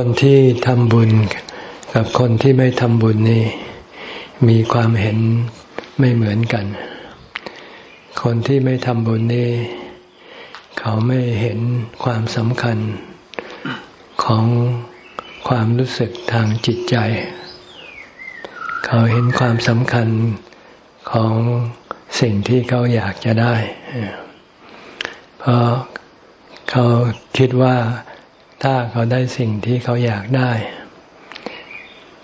คนที่ทำบุญกับคนที่ไม่ทำบุญนี่มีความเห็นไม่เหมือนกัน คนที่ไม่ทำบุญนี่เขาไม่เห็นความสำคัญของความรู้สึกทางจิตใจ เขาเห็นความสำคัญของสิ่งที่เขาอยากจะได้ เพราะเขาคิดว่า ถ้าเขาได้สิ่งที่เขาอยากได้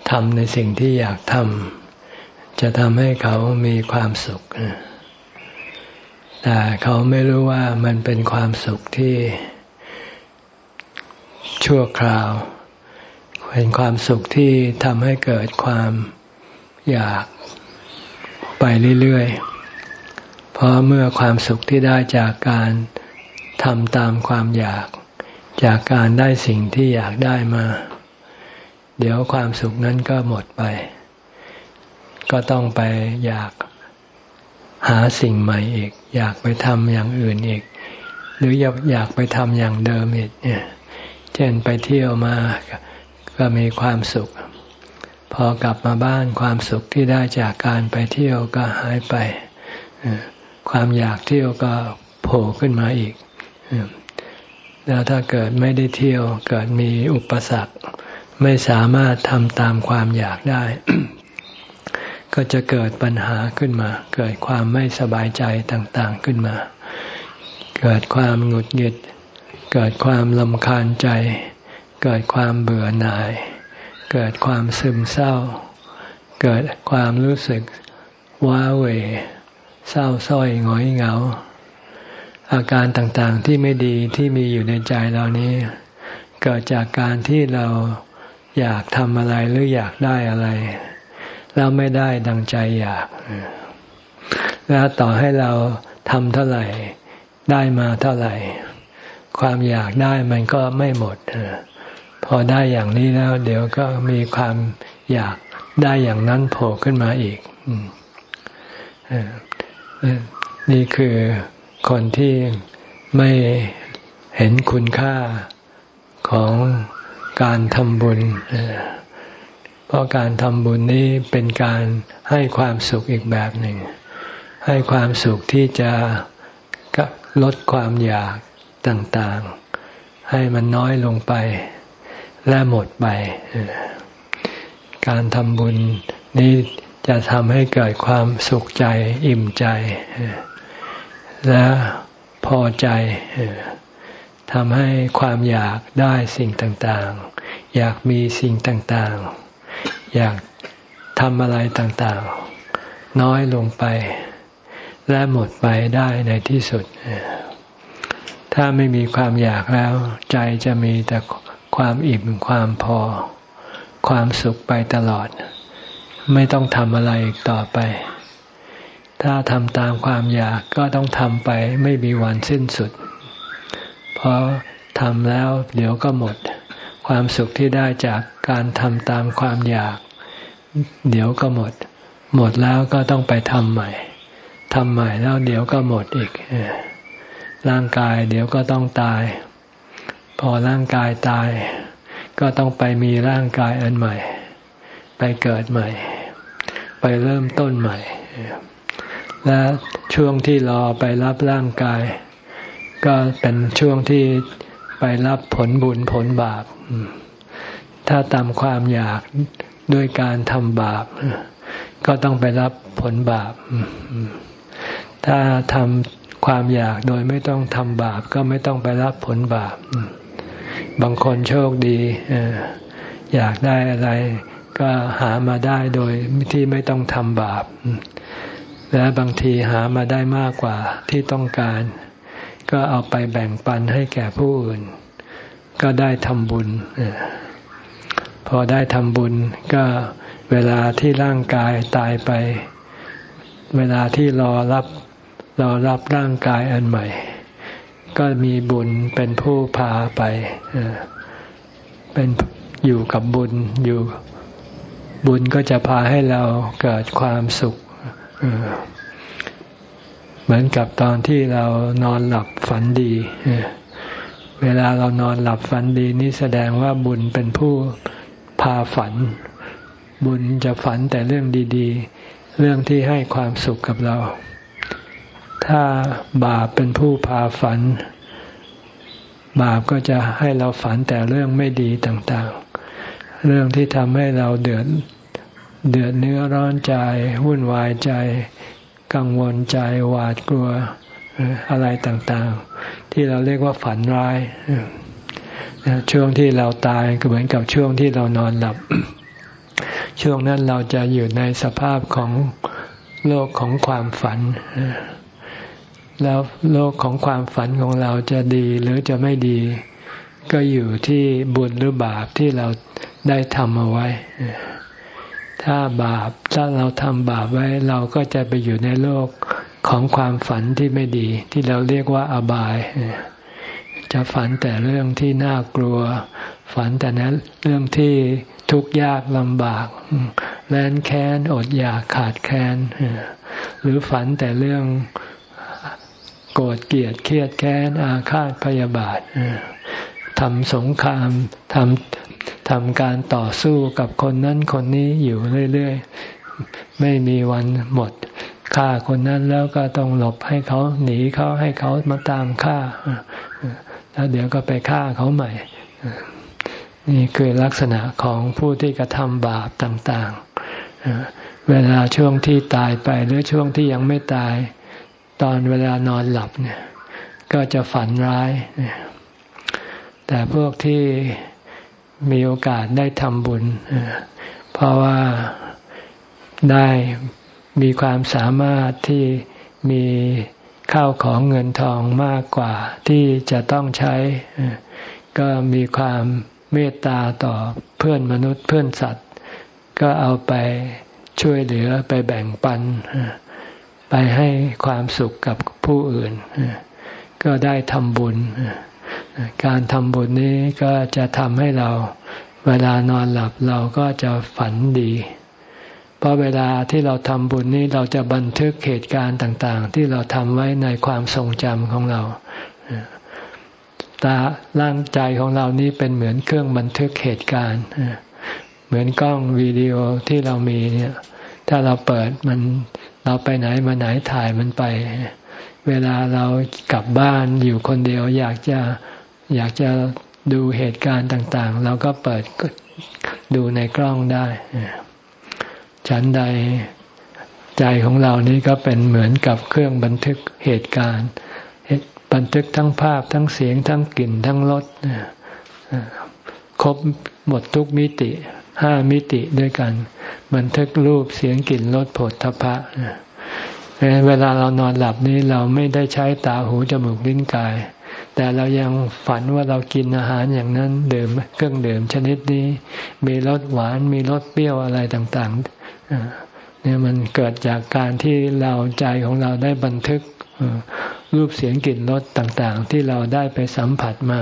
ทำในสิ่งที่อยากทำจะทำให้เขามีความสุข แต่เขาไม่รู้ว่ามันเป็นความสุขที่ชั่วคราว เป็นความสุขที่ทำให้เกิดความอยากไปเรื่อยๆ เพราะเมื่อความสุขที่ได้จากการทำตามความอยาก จากการได้สิ่งที่อยากได้มา เดี๋ยวความสุขนั้นก็หมดไป ก็ต้องไปอยากหาสิ่งใหม่อีก อยากไปทำอย่างอื่นอีก หรืออยากอยากไปทำอย่างเดิมอีกเนี่ยเช่นไปเที่ยวมาก็มีความสุข พอกลับมาบ้านความสุขที่ได้จากการไปเที่ยวก็หายไป ความอยากเที่ยวก็โผล่ขึ้นมาอีก แล้วถ้าเกิดไม่ได้เที่ยวเกิดมีอุปสรรค ไม่สามารถทำตามความอยากได้ ก็จะเกิดปัญหาขึ้นมา เกิดความไม่สบายใจต่างๆขึ้นมา เกิดความหงุดหงิด เกิดความลำคาญใจ เกิดความเบื่อหน่าย เกิดความซึมเศร้า เกิดความรู้สึกว้าเหวเศร้าส้อยหงอยเหงา อาการต่างๆที่ไม่ดีที่มีอยู่ในใจเรานี้ เกิดจากการที่เราอยากทำอะไรหรืออยากได้อะไร แล้วไม่ได้ดังใจอยาก แล้วต่อให้เราทำเท่าไหร่ ได้มาเท่าไหร่ ความอยากได้มันก็ไม่หมด พอได้อย่างนี้แล้ว เดี๋ยวก็มีความอยากได้อย่างนั้นโผล่ขึ้นมาอีกนี่คือ คนที่ไม่เห็นคุณค่าของการทำบุญ เพราะการทำบุญนี้เป็นการให้ความสุขอีกแบบหนึ่ง ให้ความสุขที่จะลดความอยากต่างๆ ให้มันน้อยลงไป และหมดไป การทำบุญนี้จะทำให้เกิดความสุขใจอิ่มใจ และพอใจทำให้ความอยากได้สิ่งต่างๆ อยากมีสิ่งต่างๆ อยากทำอะไรต่างๆ น้อยลงไป และหมดไปได้ในที่สุด ถ้าไม่มีความอยากแล้ว ใจจะมีแต่ความอิ่มความพอ ความสุขไปตลอด ไม่ต้องทำอะไรอีกต่อไป ถ้าทำตามความอยากก็ต้องทำไปไม่มีวันสิ้นสุด เพราะทำแล้วเดี๋ยวก็หมด ความสุขที่ได้จากการทำตามความอยาก เดี๋ยวก็หมด หมดแล้วก็ต้องไปทำใหม่ทำใหม่แล้วเดี๋ยวก็หมดอีก ร่างกายเดี๋ยวก็ต้องตาย พอร่างกายตาย ก็ต้องไปมีร่างกายอันใหม่ ไปเกิดใหม่ ไปเริ่มต้นใหม่ และช่วงที่รอไปรับร่างกาย ก็เป็นช่วงที่ไปรับผลบุญผลบาป ถ้าตามความอยากด้วยการทำบาป ก็ต้องไปรับผลบาป ถ้าทำความอยากโดยไม่ต้องทำบาป ก็ไม่ต้องไปรับผลบาป บางคนโชคดีอยากได้อะไร ก็หามาได้โดยที่ไม่ต้องทำบาป และบางทีหามาได้มากกว่าที่ต้องการ ก็เอาไปแบ่งปันให้แก่ผู้อื่น ก็ได้ทำบุญ พอได้ทำบุญก็เวลาที่ร่างกายตายไป เวลาที่รอรับรอรับร่างกายอันใหม่ ก็มีบุญเป็นผู้พาไปเป็นอยู่กับบุญอยู่บุญก็จะพาให้เราเกิดความสุข เหมือนกับตอนที่เรานอนหลับฝันดี เวลาเรานอนหลับฝันดีนี่แสดงว่าบุญเป็นผู้พาฝัน บุญจะฝันแต่เรื่องดีๆ เรื่องที่ให้ความสุขกับเรา ถ้าบาปเป็นผู้พาฝัน บาปก็จะให้เราฝันแต่เรื่องไม่ดีต่างๆ เรื่องที่ทำให้เราเดือด เดือดเนื้อร้อนใจวุ่นวายใจ กังวลใจหวาดกลัวอะไรต่างๆ ที่เราเรียกว่าฝันร้ายช่วงที่เราตายก็เหมือนกับช่วงที่เรานอนหลับ ช่วงนั้นเราจะอยู่ในสภาพของโลกของความฝัน แล้วโลกของความฝันของเราจะดีหรือจะไม่ดี ก็อยู่ที่บุญหรือบาปที่เราได้ทำเอาไว้ ถ้าบาปถ้าเราทำบาปไว้เราก็จะไปอยู่ในโลกของความฝันที่ไม่ดี ที่เราเรียกว่าอบาย จะฝันแต่เรื่องที่น่ากลัว ฝันแต่นั้นเรื่องที่ทุกข์ยากลำบากแลนแค้นอดอยากขาดแคลนหรือฝันแต่เรื่องโกรธเกลียดเครียดแค้นอาฆาตพยาบาททำสงครามทำ ทำการต่อสู้กับคนนั้นคนนี้อยู่เรื่อยๆ ไม่มีวันหมดฆ่าคนนั้นแล้วก็ต้องหลบให้เขาหนีเขาให้เขามาตามฆ่า แล้วเดี๋ยวก็ไปฆ่าเขาใหม่ นี่คือลักษณะของผู้ที่กระทำบาปต่างๆ เวลาช่วงที่ตายไปหรือช่วงที่ยังไม่ตาย ตอนเวลานอนหลับเนี่ย ก็จะฝันร้าย แต่พวกที่ มีโอกาสได้ทำบุญ เพราะว่าได้มีความสามารถที่มีข้าวของเงินทองมากกว่าที่จะต้องใช้ ก็มีความเมตตาต่อเพื่อนมนุษย์เพื่อนสัตว์ ก็เอาไปช่วยเหลือไปแบ่งปัน ไปให้ความสุขกับผู้อื่น ก็ได้ทำบุญ การทำบุญนี้ก็จะทำให้เรา เวลานอนหลับเราก็จะฝันดี เพราะเวลาที่เราทำบุญนี้เราจะบันทึกเหตุการณ์ต่าง ๆ ที่เราทำไว้ในความทรงจำของเราตาร่างใจของเรานี้เป็นเหมือนเครื่องบันทึกเหตุการณ์เหมือนกล้องวิดีโอที่เรามีเนี่ย ถ้าเราเปิดมันเราไปไหนมาไหนถ่ายมันไป เวลาเรากลับบ้านอยู่คนเดียวอยากจะ อยากจะดูเหตุการณ์ต่าง ๆ เราก็เปิดดูในกล้องได้ฉันใดใจของเรานี้ก็เป็นเหมือนกับเครื่องบันทึกเหตุการณ์ บันทึกทั้งภาพทั้งเสียงทั้งกลิ่นทั้งรสครบหมดทุกมิติห้ามิติด้วยกัน บันทึกรูปเสียงกลิ่นรสผลทพะเวลาเรานอนหลับนี้เราไม่ได้ใช้ตาหูจมูกลิ้นกาย แต่เรายังฝันว่าเรากินอาหารอย่างนั้นดื่มเครื่องดื่มชนิดนี้ มีรสหวานมีรสเปรี้ยวอะไรต่างๆเนี่ยมันเกิดจากการที่เราใจของเราได้บันทึกรูปเสียงกลิ่นรสต่างๆ ที่เราได้ไปสัมผัสมา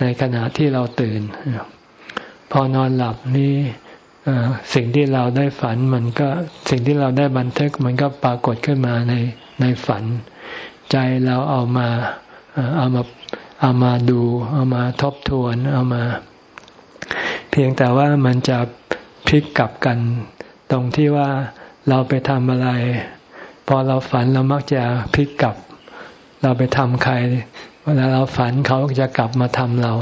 ในขณะที่เราตื่น พอนอนหลับนี่สิ่งที่เราได้ฝันมันก็สิ่งที่เราได้บันทึกมันก็ปรากฏขึ้นมาในในฝัน ใจเราเอามา เอามาเอามาดูเอามาทบทวนเอามา เพียงแต่ว่ามันจะพลิกกลับกัน ตรงที่ว่าเราไปทำอะไร พอเราฝันเรามักจะพลิกกลับ เราไปทำใคร เวลาเราฝันเขาจะกลับมาทำเรา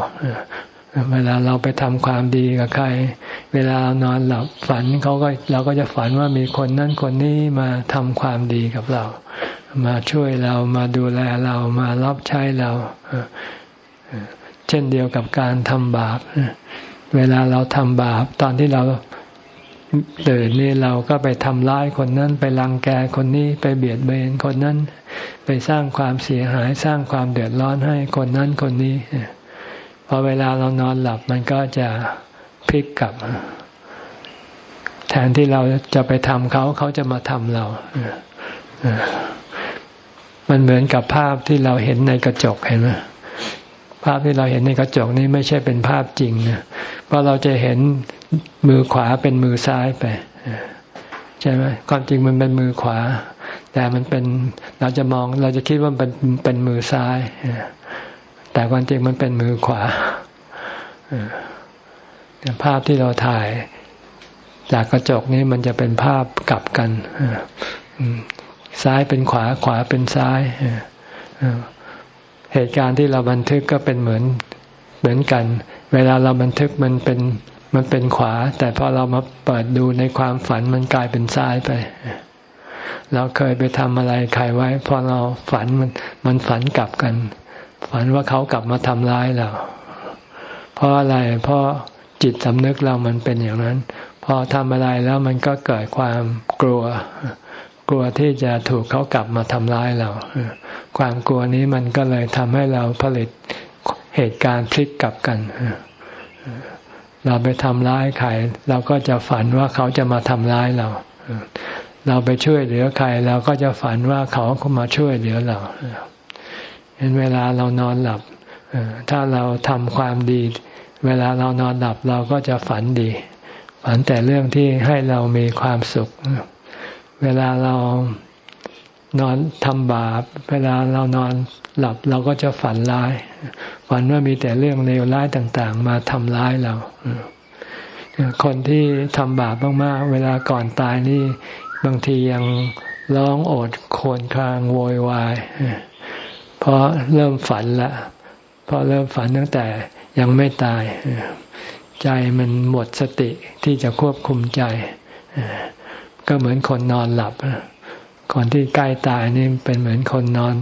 เวลาเราไปทำความดีกับใคร เวลาเานอนหลับฝันเขาก็เราก็จะฝันว่ามีคนนั้นคนนี้มาทำความดีกับเรา มาช่วยเรามาดูแลเรามารับใช้เรา เช่นเดียวกับการทำบาป เวลาเราทำบาป ตอนที่เราตื่นนี่เราก็ไปทำร้ายคนนั้น ไปรังแกคนนี้ไปเบียดเบียนคนนั้น ไปสร้างความเสียหายสร้างความเดือดร้อนให้คนนั้นคนนี้พอเวลาเรานอนหลับมันก็จะพลิกกลับ แทนที่เราจะไปทำเขาเขาจะมาทำเรา มันเหมือนกับภาพที่เราเห็นในกระจกเห็นไหมภาพที่เราเห็นในกระจกนี้ไม่ใช่เป็นภาพจริงนะเพราะเราจะเห็นมือขวาเป็นมือซ้ายไปใช่ไหมความจริงมันเป็นมือขวา แต่มันเป็นเราจะมองเราจะคิดว่าเป็นเป็นมือซ้ายแต่ความจริงมันเป็นมือขวาภาพที่เราถ่าย จากกระจกนี้มันจะเป็นภาพกลับกัน ซ้ายเป็นขวาขวาเป็นซ้ายเหตุการณ์ที่เราบันทึกก็เป็นเหมือนเหมือนกัน เวลาเราบันทึกมันเป็นมันเป็นขวา แต่พอเรามาเปิดดูในความฝันมันกลายเป็นซ้ายไป เราเคยไปทำอะไรใครไว้ พอเราฝันมันมันฝันกลับกัน ฝันว่าเขากลับมาทำร้ายเรา เพราะอะไรเพราะจิตสำนึกเรามันเป็นอย่างนั้น พอทำอะไรแล้วมันก็เกิดความกลัว กลัวที่จะถูกเขากลับมาทำร้ายเรา ความกลัวนี้มันก็เลยทำให้เราผลิตเหตุการณ์พลิกกลับกัน เราไปทำร้ายใครเราก็จะฝันว่าเขาจะมาทำร้ายเรา เราไปช่วยเหลือใครเราก็จะฝันว่าเขาก็มาช่วยเหลือเราเห็นเวลาเรานอนหลับถ้าเราทำความดี เวลาเรานอนหลับเราก็จะฝันดี ฝันแต่เรื่องที่ให้เรามีความสุข เวลาเรานอนทำบาป เวลาเรานอนหลับเราก็จะฝันร้าย ฝันว่ามีแต่เรื่องเลวร้ายต่างๆ มาทำร้ายเราคนที่ทำบาปมากๆ เวลาก่อนตายนี่ บางทียังร้องโอดโคนคางโวยวายเพราะเริ่มฝันละเพราะเริ่มฝันตั้งแต่ยังไม่ตาย ใจมันหมดสติที่จะควบคุมใจ ก็เหมือนคนนอนหลับก่อนที่ใกล้ตายนี่เป็นเหมือนคนนอน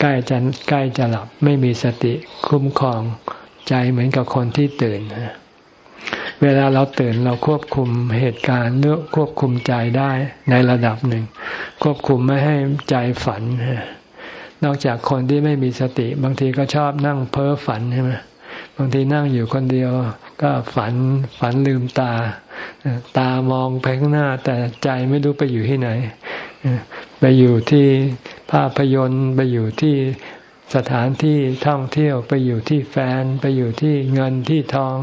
ใกล้จะใกล้จะหลับ ไม่มีสติคุ้มครองใจเหมือนกับคนที่ตื่นเวลาเราตื่นเราควบคุมเหตุการณ์เลือกควบคุมใจได้ในระดับหนึ่ง ควบคุมไม่ให้ใจฝันนอกจากคนที่ไม่มีสติ บางทีก็ชอบนั่งเพ้อฝันใช่ไหมบางทีนั่งอยู่คนเดียว ก็ฝันฝันลืมตา ตามองไปข้างหน้า แต่ใจไม่รู้ไปอยู่ที่ไหน ไปอยู่ที่ภาพยนตร์ไปอยู่ที่สถานที่ท่องเที่ยวไปอยู่ที่แฟน ไปอยู่ที่เงินที่ทอง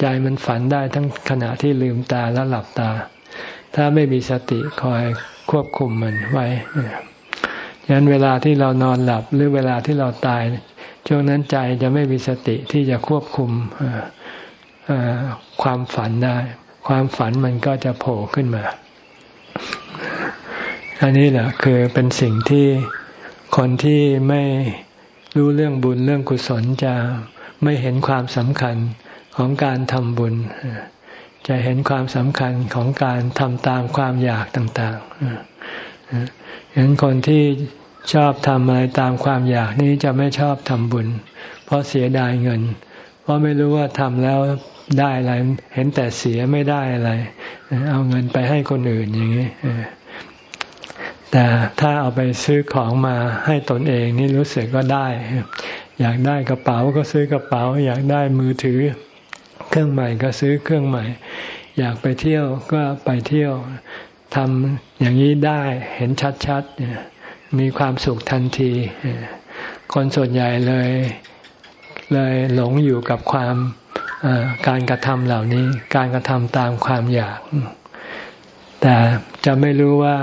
ใจมันฝันได้ทั้งขณะที่ลืมตาและหลับตา ถ้าไม่มีสติคอยควบคุมมันไว้ยันเวลาที่เรานอนหลับหรือเวลาที่เราตาย ช่วงนั้นใจจะไม่มีสติที่จะควบคุมความฝันได้ ความฝันมันก็จะโผล่ขึ้นมา อันนี้แหละคือเป็นสิ่งที่คนที่ไม่รู้เรื่องบุญเรื่องกุศลจะไม่เห็นความสำคัญของการทำบุญ จะเห็นความสำคัญของการทำตามความอยากต่างๆเห็นคนที่ ชอบทำอะไรตามความอยากนี้จะไม่ชอบทำบุญ เพราะเสียดายเงิน เพราะไม่รู้ว่าทำแล้วได้อะไร เห็นแต่เสียไม่ได้อะไร เอาเงินไปให้คนอื่นอย่างนี้แต่ถ้าเอาไปซื้อของมาให้ตนเองนี่รู้สึกก็ได้ อยากได้กระเป๋าก็ซื้อกระเป๋า อยากได้มือถือ เครื่องใหม่ก็ซื้อเครื่องใหม่ อยากไปเที่ยวก็ไปเที่ยวทำอย่างนี้ได้เห็นชัดๆ มีความสุขทันที คนส่วนใหญ่เลย เลยหลงอยู่กับความการกระทำเหล่านี้ การกระทำตามความอยาก แต่จะไม่รู้ว่า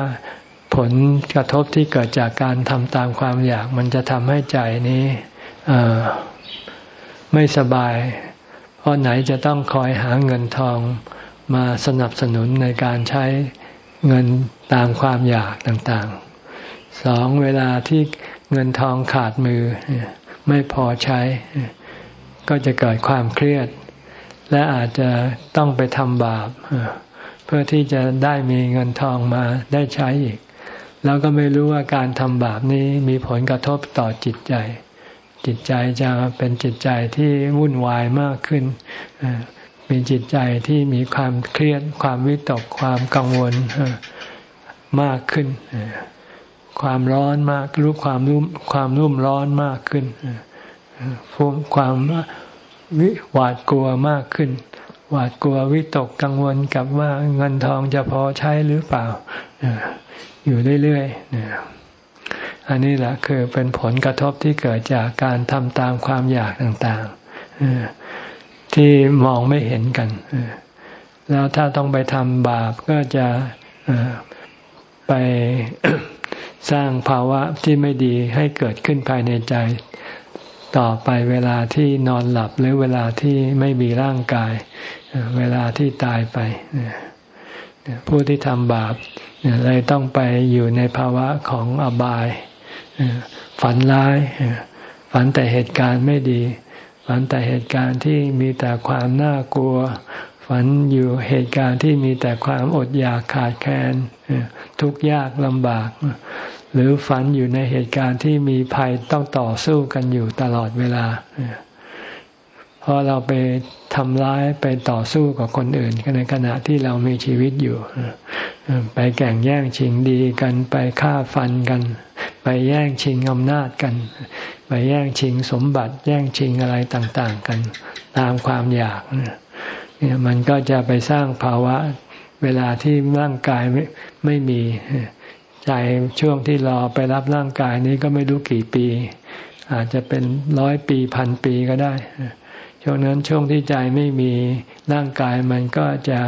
ผลกระทบที่เกิดจากการทำตามความอยาก มันจะทำให้ใจนี้ไม่สบาย เพราะไหนจะต้องคอยหาเงินทองมาสนับสนุนในการใช้เงินตามความอยากต่างๆ สองเวลาที่เงินทองขาดมือ ไม่พอใช้ ก็จะเกิดความเครียด และอาจจะต้องไปทำบาป เพื่อที่จะได้มีเงินทองมาได้ใช้อีก แล้วก็ไม่รู้ว่าการทำบาปนี้มีผลกระทบต่อจิตใจ จิตใจจะเป็นจิตใจที่วุ่นวายมากขึ้นมีจิตใจที่มีความเครียด ความวิตก ความกังวลมากขึ้น ความร้อนมาก รู้ความรุ่มความรุ่มร้อนมากขึ้นฟูมความวิหวาดกลัวมากขึ้น หวาดกลัววิตกกังวลกับว่าเงินทองจะพอใช้หรือเปล่าอยู่เรื่อยๆอันนี้แหละคือเป็นผลกระทบที่เกิดจากการทำตามความอยากต่างๆที่มองไม่เห็นกันแล้วถ้าต้องไปทำบาปก็จะไป สร้างภาวะที่ไม่ดีให้เกิดขึ้นภายในใจ ต่อไปเวลาที่นอนหลับหรือเวลาที่ไม่มีร่างกาย เวลาที่ตายไปผู้ที่ทำบาปเลยต้องไปอยู่ในภาวะของอบายฝันร้าย ฝันแต่เหตุการณ์ไม่ดี ฝันแต่เหตุการณ์ที่มีแต่ความน่ากลัว ฝันอยู่เหตุการณ์ที่มีแต่ความอดอยากขาดแคลนทุกข์ยากลำบาก หรือฝันอยู่ในเหตุการณ์ที่มีภัยต้องต่อสู้กันอยู่ตลอดเวลาเพราะเราไปทำร้ายไปต่อสู้กับคนอื่นในขณะที่เรามีชีวิตอยู่ ไปแข่งแย่งชิงดีกันไปฆ่าฟันกัน ไปแย่งชิงอำนาจกัน ไปแย่งชิงสมบัติ แย่งชิงอะไรต่าง ๆ กัน ตามความอยากเนี่ยมันก็จะไปสร้างภาวะเวลาที่ร่างกายไม่ไม่มี ใจช่วงที่รอไปรับร่างกายนี้ก็ไม่รู้กี่ปี อาจจะเป็นร้อยปีพันปีก็ได้ ช่วงนั้นช่วงที่ใจไม่มีร่างกายมันก็จะ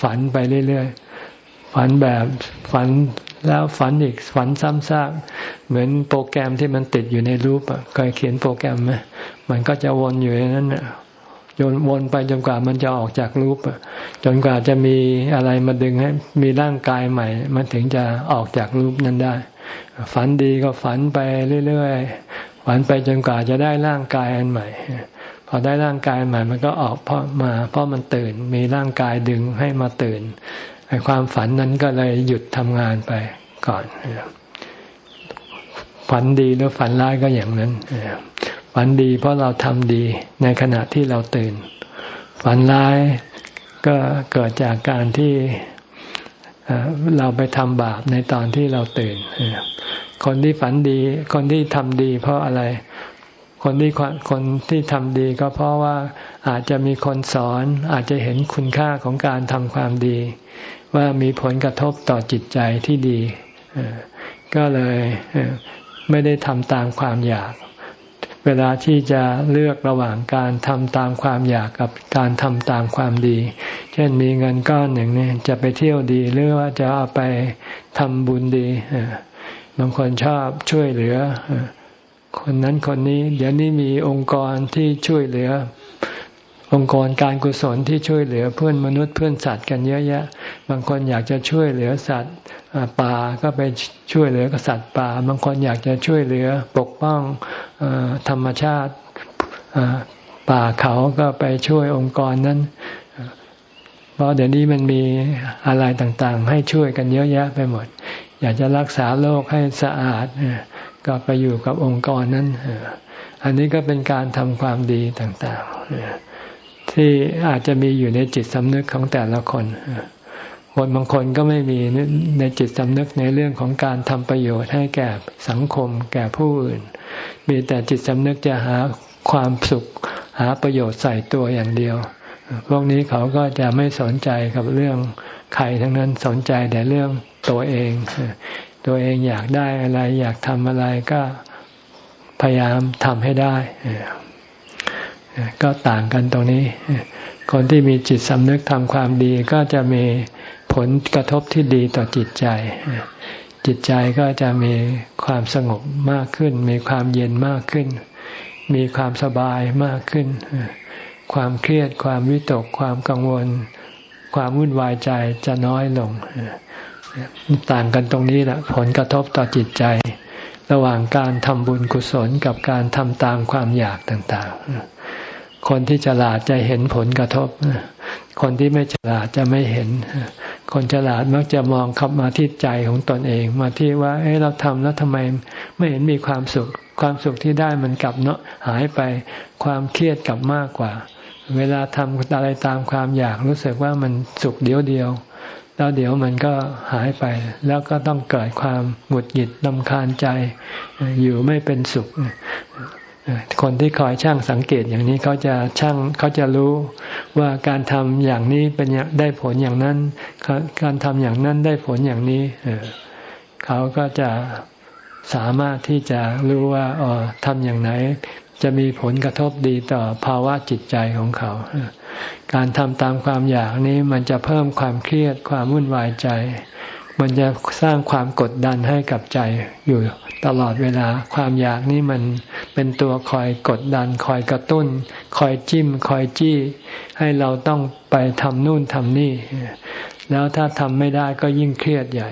ฝันไปเรื่อยๆ ฝันแบบฝันแล้วฝันอีกฝันซ้ำซากเหมือนโปรแกรมที่มันติดอยู่ในรูปเคยเขียนโปรแกรมไหมมันก็จะวนอยู่อย่างนั้น โยนวนไปจนกว่ามันจะออกจากรูปจนกว่าจะมีอะไรมาดึงให้มีร่างกายใหม่ มันถึงจะออกจากรูปนั้นได้ ฝันดีก็ฝันไปเรื่อยๆฝันไปจนกว่าจะได้ร่างกายอันใหม่ พอได้ร่างกายใหม่ มันก็ออกเพราะมา เพราะมันตื่น มีร่างกายดึงให้มาตื่นไอ้ความฝันนั้นก็เลยหยุดทำงานไปก่อนฝันดีหรือฝันร้ายก็อย่างนั้น ฝันดีเพราะเราทำดีในขณะที่เราตื่น ฝันร้ายก็เกิดจากการที่เราไปทำบาปในตอนที่เราตื่น คนที่ฝันดี คนที่ทำดีเพราะอะไร คนที่คนที่ทำดีก็เพราะว่าอาจจะมีคนสอนอาจจะเห็นคุณค่าของการทำความดี ว่ามีผลกระทบต่อจิตใจที่ดี ก็เลยไม่ได้ทำตามความอยาก เวลาที่จะเลือกระหว่างการทำตามความอยากกับการทำตามความดี เช่นมีเงินก้อนหนึ่งเนี่ยจะไปเที่ยวดีหรือว่าจะเอาไปทำบุญดีบางคนชอบช่วยเหลือ คนนั้นคนนี้ เดี๋ยวนี้มีองค์กรที่ช่วยเหลือ องค์กรการกุศลที่ช่วยเหลือเพื่อนมนุษย์เพื่อนสัตว์กันเยอะแยะ บางคนอยากจะช่วยเหลือสัตว์ ป่าก็ไปช่วยเหลือกสัตว์ป่า บางคนอยากจะช่วยเหลือปกป้องธรรมชาติป่าเขาก็ไปช่วยองค์กรนั้น เพราะเดี๋ยวนี้มันมีอะไรต่างๆ ให้ช่วยกันเยอะแยะไปหมด อยากจะรักษาโลกให้สะอาดก็ไปอยู่กับองค์กรนั้น อันนี้ก็เป็นการทำความดีต่างๆที่อาจจะมีอยู่ในจิตสำนึกของแต่ละคน คนบางคนก็ไม่มีในจิตสำนึกในเรื่องของการทำประโยชน์ให้แก่สังคมแก่ผู้อื่น มีแต่จิตสำนึกจะหาความสุขหาประโยชน์ใส่ตัวอย่างเดียว พวกนี้เขาก็จะไม่สนใจกับเรื่องใครทั้งนั้นสนใจแต่เรื่องตัวเอง ตัวเองอยากได้อะไร อยากทำอะไรก็พยายามทำให้ได้ ก็ต่างกันตรงนี้ คนที่มีจิตสำนึกทำความดีก็จะมี ผลกระทบที่ดีต่อจิตใจ จิตใจก็จะมีความสงบมากขึ้น มีความเย็นมากขึ้น มีความสบายมากขึ้น ความเครียดความวิตกความกังวล ความวุ่นวายใจจะน้อยลง ต่างกันตรงนี้แหละผลกระทบต่อจิตใจ ระหว่างการทำบุญกุศลกับการทำตามความอยากต่าง ๆคนที่ฉลาดจะเห็นผลกระทบ คนที่ไม่ฉลาดจะไม่เห็น คนฉลาดมักจะมองเข้ามาที่ใจของตนเอง มาที่ว่า เอ้เราทำแล้วทำไมไม่เห็นมีความสุข ความสุขที่ได้มันกลับเนาะหายไป ความเครียดกลับมากกว่า เวลาทำอะไรตามความอยากรู้สึกว่ามันสุขเดียวเดียว แล้วเดี๋ยวมันก็หายไป แล้วก็ต้องเกิดความหงุดหงิดลำคาญใจ อยู่ไม่เป็นสุข คนที่คอยช่างสังเกตอย่างนี้เขาจะช่างเขาจะรู้ว่าการทำอย่างนี้เป็นได้ผลอย่างนั้น การทำอย่างนั้นได้ผลอย่างนี้เขาก็จะสามารถที่จะรู้ว่าอ๋อทำอย่างไหน จะมีผลกระทบดีต่อภาวะจิตใจของเขา การทำตามความอยากนี้มันจะเพิ่มความเครียดความวุ่นวายใจ มันจะสร้างความกดดันให้กับใจอยู่ตลอดเวลา ความอยากนี่มันเป็นตัวคอยกดดัน คอยกระตุ้น คอยจิ้ม คอยจี้ ให้เราต้องไปทำนู่นทำนี่ แล้วถ้าทำไม่ได้ก็ยิ่งเครียดใหญ่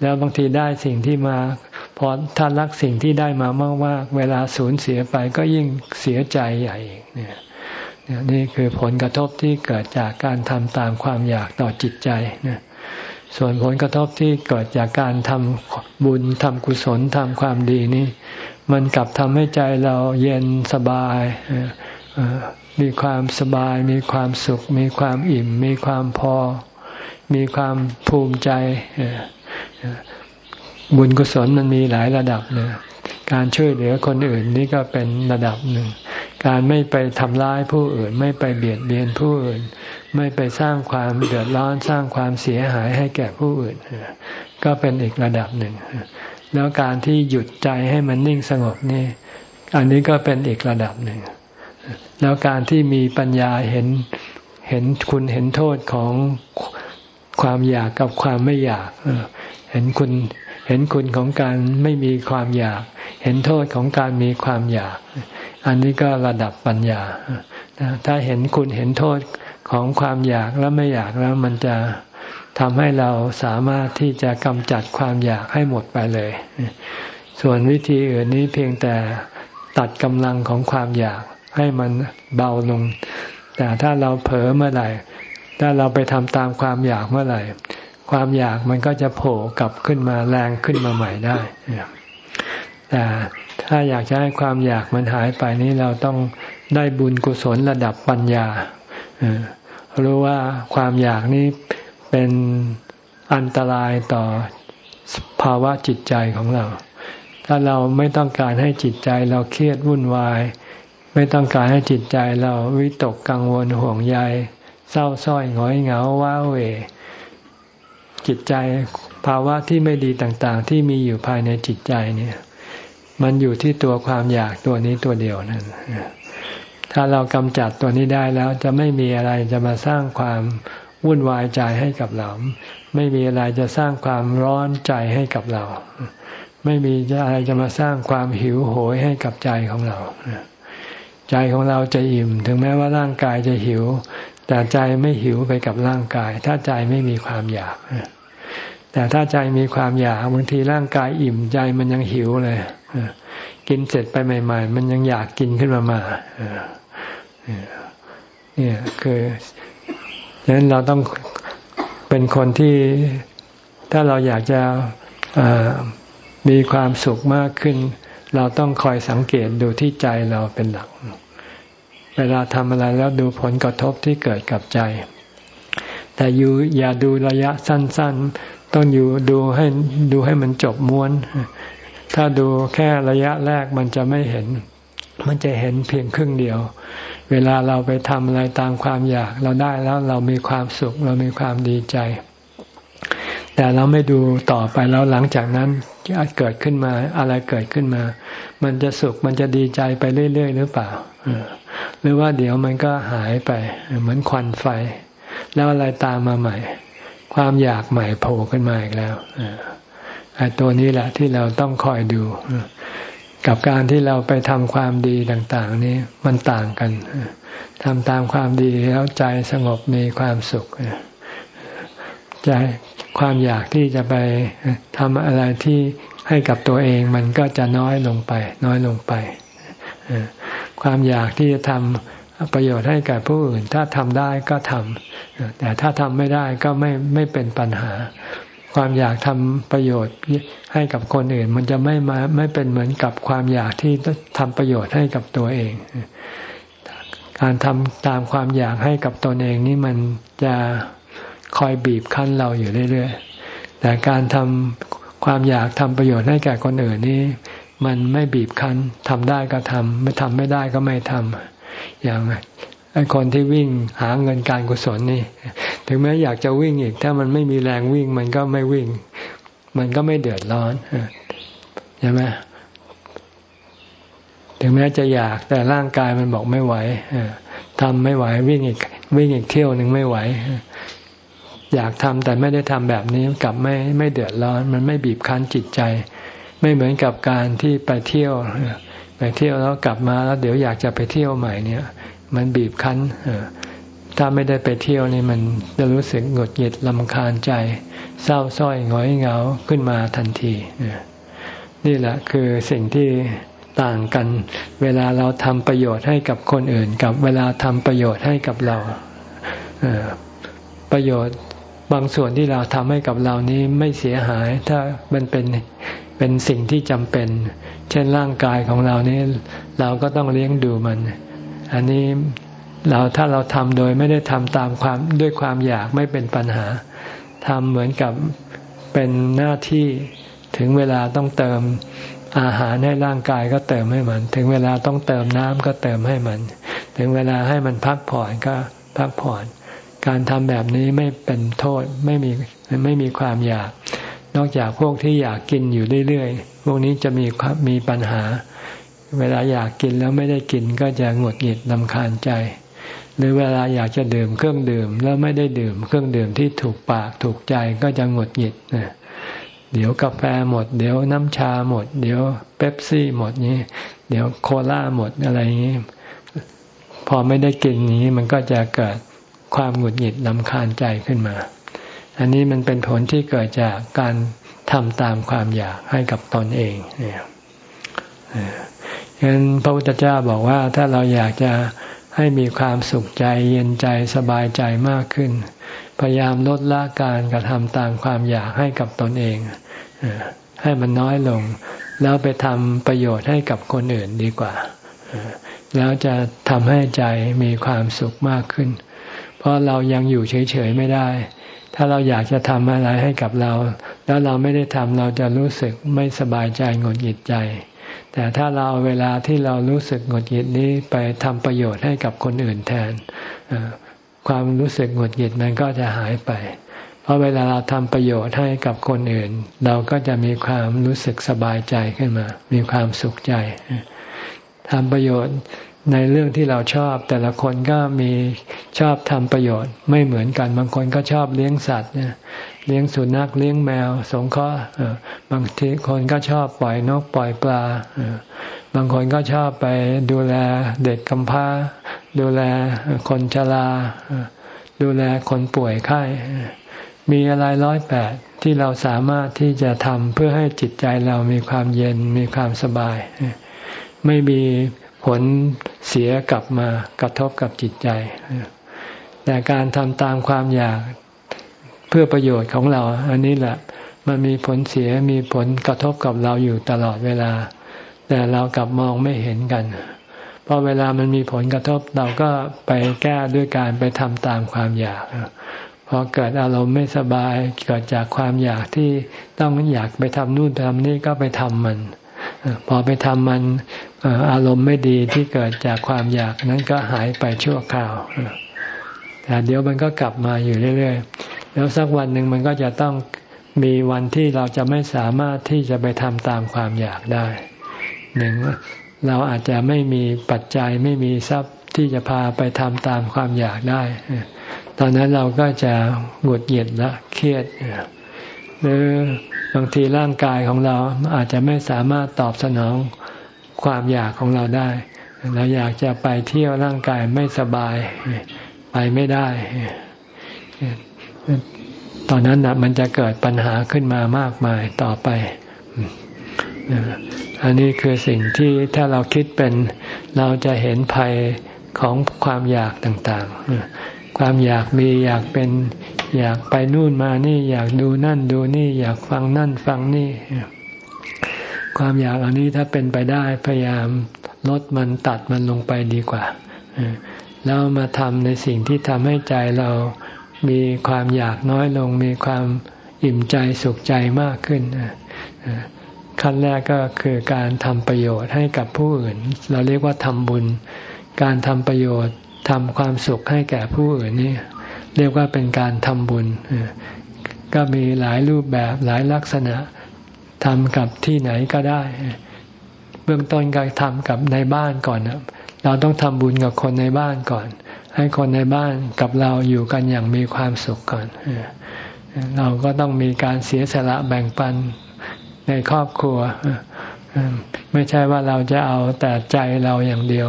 แล้วบางทีได้สิ่งที่มา พอถ้ารักสิ่งที่ได้มามากๆเวลาสูญเสียไปก็ยิ่งเสียใจใหญ่เนี่ยนี่คือผลกระทบที่เกิดจากการทำตามความอยากต่อจิตใจนะ ส่วนผลกระทบที่เกิดจากการทำบุญทำกุศลทำความดีนี่ มันกลับทำให้ใจเราเย็นสบาย มีความสบาย มีความสุข มีความอิ่ม มีความพอ มีความภูมิใจ บุญกุศลมันมีหลายระดับเนี่ยการช่วยเหลือคนอื่นนี่ก็เป็นระดับหนึ่ง การไม่ไปทำร้ายผู้อื่น ไม่ไปเบียดเบียนผู้อื่น ไม่ไปสร้างความเดือดร้อนสร้างความเสียหายให้แก่ผู้อื่น ก็เป็นอีกระดับหนึ่ง แล้วการที่หยุดใจให้มันนิ่งสงบนี่อันนี้ก็เป็นอีกระดับหนึ่ง แล้วการที่มีปัญญาเห็นเห็นคุณเห็นโทษของความอยากกับความไม่อยากเห็นคุณเห็นคุณของการไม่มีความอยาก เห็นโทษของการมีความอยาก อันนี้ก็ระดับปัญญาถ้าเห็นคุณเห็นโทษ ของความอยากแล้วไม่อยากแล้วมันจะทำให้เราสามารถที่จะกำจัดความอยากให้หมดไปเลย ส่วนวิธีอื่นนี้เพียงแต่ตัดกำลังของความอยากให้มันเบาลง แต่ถ้าเราเผลอเมื่อไหร่ ถ้าเราไปทำตามความอยากเมื่อไหร่ ความอยากมันก็จะโผล่กลับขึ้นมาแรงขึ้นมาใหม่ได้ แต่ถ้าอยากจะให้ความอยากมันหายไปนี้เราต้องได้บุญกุศลระดับปัญญา รู้ว่าความอยากนี้เป็นอันตรายต่อภาวะจิตใจของเรา ถ้าเราไม่ต้องการให้จิตใจเราเครียดวุ่นวาย ไม่ต้องการให้จิตใจเราวิตกกังวลห่วงใย เศร้าส้อยหงอยเหงาว้าเหวจิตใจภาวะที่ไม่ดีต่างๆ ที่มีอยู่ภายในจิตใจเนี่ย มันอยู่ที่ตัวความอยากตัวนี้ตัวเดียวนั่น ถ้าเรากำจัดตัวนี้ได้แล้วจะไม่มีอะไรจะมาสร้างความวุ่นวายใจให้กับเรา ไม่มีอะไรจะสร้างความร้อนใจให้กับเรา ไม่มีอะไรจะมาสร้างความหิวโหยให้กับใจของเรา ใจของเราจะอิ่ม ถึงแม้ว่าร่างกายจะหิว แต่ใจไม่หิวไปกับร่างกาย ถ้าใจไม่มีความอยากแต่ถ้าใจมีความอยากบางทีร่างกายอิ่มใจมันยังหิวเลยกินเสร็จไปใหม่ ๆ มันยังอยากกินขึ้นมามา เนี่ยคือฉะนั้นเราต้องเป็นคนที่ถ้าเราอยากจะมีความสุขมากขึ้น เราต้องคอยสังเกตดูที่ใจเราเป็นหลัก เวลาทำอะไรแล้วดูผลกระทบที่เกิดกับใจ แต่อยู่อย่าดูระยะสั้น ๆ ต้องอยู่ดูให้ดูให้มันจบม้วน ถ้าดูแค่ระยะแรกมันจะไม่เห็น มันจะเห็นเพียงครึ่งเดียว เวลาเราไปทำอะไรตามความอยาก เราได้แล้วเรามีความสุข เรามีความดีใจ แต่เราไม่ดูต่อไปแล้วหลังจากนั้นเกิดขึ้นมาอะไรเกิดขึ้นมา มันจะสุขมันจะดีใจไปเรื่อย ๆ หรือเปล่าหรือว่าเดี๋ยวมันก็หายไป เหมือนควันไฟ แล้วอะไรตามมาใหม่ ความอยากใหม่โผล่ขึ้นมาอีกแล้วไอ้ตัวนี้แหละที่เราต้องคอยดู กับการที่เราไปทำความดีต่าง ๆ นี้มันต่างกันทำตามความดีแล้วใจสงบมีความสุขใจความอยากที่จะไปทำอะไรที่ให้กับตัวเองมันก็จะน้อยลงไป น้อยลงไป ความอยากที่จะทำประโยชน์ให้กับผู้อื่น ถ้าทำได้ก็ทำแต่ถ้าทำไม่ได้ก็ไม่ไม่เป็นปัญหา ความอยากทำประโยชน์ให้กับคนอื่น มันจะไม่มาไม่เป็นเหมือนกับความอยากที่ทำประโยชน์ให้กับตัวเอง การทำตามความอยากให้กับตนเองนี่มันจะคอยบีบคั้นเราอยู่เรื่อยๆ แต่การทำความอยากทำประโยชน์ให้แก่คนอื่นนี่มันไม่บีบคั้นทำได้ก็ทำไม่ทำไม่ได้ก็ไม่ทำอย่างไอ้คนที่วิ่งหาเงินการกุศลนี่ ถึงแม้อยากจะวิ่งอีก ถ้ามันไม่มีแรงวิ่ง มันก็ไม่วิ่ง มันก็ไม่เดือดร้อนใช่ไหมถึงแม้จะอยากแต่ร่างกายมันบอกไม่ไหวทำไม่ไหววิ่งอีก วิ่งอีกเที่ยวหนึ่งไม่ไหวอยากทำแต่ไม่ได้ทำแบบนี้กลับไม่ไม่เดือดร้อน มันไม่บีบคั้นจิตใจ ไม่เหมือนกับการที่ไปเที่ยวไปเที่ยวแล้วกลับมาแล้วเดี๋ยวอยากจะไปเที่ยวใหม่เนี่ย มันบีบคั้น ถ้าไม่ได้ไปเที่ยวนี่มันจะรู้สึกหงุดหงิดลำคาญใจ เศร้าส้อยหงอยเหงาขึ้นมาทันที นี่แหละคือสิ่งที่ต่างกัน เวลาเราทำประโยชน์ให้กับคนอื่น กับเวลาทำประโยชน์ให้กับเราประโยชน์บางส่วนที่เราทำให้กับเรานี้ไม่เสียหาย ถ้ามันเป็นเป็นสิ่งที่จำเป็น เช่นร่างกายของเรานี้ เราก็ต้องเลี้ยงดูมัน อันนี้ เราถ้าเราทำโดยไม่ได้ทำตามความด้วยความอยากไม่เป็นปัญหาทำเหมือนกับเป็นหน้าที่ถึงเวลาต้องเติมอาหารให้ร่างกายก็เติมให้มัน ถึงเวลาต้องเติมน้ำก็เติมให้มัน ถึงเวลาให้มันพักผ่อนก็พักผ่อน การทำแบบนี้ไม่เป็นโทษไม่มีไม่มีความอยาก นอกจากพวกที่อยากกินอยู่เรื่อยๆพวกนี้จะมีมีปัญหา เวลาอยากกินแล้วไม่ได้กินก็จะหงุดหงิดลำคาญใจ หรือเวลาอยากจะดื่มเครื่องดื่ม แล้วไม่ได้ดื่มเครื่องดื่มที่ถูกปากถูกใจก็จะหงุดหงิดเดี๋ยวกาแฟหมด เดี๋ยวน้ำชาหมด เดี๋ยวเป๊ปซี่หมดนี้ เดี๋ยวโคลาหมดอะไรอย่างนี้ พอไม่ได้กินนี้มันก็จะเกิดความหงุดหงิดลำคาญใจขึ้นมา อันนี้มันเป็นผลที่เกิดจากการทำตามความอยากให้กับตนเองเนี่ยฉะนั้นพระพุทธเจ้าบอกว่าถ้าเราอยากจะ ให้มีความสุขใจเย็นใจสบายใจมากขึ้น พยายามลดละการกระทำตามความอยากให้กับตนเอง ให้มันน้อยลง แล้วไปทำประโยชน์ให้กับคนอื่นดีกว่า แล้วจะทำให้ใจมีความสุขมากขึ้น เพราะเรายังอยู่เฉยๆไม่ได้ ถ้าเราอยากจะทำอะไรให้กับเรา แล้วเราไม่ได้ทำเราจะรู้สึกไม่สบายใจหงุดหงิดใจ แต่ถ้าเราเวลาที่เรารู้สึกหงุดหงิดนี้ไปทำประโยชน์ให้กับคนอื่นแทน ความรู้สึกหงุดหงิดมันก็จะหายไป เพราะเวลาเราทำประโยชน์ให้กับคนอื่น เราก็จะมีความรู้สึกสบายใจขึ้นมา มีความสุขใจทำประโยชน์ในเรื่องที่เราชอบ แต่ละคนก็มีชอบทำประโยชน์ไม่เหมือนกัน บางคนก็ชอบเลี้ยงสัตว์ เลี้ยงสุนัขเลี้ยงแมว สงเคราะห์บางทีคนก็ชอบปล่อยนกปล่อยปลาบางคนก็ชอบไปดูแลเด็กกำพร้า ดูแลคนชราดูแลคนป่วยไข้มีอะไรร้อยแปดที่เราสามารถที่จะทำเพื่อให้จิตใจเรามีความเย็นมีความสบาย ไม่มีผลเสียกลับมากระทบกับจิตใจ แต่การทำตามความอยาก พื่อประโยชน์ของเรา อันนี้แหละ มันมีผลเสียมีผลกระทบกับเราอยู่ตลอดเวลา แต่เรากลับมองไม่เห็นกันพอเวลามันมีผลกระทบเราก็ไปแก้ด้วยการไปทำตามความอยากพอเกิดอารมณ์ไม่สบายเกิดจากความอยากที่ต้องอยากไปทำนู่นทำนี่ก็ไปทำมันพอไปทำมันอารมณ์ไม่ดีที่เกิดจากความอยากนั้นก็หายไปชั่วคราวแต่เดี๋ยวมันก็กลับมาอยู่เรื่อยๆ แล้วสักวันหนึ่งมันก็จะต้องมีวันที่เราจะไม่สามารถที่จะไปทำตามความอยากได้หนึ่งเราอาจจะไม่มีปัจจัยไม่มีทรัพย์ที่จะพาไปทำตามความอยากได้ ตอนนั้นเราก็จะหงุดหงิดละเครียดหรือบางทีร่างกายของเราอาจจะไม่สามารถตอบสนองความอยากของเราได้ เราอยากจะไปเที่ยวร่างกายไม่สบายไปไม่ได้ ตอนนั้นนะมันจะเกิดปัญหาขึ้นมามากมายต่อไป อันนี้คือสิ่งที่ถ้าเราคิดเป็นเราจะเห็นภัยของความอยากต่างๆ ความอยากมีอยากเป็นอยากไปนู่นมานี่ อยากดูนั่นดูนี่ อยากฟังนั่นฟังนี่ ความอยากอันนี้ถ้าเป็นไปได้พยายามลดมันตัดมันลงไปดีกว่าแล้วมาทำในสิ่งที่ทำให้ใจเรา มีความอยากน้อยลง มีความอิ่มใจสุขใจมากขึ้นขั้นแรกก็คือการทำประโยชน์ให้กับผู้อื่น เราเรียกว่าทำบุญ การทำประโยชน์ทำความสุขให้แก่ผู้อื่นนี่เรียกว่าเป็นการทำบุญ ก็มีหลายรูปแบบหลายลักษณะทำกับที่ไหนก็ได้ เบื้องต้นก็ทำกับในบ้านก่อนเราต้องทำบุญกับคนในบ้านก่อน ให้คนในบ้านกับเราอยู่กันอย่างมีความสุขก่อนเราก็ต้องมีการเสียสละแบ่งปันในครอบครัว ไม่ใช่ว่าเราจะเอาแต่ใจเราอย่างเดียว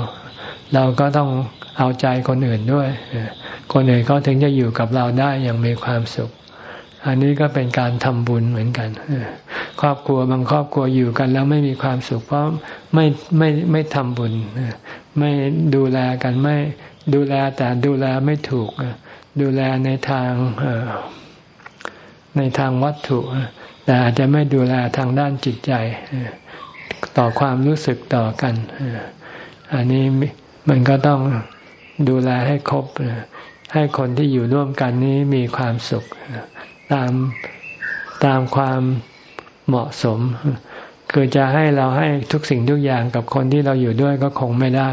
เราก็ต้องเอาใจคนอื่นด้วย คนอื่นเขาถึงจะอยู่กับเราได้อย่างมีความสุข อันนี้ก็เป็นการทำบุญเหมือนกัน ครอบครัวบางครอบครัวอยู่กันแล้วไม่มีความสุขเพราะไม่ไม่ไม่ทำบุญ ไม่ดูแลกันไม่ ดูแลแต่ดูแลไม่ถูก ดูแลในทางในทางวัตถุ แต่อาจจะไม่ดูแลทางด้านจิตใจ ต่อความรู้สึกต่อกัน อันนี้มันก็ต้องดูแลให้ครบ ให้คนที่อยู่ร่วมกันนี้มีความสุข ตามตามความเหมาะสม คือจะให้เราให้ทุกสิ่งทุกอย่างกับคนที่เราอยู่ด้วยก็คงไม่ได้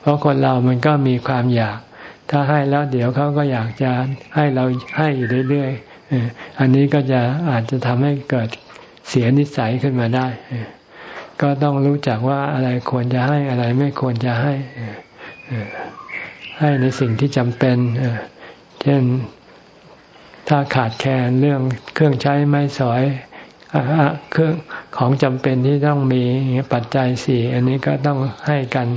เพราะคนเรามันก็มีความอยาก ถ้าให้แล้วเดี๋ยวเขาก็อยากจะให้เราให้อยู่เรื่อยๆอันนี้ก็จะอาจจะทำให้เกิดเสียนิสัยขึ้นมาได้ ก็ต้องรู้จักว่าอะไรควรจะให้อะไรไม่ควรจะให้ ให้ในสิ่งที่จำเป็น เช่นถ้าขาดแคลนเรื่องเครื่องใช้ไม้สอย เครื่องของจำเป็นที่ต้องมีปัจจัยสี่อันนี้ก็ต้องให้กัน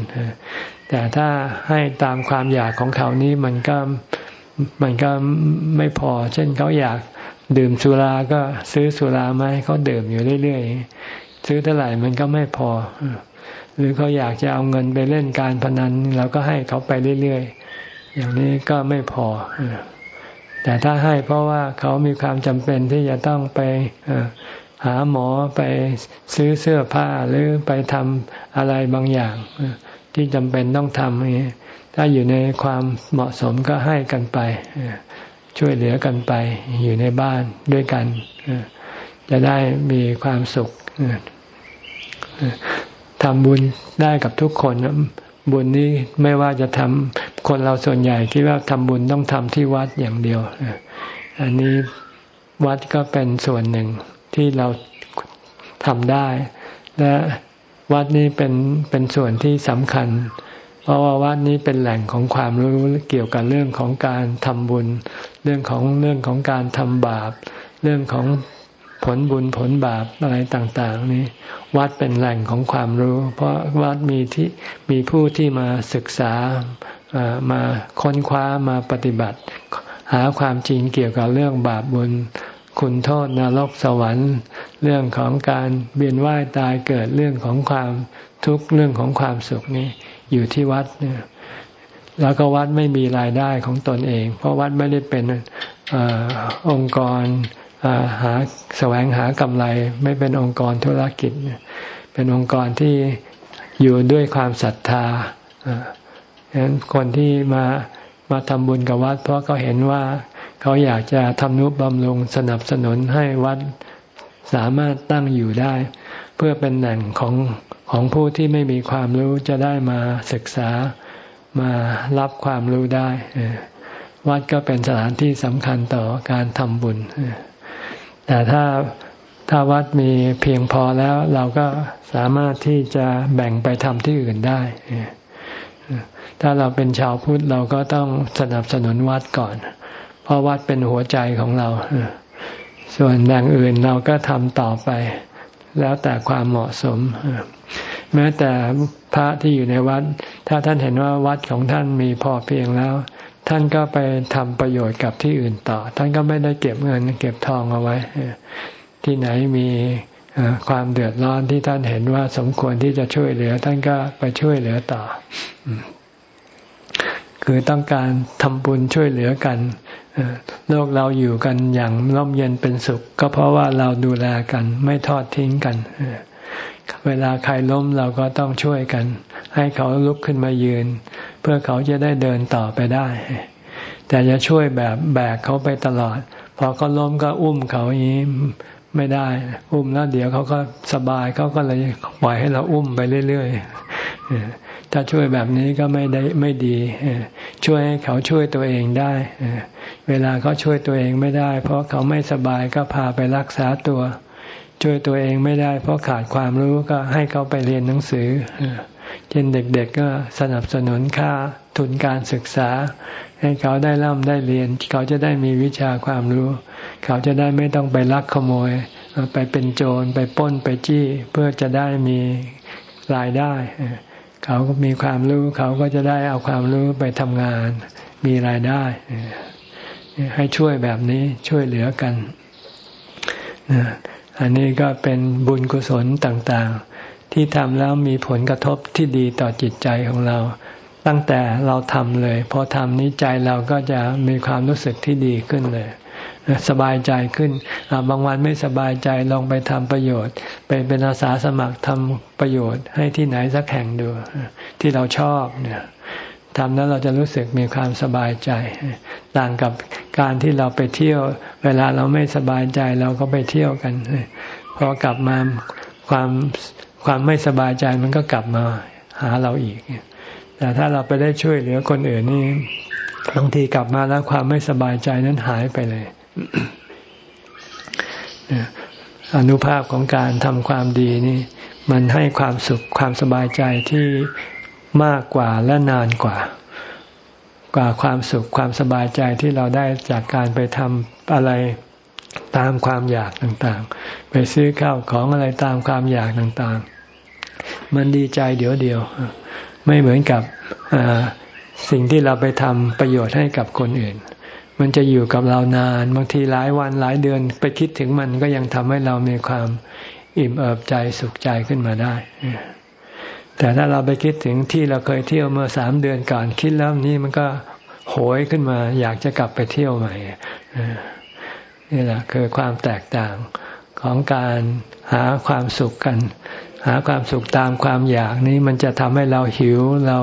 แต่ถ้าให้ตามความอยากของเขานี้มันก็มันก็ไม่พอ เช่นเขาอยากดื่มสุราก็ซื้อสุรามาให้เขาดื่มอยู่เรื่อยๆ ซื้อเท่าไหร่มันก็ไม่พอ หรือเขาอยากจะเอาเงินไปเล่นการพนันเราก็ให้เขาไปเรื่อยๆ อย่างนี้ก็ไม่พอ แต่ถ้าให้เพราะว่าเขามีความจำเป็นที่จะต้องไป หาหมอไปซื้อเสื้อผ้าหรือไปทำอะไรบางอย่าง ที่จำเป็นต้องทำนี่ถ้าอยู่ในความเหมาะสมก็ให้กันไป ช่วยเหลือกันไปอยู่ในบ้านด้วยกัน จะได้มีความสุขทำบุญได้กับทุกคนบุญนี้ไม่ว่าจะทำคนเราส่วนใหญ่คิดว่าทำบุญต้องทำที่วัดอย่างเดียวอันนี้วัดก็เป็นส่วนหนึ่ง ที่เราทำได้ และวัดนี้เป็นเป็นส่วนที่สำคัญ เพราะว่าวัดนี้เป็นแหล่งของความรู้เกี่ยวกับเรื่องของการทำบุญ เรื่องของเรื่องของการทำบาป เรื่องของผลบุญผลบาปอะไรต่าง ๆ นี้ วัดเป็นแหล่งของความรู้ เพราะวัดมีที่มีผู้ที่มาศึกษามาค้นคว้ามาปฏิบัติ หาความจริงเกี่ยวกับเรื่องบาปบุญ คุณโทษนรกสวรรค์ เรื่องของการเบียนว่ายตายเกิดเรื่องของความทุกข์เรื่องของความสุขนี่อยู่ที่วัดเนี่ยแล้วก็วัดไม่มีรายได้ของตนเอง เพราะวัดไม่ได้เป็นอองค์กรหาแสวงหากำไร ไม่เป็นองค์กรธุรกิจ เป็นองค์กรที่อยู่ด้วยความศรัทธาฉะนั้นคนที่มามาทำบุญกับวัด เพราะเขาเห็นว่า เขาอยากจะทำนุบำรุงสนับสนุนให้วัดสามารถตั้งอยู่ได้ เพื่อเป็นแหล่งของของผู้ที่ไม่มีความรู้จะได้มาศึกษามารับความรู้ได้ วัดก็เป็นสถานที่สำคัญต่อการทำบุญ แต่ถ้าถ้าวัดมีเพียงพอแล้วเราก็สามารถที่จะแบ่งไปทำที่อื่นได้ ถ้าเราเป็นชาวพุทธเราก็ต้องสนับสนุนวัดก่อน เพราะวัดเป็นหัวใจของเรา ส่วนอย่างอื่นเราก็ทำต่อไป แล้วแต่ความเหมาะสม แม้แต่พระที่อยู่ในวัด ถ้าท่านเห็นว่าวัดของท่านมีพอเพียงแล้ว ท่านก็ไปทำประโยชน์กับที่อื่นต่อ ท่านก็ไม่ได้เก็บเงิน เก็บทองเอาไว้ ที่ไหนมีความเดือดร้อนที่ท่านเห็นว่าสมควรที่จะช่วยเหลือ ท่านก็ไปช่วยเหลือต่อ คือต้องการทำบุญช่วยเหลือกันโลกเราอยู่กันอย่างร่มเย็นเป็นสุข ก็เพราะว่าเราดูแลกันไม่ทอดทิ้งกัน เวลาใครล้มเราก็ต้องช่วยกัน ให้เขาลุกขึ้นมายืน เพื่อเขาจะได้เดินต่อไปได้ แต่จะช่วยแบบแบกเขาไปตลอด พอเขาล้มก็อุ้มเขาอย่างนี้ ไม่ได้ อุ้มแล้วเดี๋ยวเขาก็สบายเขาก็เลยปล่อยให้เราอุ้มไปเรื่อยๆถ้าช่วยแบบนี้ก็ไม่ได้ไม่ดีช่วยให้เขาช่วยตัวเองได้เวลาเขาช่วยตัวเองไม่ได้ เพราะเขาไม่สบายก็พาไปรักษาตัว ช่วยตัวเองไม่ได้ เพราะขาดความรู้ก็ให้เขาไปเรียนหนังสือ เช่นเด็กๆก็สนับสนุนค่าทุนการศึกษา ให้เขาได้ร่ำได้เรียน เขาจะได้มีวิชาความรู้ เขาจะได้ไม่ต้องไปลักขโมย ไปเป็นโจรไปป้นไปจี้ เพื่อจะได้มีรายได้ เขาก็มีความรู้ เขาก็จะได้เอาความรู้ไปทำงาน มีรายได้ ให้ช่วยแบบนี้ช่วยเหลือกัน อันนี้ก็เป็นบุญกุศลต่างๆ ที่ทำแล้วมีผลกระทบที่ดีต่อจิตใจของเรา ตั้งแต่เราทำเลยพอทำนี้ใจเราก็จะมีความรู้สึกที่ดีขึ้นเลยสบายใจขึ้น บางวันไม่สบายใจลองไปทำประโยชน์ ไปเป็นอาสาสมัครทำประโยชน์ให้ที่ไหนสักแห่งดู ที่เราชอบเนี่ยทำแล้วเราจะรู้สึกมีความสบายใจ ต่างกับการที่เราไปเที่ยว เวลาเราไม่สบายใจเราก็ไปเที่ยวกันพอกลับมาความ ความไม่สบายใจมันก็กลับมาหาเราอีก แต่ถ้าเราไปได้ช่วยเหลือคนอื่นนี่บางทีกลับมาแล้วความไม่สบายใจนั้นหายไปเลยอนุภาพของการทำความดีนี่ มันให้ความสุขความสบายใจที่มากกว่าและนานกว่า กว่าความสุขความสบายใจที่เราได้จากการไปทำอะไรตามความอยากต่างๆ ไปซื้อข้าวของอะไรตามความอยากต่างๆ มันดีใจเดี๋ยวเดียว ไม่เหมือนกับสิ่งที่เราไปทำประโยชน์ให้กับคนอื่น มันจะอยู่กับเรานานบางทีหลายวันหลายเดือนไปคิดถึงมันก็ยังทำให้เรามีความอิ่มเอิบใจสุขใจขึ้นมาได้ แต่ถ้าเราไปคิดถึงที่เราเคยเที่ยวเมื่อสามเดือนก่อนคิดแล้วนี่มันก็โหยขึ้นมา อยากจะกลับไปเที่ยวใหม่นี่แหละคือความแตกต่างของการหาความสุขกัน หาความสุขตามความอยากนี้มันจะทำให้เราหิวเรา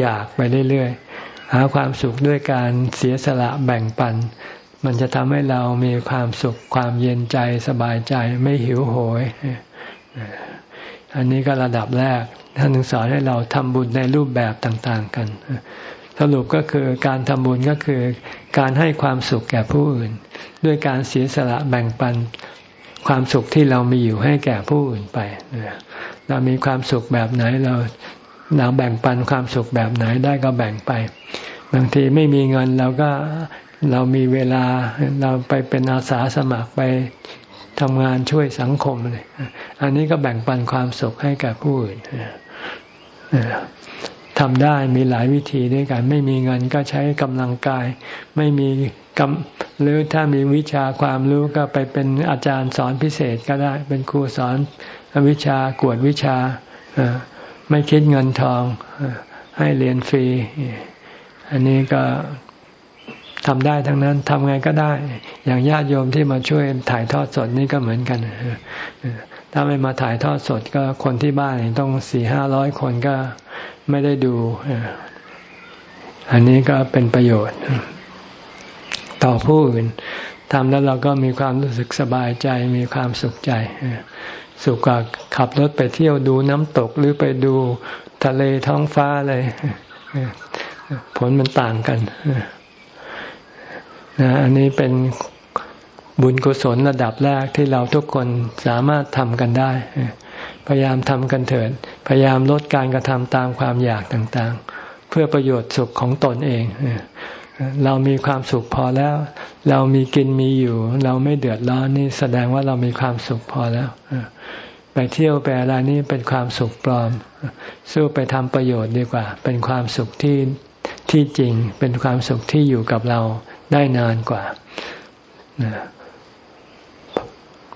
อยากไปเรื่อยๆหาความสุขด้วยการเสียสละแบ่งปัน มันจะทำให้เรามีความสุขความเย็นใจสบายใจไม่หิวโหย อันนี้ก็ระดับแรกท่านถึงสอนให้เราทำบุญในรูปแบบต่างๆกันสรุปก็คือการทำบุญก็คือการให้ความสุขแก่ผู้อื่น ด้วยการเสียสละแบ่งปัน ความสุขที่เรามีอยู่ให้แก่ผู้อื่นไป เรามีความสุขแบบไหนเราเราแบ่งปันความสุขแบบไหนได้ก็แบ่งไป บางทีไม่มีเงินเราก็เรามีเวลาเราไปเป็นอาสาสมัครไปทำงานช่วยสังคมเลยอันนี้ก็แบ่งปันความสุขให้กับผู้อื่นทำได้มีหลายวิธีด้วยกัน ไม่มีเงินก็ใช้กำลังกาย ไม่มี หรือถ้ามีวิชาความรู้ก็ไปเป็นอาจารย์สอนพิเศษก็ได้ เป็นครูสอนวิชากวดวิชาไม่คิดเงินทองให้เรียนฟรี อันนี้ก็ทำได้ทั้งนั้นทำไงก็ได้ อย่างญาติโยมที่มาช่วยถ่ายทอดสดนี่ก็เหมือนกันถ้าไม่มาถ่ายทอดสดก็คนที่บ้านต้องสี่ห้าร้อยคนก็ไม่ได้ดู อันนี้ก็เป็นประโยชน์ ต่อผู้อื่นทำแล้วเราก็มีความรู้สึกสบายใจมีความสุขใจ สุขกว่าขับรถไปเที่ยวดูน้ำตกหรือไปดูทะเลท้องฟ้าเลยผลมันต่างกันนะอันนี้เป็นบุญกุศลระดับแรกที่เราทุกคนสามารถทำกันได้ พยายามทำกันเถิด พยายามลดการกระทำตามความอยากต่างๆ เพื่อประโยชน์สุขของตนเอง เรามีความสุขพอแล้ว เรามีกินมีอยู่ เราไม่เดือดร้อนนี่แสดงว่าเรามีความสุขพอแล้วไปเที่ยวไปอะไรนี่เป็นความสุขปลอม สู้ไปทำประโยชน์ดีกว่า เป็นความสุขที่ที่จริง เป็นความสุขที่อยู่กับเราได้นานกว่า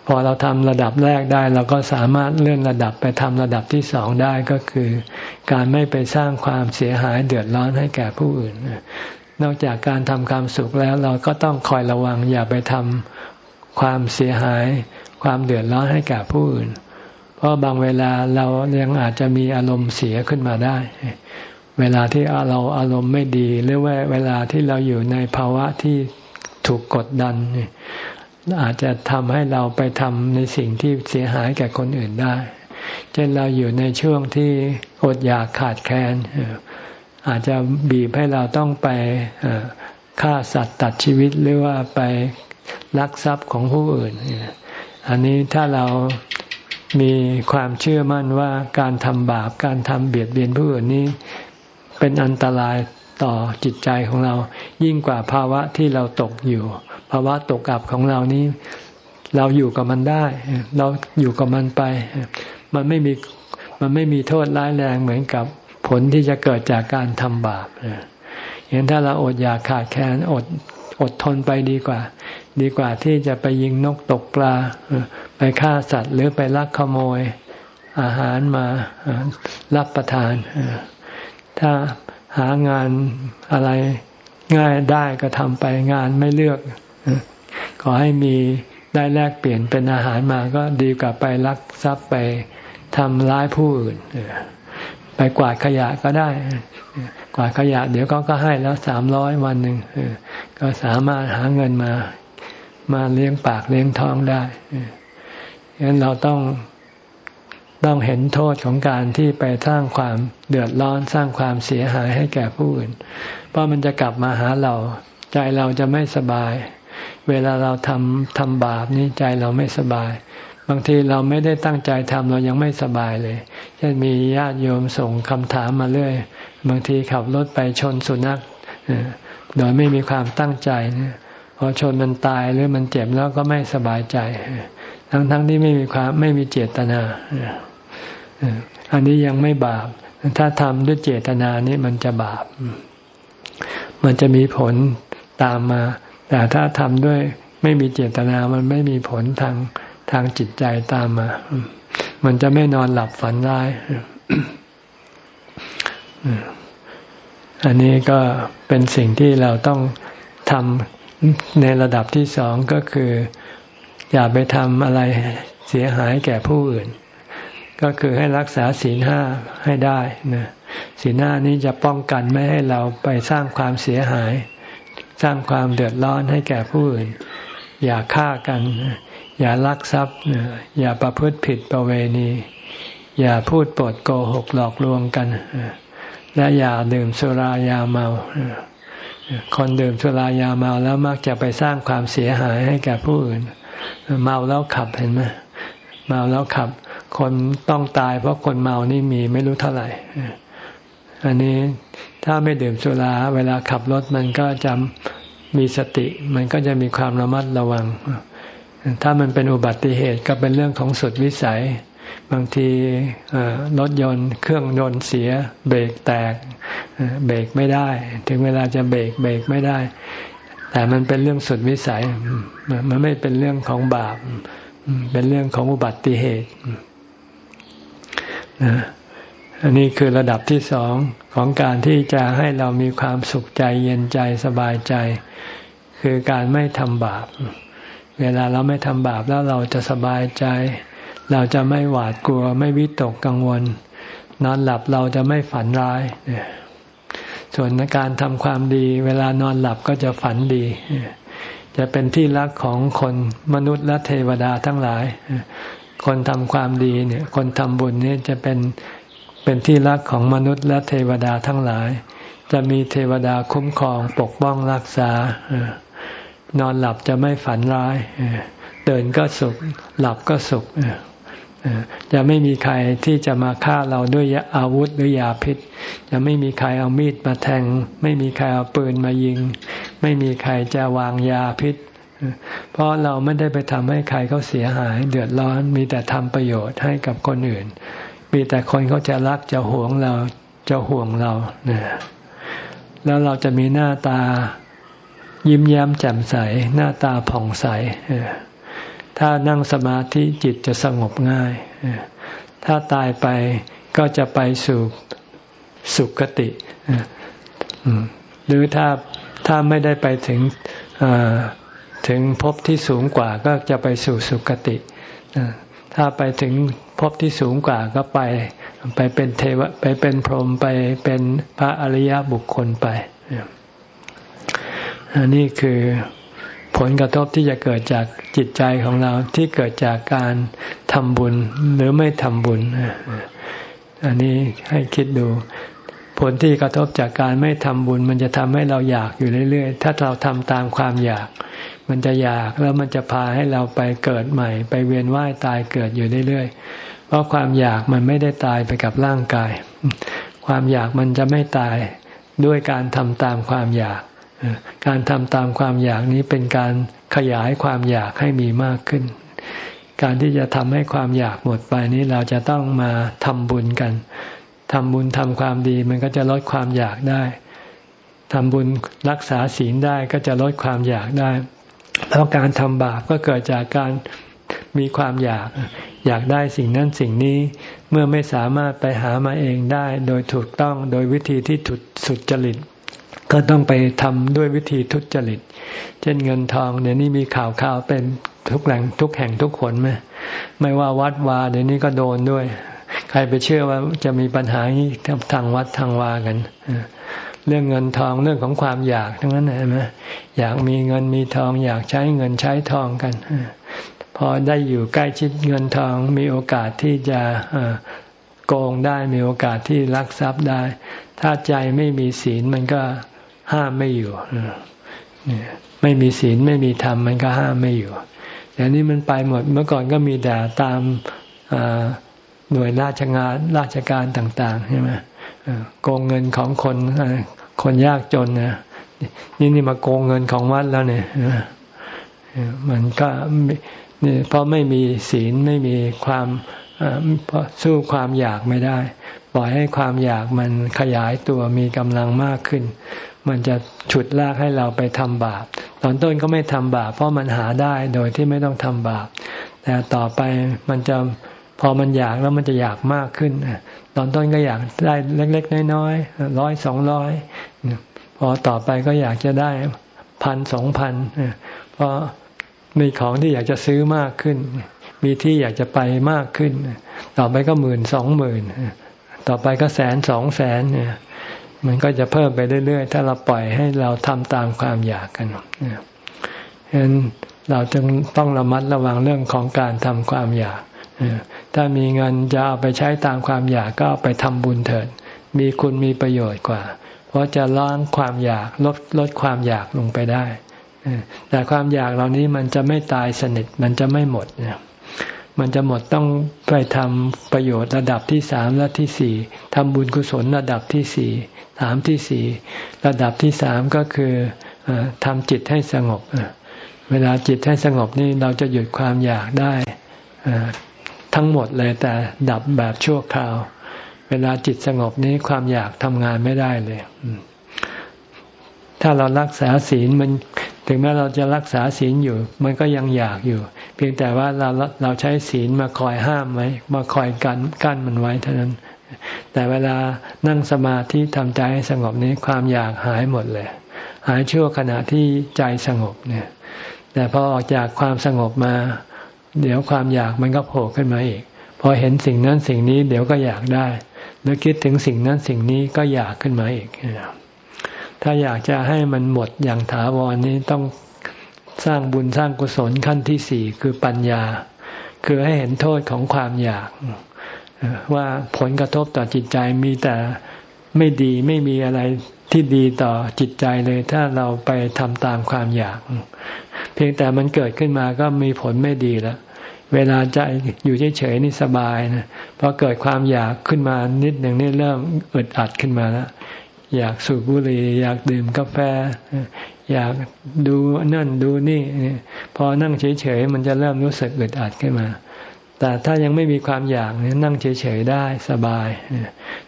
พอเราทำระดับแรกได้ เราก็สามารถเลื่อนระดับไปทำระดับที่สองได้ก็คือ การไม่ไปสร้างความเสียหายเดือดร้อนให้แก่ผู้อื่น นอกจากการทำความสุขแล้วเราก็ต้องคอยระวัง อย่าไปทำความเสียหาย ความเดือดร้อนให้แก่ผู้อื่น เพราะบางเวลาเรายังอาจจะมีอารมณ์เสียขึ้นมาได้ เวลาที่เราอารมณ์ไม่ดี หรือว่าเวลาที่เราอยู่ในภาวะที่ถูกกดดันอาจจะทำให้เราไปทำในสิ่งที่เสียหายแก่คนอื่นได้ เช่นเราอยู่ในช่วงที่อดอยากขาดแคลน อาจจะบีบให้เราต้องไปฆ่าสัตว์ตัดชีวิตหรือว่าไปลักทรัพย์ของผู้อื่น อันนี้ถ้าเรามีความเชื่อมั่นว่าการทำบาปการทำเบียดเบียนผู้อื่นนี้เป็นอันตรายต่อจิตใจของเรา ยิ่งกว่าภาวะที่เราตกอยู่ ภาวะตกอับของเรานี้ เราอยู่กับมันได้ เราอยู่กับมันไป มันไม่มีมันไม่มีโทษร้ายแรงเหมือนกับ ผลที่จะเกิดจากการทำบาปอย่างถ้าเราอดอยากขาดแคลนอดอดทนไปดีกว่า ดีกว่าที่จะไปยิงนกตกปลา ไปฆ่าสัตว์หรือไปลักขโมยอาหารมารับประทาน ถ้าหางานอะไรง่ายได้ก็ทำไปงานไม่เลือก ขอให้มีได้แลกเปลี่ยนเป็นอาหารมาก็ดีกว่าไปลักทรัพย์ไปทำร้ายผู้อื่น ไปกวาดขยะก็ได้ กวาดขยะ เดี๋ยวก็ก็ให้แล้วสามร้อยวันหนึ่งก็สามารถหาเงินมา มาเลี้ยงปากเลี้ยงท้องได้ฉะนั้นเราต้องต้องเห็นโทษของการที่ไปสร้างความเดือดร้อนสร้างความเสียหายให้แก่ผู้อื่น เพราะมันจะกลับมาหาเรา ใจเราจะไม่สบาย เวลาเราทำทำบาปนี้ใจเราไม่สบาย บางทีเราไม่ได้ตั้งใจทำเรายังไม่สบายเลยเช่นมีญาติโยมส่งคำถามมาเรื่อย บางทีขับรถไปชนสุนัขโดยไม่มีความตั้งใจพอชนมันตายหรือมันเจ็บแล้วก็ไม่สบายใจ ทั้งๆทที่ไม่มีความไม่มีเจตนาอันนี้ยังไม่บาป ถ้าทำด้วยเจตนานี้มันจะบาป มันจะมีผลตามมา แต่ถ้าทำด้วยไม่มีเจตนามันไม่มีผลทาง ทางจิตใจตามมา มันจะไม่นอนหลับฝันร้าย อันนี้ก็เป็นสิ่งที่เราต้องทำในระดับที่สองก็คือ อย่าไปทำอะไรเสียหายแก่ผู้อื่น ก็คือให้รักษาศีลห้าให้ได้นะศีลห้านี้จะป้องกันไม่ให้เราไปสร้างความเสียหาย สร้างความเดือดร้อนให้แก่ผู้อื่น อย่าฆ่ากัน อย่าลักทรัพย์อย่าประพฤติผิดประเวณี อย่าพูดปดโกหกหลอกลวงกัน และอย่าดื่มสุรายาเมา คนดื่มสุรายาเมาแล้วมักจะไปสร้างความเสียหายให้แก่ผู้อื่น เมาแล้วขับเห็นไหมเมาแล้วขับ คนต้องตาย เพราะคนเมานี่มีไม่รู้เท่าไหร่ อันนี้ถ้าไม่ดื่มสุราเวลาขับรถมันก็จะมีสติ มันก็จะมีความระมัดระวัง ถ้ามันเป็นอุบัติเหตุก็เป็นเรื่องของสุดวิสัย บางทีรถยนต์เครื่องยนต์เสีย เบรกแตกเบรกไม่ได้ ถึงเวลาจะเบรกเบรกไม่ได้ แต่มันเป็นเรื่องสุดวิสัย มันไม่เป็นเรื่องของบาป เป็นเรื่องของอุบัติเหตุอันนี้คือระดับที่สองของการที่จะให้เรามีความสุขใจเย็นใจสบายใจ คือการไม่ทำบาป เวลาเราไม่ทำบาปแล้วเราจะสบายใจ เราจะไม่หวาดกลัว ไม่วิตกกังวล นอนหลับเราจะไม่ฝันร้าย ส่วนการทำความดี เวลานอนหลับก็จะฝันดี จะเป็นที่รักของคนมนุษย์และเทวดาทั้งหลาย คนทำความดีเนี่ย คนทำบุญเนี่ยจะเป็นเป็นที่รักของมนุษย์และเทวดาทั้งหลาย จะมีเทวดาคุ้มครองปกป้องรักษา นอนหลับจะไม่ฝันร้ายเดินก็สุข หลับก็สุขจะไม่มีใครที่จะมาฆ่าเราด้วยอาวุธหรือยาพิษ จะไม่มีใครเอามีดมาแทง ไม่มีใครเอาปืนมายิง ไม่มีใครจะวางยาพิษ เพราะเราไม่ได้ไปทำให้ใครเขาเสียหาย เดือดร้อน มีแต่ทำประโยชน์ให้กับคนอื่น มีแต่คนเขาจะรักจะหวงเราจะห่วงเรา แล้วเราจะมีหน้าตา ยิ้มแย้มแจ่มใส หน้าตาผ่องใส ถ้านั่งสมาธิจิตจะสงบง่าย ถ้าตายไปก็จะไปสู่สุคติหรือถ้าถ้าไม่ได้ไปถึงถึงภพที่สูงกว่าก็จะไปสู่สุคติ ถ้าไปถึงภพที่สูงกว่าก็ไป ไปเป็นเทวไปเป็นพรหมไปเป็นพระอริยบุคคลไป อันี่คือผลกระทบที่จะเกิดจากจิตใจของเราที่เกิดจากการทำบุญหรือไม่ทำบุญ อันนี้ให้คิดดู ผลที่กระทบจากการไม่ทำบุญ มันจะทำให้เราอยากอยู่เรื่อย ๆ ถ้าเราทำตามความอยาก มันจะอยากแล้วมันจะพาให้เราไปเกิดใหม่ ไปเวียนว่ายตายเกิดอยู่เรื่อยๆ เพราะความอยากมันไม่ได้ตายไปกับร่างกาย ความอยากมันจะไม่ตายด้วยการทำตามความอยาก การทำตามความอยากนี้เป็นการขยายความอยากให้มีมากขึ้น การที่จะทำให้ความอยากหมดไปนี้เราจะต้องมาทำบุญกันทำบุญทำความดีมันก็จะลดความอยากได้ทำบุญรักษาศีลได้ก็จะลดความอยากได้เพราะการทำบาปก็เกิดจากการมีความอยาก อยากได้สิ่งนั้นสิ่งนี้เมื่อไม่สามารถไปหามาเองได้ โดยถูกต้องโดยวิธีที่ถูกสุดจริต ก็ต้องไปทำด้วยวิธีทุจริต เช่นเงินทองเดี๋ยวนี้มีข่าวข่าวเป็นทุกแหล่งทุกแห่งทุกคนไหมไม่ว่าวัดวาเดี๋ยวนี้ก็โดนด้วย ใครไปเชื่อว่าจะมีปัญหานี้ทางวัดทางวากันเรื่องเงินทองเรื่องของความอยากทั้งนั้นเห็นไหมอยากมีเงินมีทอง อยากใช้เงินใช้ทองกันพอได้อยู่ใกล้ชิดเงินทองมีโอกาสที่จะ โกงได้มีโอกาสที่ลักทรัพย์ได้ ถ้าใจไม่มีศีลมันก็ห้ามไม่อยู่ไม่มีศีลไม่มีธรรมมันก็ห้ามไม่อยู่แต่นี้มันไปหมดเมื่อก่อนก็มีแต่ตามหน่วยราชงานราชการต่างๆใช่ไหมโกงเงินของคนคนยากจนนะนี่นี่มาโกงเงินของวัดแล้วเนี่ยมันก็นี่เพราะไม่มีศีลไม่มีความ สู้ความอยากไม่ได้ ปล่อยให้ความอยากมันขยายตัวมีกำลังมากขึ้น มันจะฉุดลากให้เราไปทำบาป ตอนต้นก็ไม่ทำบาป เพราะมันหาได้โดยที่ไม่ต้องทำบาป แต่ต่อไปมันจะพอมันอยากแล้วมันจะอยากมากขึ้น ตอนต้นก็อยากได้เล็ก ๆ น้อยๆร้อยสองร้อยพอต่อไปก็อยากจะได้พันสองพันเพราะมีของที่อยากจะซื้อมากขึ้น มีที่อยากจะไปมากขึ้น ต่อไปก็หมื่นสองหมื่นต่อไปก็แสนสองแสนเนี่ยมันก็จะเพิ่มไปเรื่อย ๆ ถ้าเราปล่อยให้เราทำตามความอยากกันฉะนั้นเราจึงต้องระมัดระวังเรื่องของการทำความอยากถ้ามีเงินจะเอาไปใช้ตามความอยากก็ไปทำบุญเถิด มีคุณมีประโยชน์กว่า เพราะจะล้างความอยากลดลดความอยากลงไปได้แต่ความอยากเหล่านี้มันจะไม่ตายสนิทมันจะไม่หมดเนี่ย มันจะหมดต้องไปทำประโยชน์ระดับที่สามและที่สี่ทำบุญกุศลระดับที่สี่สามที่สี่ระดับที่สามก็คือทำจิตให้สงบ เวลาจิตให้สงบนี่เราจะหยุดความอยากได้ทั้งหมดเลยแต่ดับแบบชั่วคราว เวลาจิตสงบนี้ความอยากทำงานไม่ได้เลย ถ้าเรารักษาศีลมันถึงแม้เราจะรักษาศีลอยู่ มันก็ยังอยากอยู่ เพียงแต่ว่าเราเราใช้ศีลมาคอยห้ามไว้มาคอยกันกั้นมันไว้เท่านั้น แต่เวลานั่งสมาธิทำใจให้สงบนี้ความอยากหายหมดเลย หายชั่วขณะที่ใจสงบเนี่ย แต่พอออกจากความสงบมา เดี๋ยวความอยากมันก็โผล่ขึ้นมาอีก พอเห็นสิ่งนั้นสิ่งนี้เดี๋ยวก็อยากได้ หรือคิดถึงสิ่งนั้นสิ่งนี้ก็อยากขึ้นมาอีก ถ้าอยากจะให้มันหมดอย่างถาวรนี้ต้องสร้างบุญสร้างกุศลขั้นที่สี่คือปัญญา คือให้เห็นโทษของความอยาก ว่าผลกระทบต่อจิตใจมีแต่ไม่ดีไม่มีอะไรที่ดีต่อจิตใจเลยถ้าเราไปทำตามความอยาก เพียงแต่มันเกิดขึ้นมาก็มีผลไม่ดีแล้วเวลาใจอยู่เฉยๆนี่สบายนะพอเกิดความอยากขึ้นมานิดหนึ่งนี่เริ่มอึดอัดขึ้นมาแล้ว อยากสูบบุหรี่อยากดื่มกาแฟ อยากดูนั่นดูนี่ พอนั่งเฉยๆมันจะเริ่มรู้สึกอึดอัดขึ้นมา แต่ถ้ายังไม่มีความอยากเนี่ยนั่งเฉยๆได้สบาย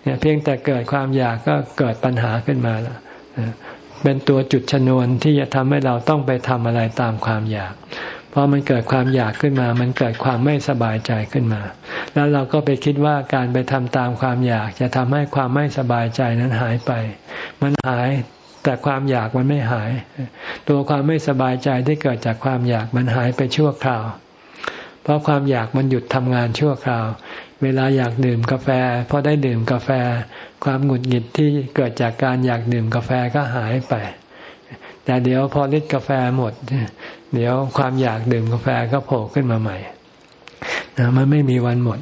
เนี่ยเพียงแต่เกิดความอยากก็เกิดปัญหาขึ้นมาแล้วเป็นตัวจุดชนวนที่จะทำให้เราต้องไปทำอะไรตามความอยาก พอมันเกิดความอยากขึ้นมา มันเกิดความไม่สบายใจขึ้นมา แล้วเราก็ไปคิดว่าการไปทำตามความอยากจะทำให้ความไม่สบายใจนั้นหายไป มันหายแต่ความอยากมันไม่หาย ตัวความไม่สบายใจที่เกิดจากความอยากมันหายไปชั่วคราว เพราะความอยากมันหยุดทำงานชั่วคราว เวลาอยากดื่มกาแฟพอได้ดื่มกาแฟ ความหงุดหงิดที่เกิดจากการอยากดื่มกาแฟก็หายไป แต่เดี๋ยวพอฤทธิ์กาแฟหมด เดี๋ยวความอยากดื่มกาแฟก็โผล่ขึ้นมาใหม่นะมันไม่มีวันหมด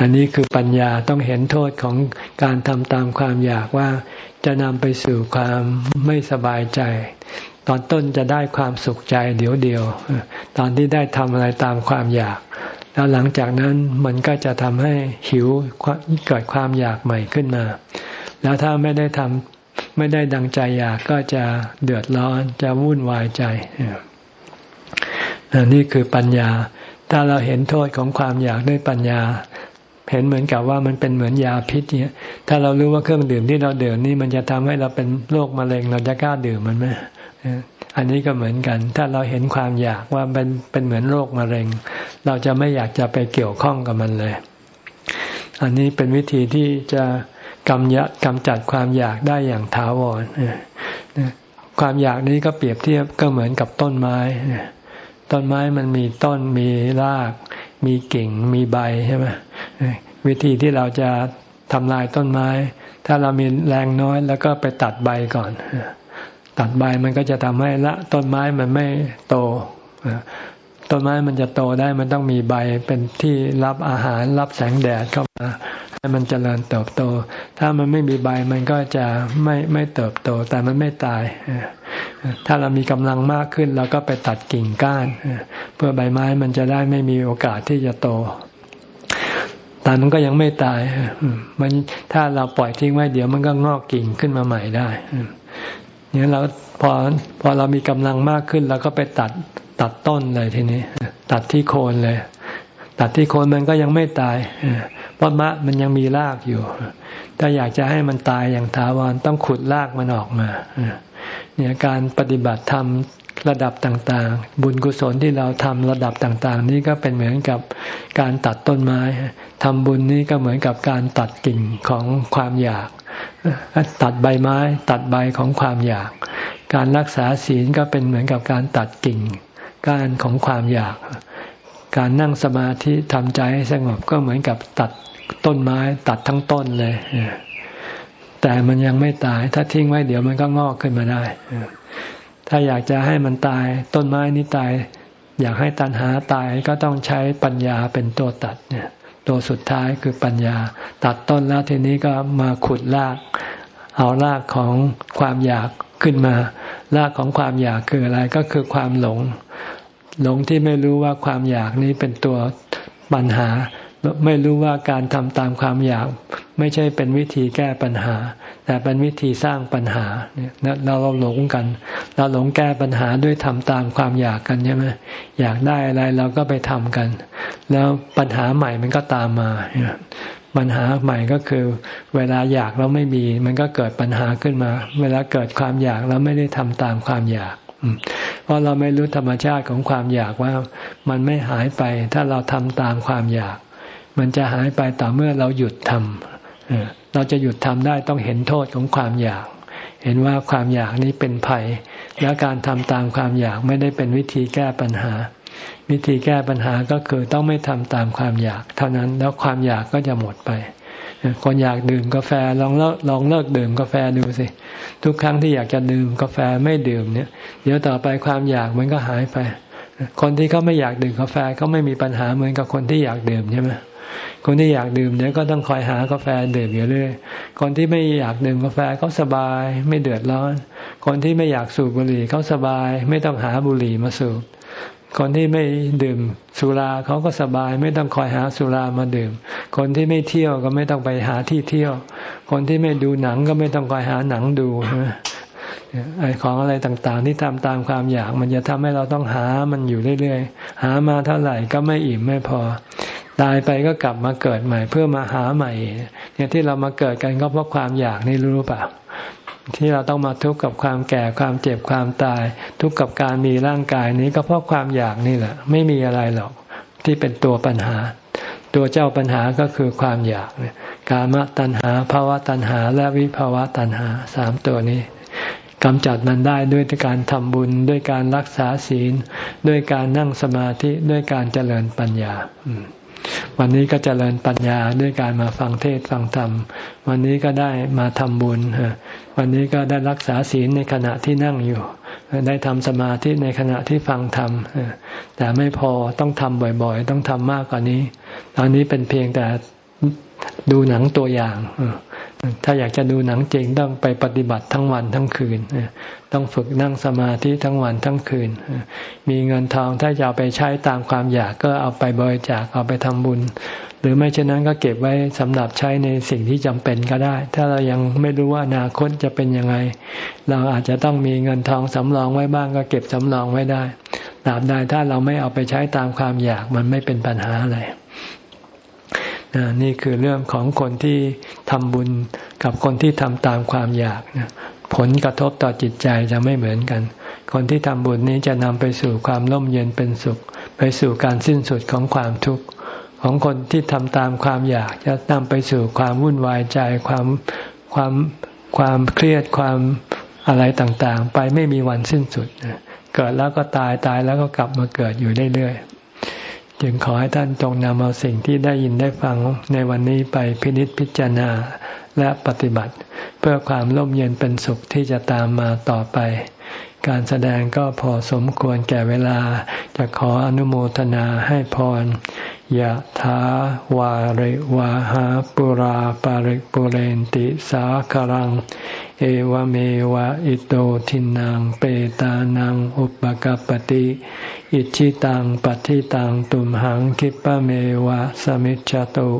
อันนี้คือปัญญาต้องเห็นโทษของการทำตามความอยากว่าจะนำไปสู่ความไม่สบายใจ ตอนต้นจะได้ความสุขใจเดี๋ยวเดียว ตอนที่ได้ทำอะไรตามความอยาก แล้วหลังจากนั้นมันก็จะทำให้หิวเกิดความอยากใหม่ขึ้นมา แล้วถ้าไม่ได้ทำ ไม่ได้ดังใจอยากก็จะเดือดร้อนจะวุ่นวายใจนี่คือปัญญา ถ้าเราเห็นโทษของความอยากด้วยปัญญา เห็นเหมือนกับว่ามันเป็นเหมือนยาพิษเนี่ย ถ้าเรารู้ว่าเครื่องดื่มที่เราดื่มนี่มันจะทำให้เราเป็นโรคมะเร็งเราจะกล้าดื่มมันไหมอันนี้ก็เหมือนกัน ถ้าเราเห็นความอยากว่าเป็นเป็นเหมือนโรคมะเร็ง เราจะไม่อยากจะไปเกี่ยวข้องกับมันเลย อันนี้เป็นวิธีที่จะ กำยะกำจัดความอยากได้อย่างถาวรความอยากนี้ก็เปรียบเทียบก็เหมือนกับต้นไม้ต้นไม้มันมีต้นมีราก มีกิ่งมีใบใช่ไหมวิธีที่เราจะทำลายต้นไม้ ถ้าเรามีแรงน้อยแล้วก็ไปตัดใบก่อน ตัดใบมันก็จะทำให้ละต้นไม้มันไม่โตต้นไม้มันจะโตได้มันต้องมีใบเป็นที่รับอาหารรับแสงแดดเข้ามา ให้มันเจริญเติบโต ถ้ามันไม่มีใบมันก็จะไม่ไม่เติบโต แต่มันไม่ตาย ถ้าเรามีกำลังมากขึ้นเราก็ไปตัดกิ่งก้าน เพื่อใบไม้มันจะได้ไม่มีโอกาสที่จะโตแต่มันก็ยังไม่ตาย มันถ้าเราปล่อยทิ้งไว้เดี๋ยวมันก็งอกกิ่งขึ้นมาใหม่ได้เนี่ยเราพอพอเรามีกำลังมากขึ้นเราก็ไปตัดตัดต้นเลยทีนี้ ตัดที่โคนเลย ตัดที่โคนมันก็ยังไม่ตาย เพราะมะมันยังมีรากอยู่ ถ้าอยากจะให้มันตายอย่างถาวรต้องขุดรากมันออกมาเนี่ยการปฏิบัติธรรมระดับต่างๆ บุญกุศลที่เราทำระดับต่างๆ นี่ก็เป็นเหมือนกับการตัดต้นไม้ทำบุญนี่ก็เหมือนกับการตัดกิ่งของความอยาก ตัดใบไม้ ตัดใบของความอยาก การรักษาศีลก็เป็นเหมือนกับการตัดกิ่งก้านของความอยาก การนั่งสมาธิทำใจให้สงบก็เหมือนกับตัดต้นไม้ตัดทั้งต้นเลย แต่มันยังไม่ตาย ถ้าทิ้งไว้เดี๋ยวมันก็งอกขึ้นมาได้ ถ้าอยากจะให้มันตาย ต้นไม้นี้ตาย อยากให้ตันหาตายก็ต้องใช้ปัญญาเป็นตัวตัดเนี่ยตัวสุดท้ายคือปัญญา ตัดต้นแล้วทีนี้ก็มาขุดราก เอารากของความอยากขึ้นมา รากของความอยากคืออะไรก็คือความหลง หลงที่ไม่รู้ว่าความอยากนี้เป็นตัวปัญหา ไม่รู้ว่าการทำตามความอยาก ไม่ใช่เป็นวิธีแก้ปัญหา แต่เป็นวิธีสร้างปัญหาเนี่ยเราเราหลงกัน เราหลงแก้ปัญหาด้วยทำตามความอยากกันใช่ไหมอยากได้อะไรเราก็ไปทำกัน แล้วปัญหาใหม่มันก็ตามมาปัญหาใหม่ก็คือ เวลาอยากแล้วไม่มี มันก็เกิดปัญหาขึ้นมา เวลาเกิดความอยากแล้วไม่ได้ทำตามความอยาก เพราะเราไม่รู้ธรรมชาติของความอยากว่ามันไม่หายไป ถ้าเราทำตามความอยาก มันจะหายไปต่อเมื่อเราหยุดทำเราจะหยุดทำได้ต้องเห็นโทษของความอยาก เห็นว่าความอยากนี้เป็นภัย และการทำตามความอยากไม่ได้เป็นวิธีแก้ปัญหา วิธีแก้ปัญหาก็คือต้องไม่ทำตามความอยาก เท่านั้นแล้วความอยากก็จะหมดไป คนอยากดื่มกาแฟลองเลิกลองเลิกดื่มกาแฟดูสิ ทุกครั้งที่อยากจะดื่มกาแฟไม่ดื่มเนี่ย เดี๋ยวต่อไปความอยากมันก็หายไป คนที่เขาไม่อยากดื่มกาแฟเขาไม่มีปัญหาเหมือนกับคนที่อยากดื่มใช่ไหมคนที่อยากดื่มเดี๋ยวก็ต้องคอยหากาแฟดื่มอยู่เรื่อย คนที่ไม่อยากดื่มกาแฟเขาสบายไม่เดือดร้อน คนที่ไม่อยากสูบบุหรี่เขาสบาย ไม่ต้องหาบุหรี่มาสูบ คนที่ไม่ดื่มสุราเขาก็สบาย ไม่ต้องคอยหาสุรามาดื่ม คนที่ไม่เที่ยวก็ไม่ต้องไปหาที่เที่ยว คนที่ไม่ดูหนังก็ไม่ต้องคอยหาหนังดูไอ้ของอะไรต่างๆ ที่ทำตามความอยาก มันจะทำให้เราต้องหามันอยู่เรื่อยๆ หามาเท่าไหร่ก็ไม่อิ่มไม่พอ ตายไปก็กลับมาเกิดใหม่ เพื่อมาหาใหม่ เนี่ยที่เรามาเกิดกันก็เพราะความอยากนี่รู้เปล่า ที่เราต้องมาทุกข์กับความแก่ความเจ็บความตาย ทุกข์กับการมีร่างกายนี้ก็เพราะความอยากนี่แหละ ไม่มีอะไรหรอกที่เป็นตัวปัญหา ตัวเจ้าปัญหาก็คือความอยากเนี่ยกามตัณหาภาวะตัณหา และวิภาวะตัณหาสามตัวนี้กำจัดมันได้ด้วยการทำบุญด้วยการรักษาศีล ด้วยการนั่งสมาธิด้วยการเจริญปัญญา วันนี้ก็จเจริญปัญญาด้วยการมาฟังเทศฟังธรรม วันนี้ก็ได้มาทำบุญ วันนี้ก็ได้รักษาศีลในขณะที่นั่งอยู่ ได้ทำสมาธิในขณะที่ฟังธรรมแต่ไม่พอต้องทำบ่อย ๆ ต้องทำมากกว่านี้ ตอนนี้เป็นเพียงแต่ดูหนังตัวอย่าง ถ้าอยากจะดูหนังจริงต้องไปปฏิบัติทั้งวันทั้งคืน ต้องฝึกนั่งสมาธิทั้งวันทั้งคืน มีเงินทองถ้าจะเอาไปใช้ตามความอยากก็เอาไปบริจาคเอาไปทำบุญ หรือไม่เช่นนั้นก็เก็บไว้สำหรับใช้ในสิ่งที่จำเป็นก็ได้ ถ้าเรายังไม่รู้ว่าอนาคตจะเป็นยังไง เราอาจจะต้องมีเงินทองสำรองไว้บ้างก็เก็บสำรองไว้ได้ตราบใดถ้าเราไม่เอาไปใช้ตามความอยากมันไม่เป็นปัญหาอะไร นี่คือเรื่องของคนที่ทำบุญกับคนที่ทำตามความอยากผลกระทบต่อจิตใจจะไม่เหมือนกัน คนที่ทำบุญนี้จะนำไปสู่ความร่มเย็นเป็นสุข ไปสู่การสิ้นสุดของความทุกข์ของคนที่ทำตามความอยากจะนำไปสู่ความวุ่นวายใจความความความเครียดความอะไรต่างๆ ไปไม่มีวันสิ้นสุด เกิดแล้วก็ตายตายแล้วก็กลับมาเกิดอยู่เรื่อยๆ จึงขอให้ท่านจงนำเอาสิ่งที่ได้ยินได้ฟังในวันนี้ไปพินิจพิจารณาและปฏิบัติ เพื่อความร่มเย็นเป็นสุขที่จะตามมาต่อไป การแสดงก็พอสมควรแก่เวลา จะขออนุโมทนาให้พร ยะถาวาริวาหาปุราปาริปุเรนติสาคารัง เอวเมวะอิโตทินังเปตานังอุปกัปติ อิชิตังปฏิตังตุมหังคิปะเมวะสมิจจตุ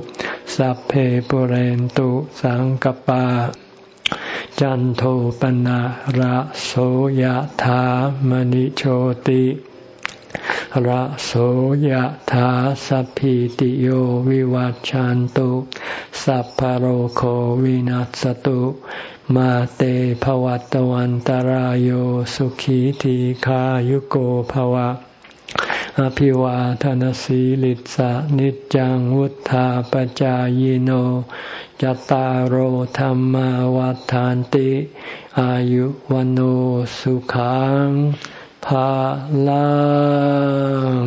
สัพเพปุเรนตุสังกปาจันโทปนะระโสยธามณิโชติ ระโสยธาสัพพิติโยวิวัจจันตุสัพพโรโควินัสตุมาเตภวัตวันตารโยสุขีทีขายุโกภวะ อภิวาทานสีลิสะนิจังวุธาปจายโนจตารโหธรรมวัฏานติ อายุวันโอสุขัง ภาลัง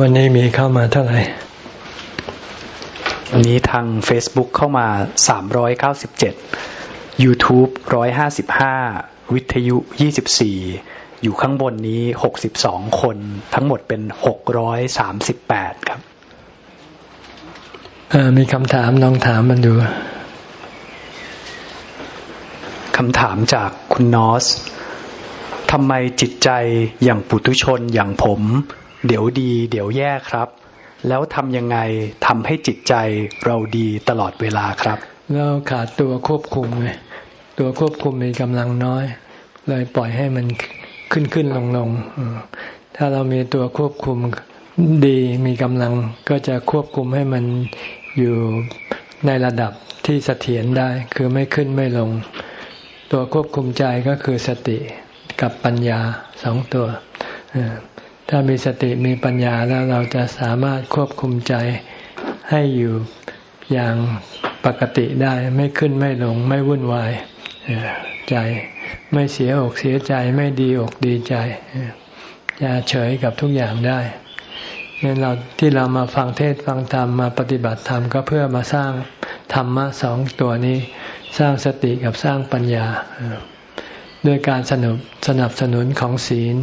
วันนี้มีเข้ามาเท่าไหร่วันนี้ทาง Facebook เข้ามา 397 YouTube 155 วิทยุ 24 อยู่ข้างบนนี้ 62 คน ทั้งหมดเป็น 638 ครับมีคำถามลองถามมันดู คำถามจากคุณนอสทำไมจิตใจอย่างปุถุชนอย่างผม เดี๋ยวดี เดี๋ยวแย่ครับ แล้วทำยังไงทำให้จิตใจเราดีตลอดเวลาครับเราขาดตัวควบคุมไงตัวควบคุมมีกำลังน้อย เลยปล่อยให้มันขึ้นขึ้นลงลงถ้าเรามีตัวควบคุมดีมีกำลังก็จะควบคุมให้มันอยู่ในระดับที่เสถียรได้ คือไม่ขึ้นไม่ลง ตัวควบคุมใจก็คือสติกับปัญญาสองตัวถ้ามีสติมีปัญญาแล้วเราจะสามารถควบคุมใจให้อยู่อย่างปกติได้ไม่ขึ้นไม่ลงไม่วุ่นวายใจไม่เสียอกเสียใจไม่ดีอกดีใจจะเฉยกับทุกอย่างได้ เงั้นเราที่เรามาฟังเทศฟังธรรมมาปฏิบัติธรรมก็เพื่อมาสร้างธรรมะสองตัวนี้ สร้างสติกับสร้างปัญญาด้วยการสนับสนับสนุนของศีล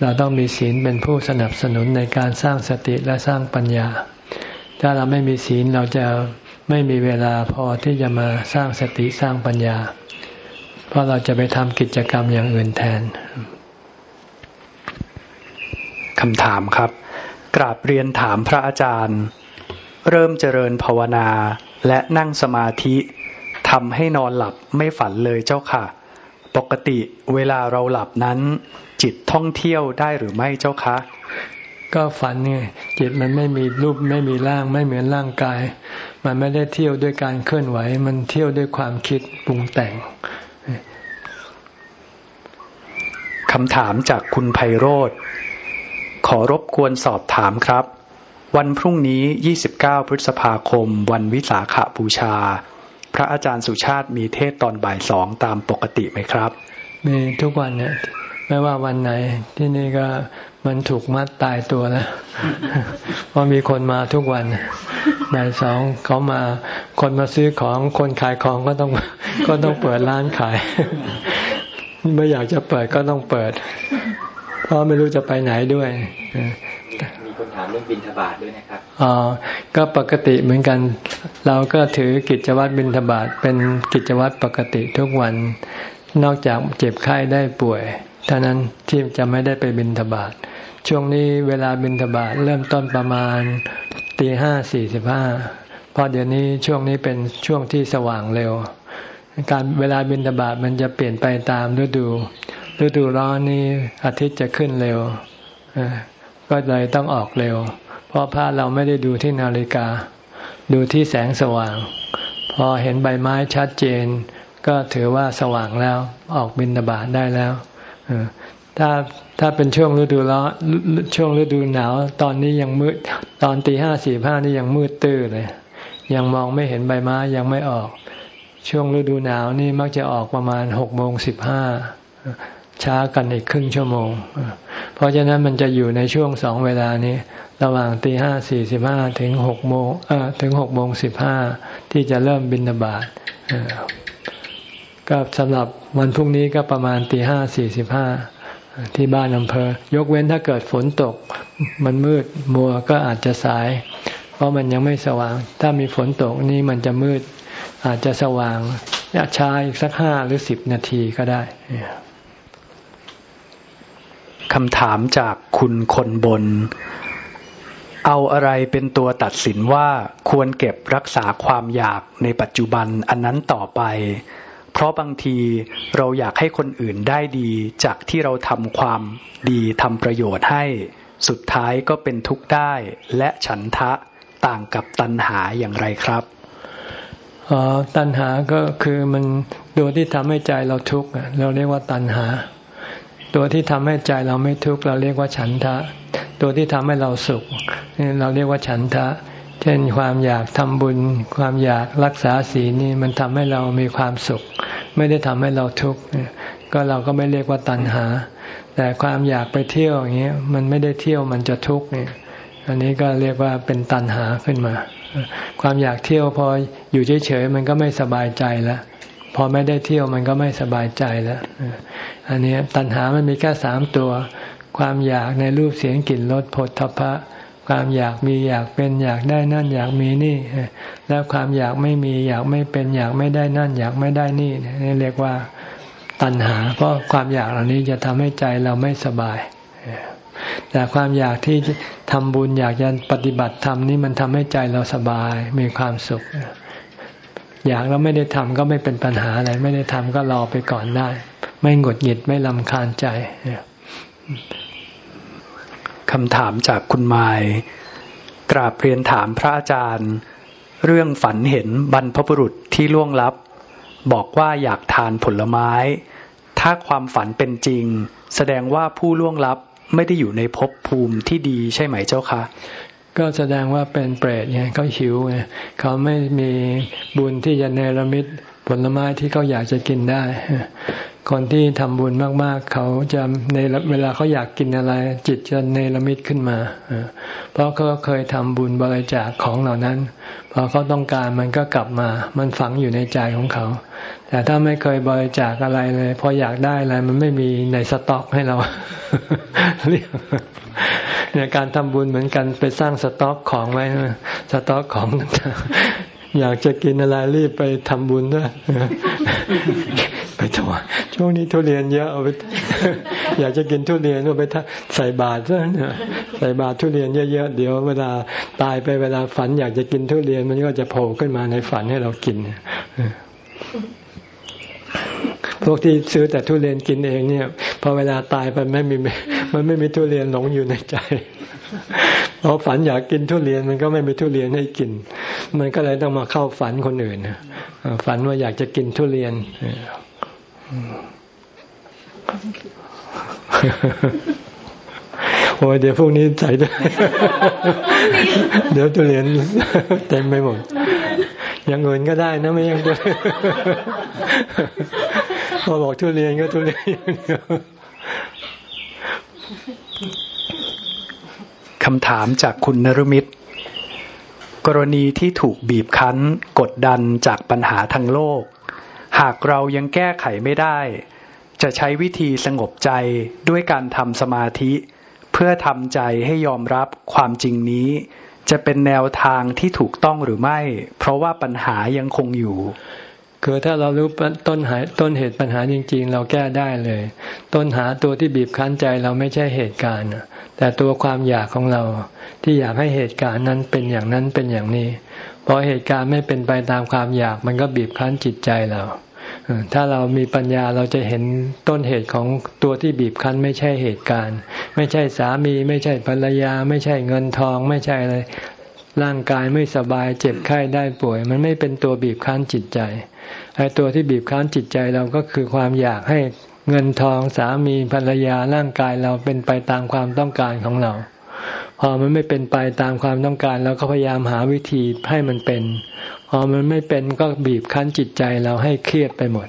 เราต้องมีศีลเป็นผู้สนับสนุนในการสร้างสติและสร้างปัญญา ถ้าเราไม่มีศีลเราจะไม่มีเวลาพอที่จะมาสร้างสติสร้างปัญญา เพราะเราจะไปทำกิจกรรมอย่างอื่นแทนคำถามครับ กราบเรียนถามพระอาจารย์ เริ่มเจริญภาวนาและนั่งสมาธิทำให้นอนหลับไม่ฝันเลยเจ้าค่ะ ปกติเวลาเราหลับนั้น จิตท่องเที่ยวได้หรือไม่เจ้าคะ ก็ฝันไงจิตมันไม่มีรูปไม่มีร่างไม่เหมือนร่างกาย มันไม่ได้เที่ยวด้วยการเคลื่อนไหว มันเที่ยวด้วยความคิดปรุงแต่งคำถามจากคุณไพโรธ ขอรบกวนสอบถามครับ วันพรุ่งนี้ 29 พฤษภาคม วันวิสาขบูชา พระอาจารย์สุชาติมีเทศตอนบ่ายสองตามปกติไหมครับ มีทุกวันเนี่ยไม่ว่าวันไหนที่นี่ก็มันถูกมัดตายตัวแล้วเพราะมีคนมาทุกวันบ่ายสองเขามาคนมาซื้อของคนขายของก็ต้องก็ต้องเปิดร้านขาย ไม่อยากจะเปิดก็ต้องเปิด เพราะไม่รู้จะไปไหนด้วยมีคนถามเรื่องบินทบาทด้วยนะครับอ๋อก็ปกติเหมือนกัน เราก็ถือกิจวัตรบินทบาทเป็นกิจวัตรปกติทุกวัน นอกจากเจ็บไข้ได้ป่วยเท่านั้นที่จะไม่ได้ไปบินทบาทช่วงนี้เวลาบินทบาทเริ่มต้นประมาณตีห้าสี่สิบห้าเพราะเดี๋ยวนี้ช่วงนี้เป็นช่วงที่สว่างเร็ว การเวลาบินทบาทมันจะเปลี่ยนไปตามฤดู ฤดูร้อนนี้อาทิตย์จะขึ้นเร็วก็เลยต้องออกเร็ว เพราะพระเราไม่ได้ดูที่นาฬิกา ดูที่แสงสว่าง พอเห็นใบไม้ชัดเจน ก็ถือว่าสว่างแล้วออกบินทบาทได้แล้วถ้าถ้าเป็นช่วงฤดูร้อนช่วงฤดูหนาว ตอนนี้ยังมืด ตอนตีห้าสี่ห้านี่ยังมืดตื้อเลย ยังมองไม่เห็นใบไม้ยังไม่ออก ช่วงฤดูหนาวนี่มักจะออกประมาณหกโมงสิบห้า ช้ากันอีกครึ่งชั่วโมง เพราะฉะนั้นมันจะอยู่ในช่วงสองเวลานี้ ระหว่างตีห้าสี่สิบห้าถึงหกโมงเออถึงหกโมงสิบห้าที่จะเริ่มบินบาตก็สำหรับวันพรุ่งนี้ก็ประมาณตีห้าสี่สิบห้าที่บ้านอำเภอ ยกเว้นถ้าเกิดฝนตก มันมืดมัวก็อาจจะสาย เพราะมันยังไม่สว่าง ถ้ามีฝนตกนี่มันจะมืด อาจจะสว่างช้าอีกสักห้าหรือสิบนาทีก็ได้ คำถามจากคุณคนบน เอาอะไรเป็นตัวตัดสินว่าควรเก็บรักษาความอยากในปัจจุบันอันนั้นต่อไป เพราะบางทีเราอยากให้คนอื่นได้ดีจากที่เราทำความดีทำประโยชน์ให้ สุดท้ายก็เป็นทุกข์ได้และฉันทะต่างกับตัณหาอย่างไรครับออตัณหาก็คือมันตัวที่ทำให้ใจเราทุกข์เราเรียกว่าตัณหา ตัวที่ทำให้ใจเราไม่ทุกข์เราเรียกว่าฉันทะ ตัวที่ทำให้เราสุขเราเรียกว่าฉันทะ เช่นความอยากทำบุญ ความอยากรักษาศีลนี่มันทำให้เรามีความสุข ไม่ได้ทำให้เราทุกข์ก็เราก็ไม่เรียกว่าตัณหา แต่ความอยากไปเที่ยวอย่างเงี้ยมันไม่ได้เที่ยวมันจะทุกข์เนี่ยอันนี้ก็เรียกว่าเป็นตัณหาขึ้นมา ความอยากเที่ยวพออยู่เฉยๆมันก็ไม่สบายใจแล้ว พอไม่ได้เที่ยวมันก็ไม่สบายใจแล้วอันนี้ตัณหามันมีแค่สามตัว ความอยากในรูปเสียงกลิ่นรสผลทพะ ความอยากมีอยากเป็นอยากได้นั่นอยากมีนี่ แล้วความอยากไม่มีอยากไม่เป็นอยากไม่ได้นั่น อยากไม่ได้นี่นี่เรียกว่าตัณหา เพราะความอยากเหล่านี้จะทำให้ใจเราไม่สบายแต่ความอยากที่ทำบุญอยากจะปฏิบัติธรรมนี่มันทำให้ใจเราสบายมีความสุข อยากแล้วไม่ได้ทำก็ไม่เป็นปัญหาอะไร ไม่ได้ทำก็รอไปก่อนได้ ไม่หงดหงิดไม่ลำคาญใจคำถามจากคุณไมายกราบเรียนถามพระอาจารย์ เรื่องฝันเห็นบรรพบุรุษที่ล่วงลับ บอกว่าอยากทานผลไม้ ถ้าความฝันเป็นจริง แสดงว่าผู้ล่วงลับไม่ได้อยู่ในภพภูมิที่ดีใช่ไหมเจ้าคะ ก็แสดงว่าเป็นเปรตไงเขาหิวไงเขาไม่มีบุญที่จะเนรมิตผลไม้ที่เขาอยากจะกินได้ คนที่ทำบุญมากๆ เขาจะในเวลาเขาอยากกินอะไร จิตจะเนรมิตขึ้นมา เพราะเขาเคยทำบุญบริจาคของเหล่านั้น พอเขาต้องการมันก็กลับมา มันฝังอยู่ในใจของเขา แต่ถ้าไม่เคยบริจาคอะไรเลย พออยากได้อะไรมันไม่มีในสต็อกให้เราเรียกเนี่ยการทำบุญเหมือนกันไปสร้างสต็อกของไว้สต็อกของอยากจะกินอะไรรีบไปทำบุญด้วยไปถวายช่วงนี้ทุเรียนเยอะเอาไปอยากจะกินทุเรียนก็ไปใส่บาตรซะเนี่ยใส่บาตรทุเรียนเยอะๆเดี๋ยวเวลาตายไปเวลาฝัน อยากจะกินทุเรียนมันก็จะโผล่ขึ้นมาในฝันให้เรากิน พวกที่ซื้อแต่ทุเรียนกินเองเนี่ยพอเวลาตายไปไม่มีมันไม่มีทุเรียนหลงอยู่ในใจพอฝันอยากกินทุเรียนมันก็ไม่มีทุเรียนให้กิน มันก็เลยต้องมาเข้าฝันคนอื่นฝันว่าอยากจะกินทุเรียนโอ้ยเดี๋ยวพวกนี้ใส่ด้วยเดี๋ยวทุเรียนเต็มไปหมด ยังเงินก็ได้นะไม่ยังตัวพอบอกทุเรียนก็ทุเรียนคำถามจากคุณนรุมิตร กรณีที่ถูกบีบคั้น กดดันจากปัญหาทางโลก หากเรายังแก้ไขไม่ได้ จะใช้วิธีสงบใจด้วยการทำสมาธิ เพื่อทำใจให้ยอมรับความจริงนี้ จะเป็นแนวทางที่ถูกต้องหรือไม่ เพราะว่าปัญหายังคงอยู่ คือถ้าเรารู้ต้นหาต้นเหตุปัญหาจริง ๆ เราแก้ได้เลย ต้นหาตัวที่บีบคั้นใจเราไม่ใช่เหตุการณ์ แต่ตัวความอยากของเราที่อยากให้เหตุการณ์นั้นเป็นอย่างนั้นเป็นอย่างนี้พอเหตุการณ์ไม่เป็นไปตามความอยากมันก็บีบคั้นจิตใจเรา ถ้าเรามีปัญญาเราจะเห็นต้นเหตุของตัวที่บีบคั้นไม่ใช่เหตุการณ์ ไม่ใช่สามีไม่ใช่ภรรยา ไม่ใช่เงินทอง ไม่ใช่อะไรร่างกายไม่สบายเจ็บไข้ได้ป่วย มันไม่เป็นตัวบีบคั้นจิตใจไอ้ตัวที่บีบคั้นจิตใจเราก็คือความอยากให้เงินทองสามีภรรยาร่างกายเราเป็นไปตามความต้องการของเรา พอมันไม่เป็นไปตามความต้องการเราก็พยายามหาวิธีให้มันเป็น พอมันไม่เป็นก็บีบคั้นจิตใจเราให้เครียดไปหมด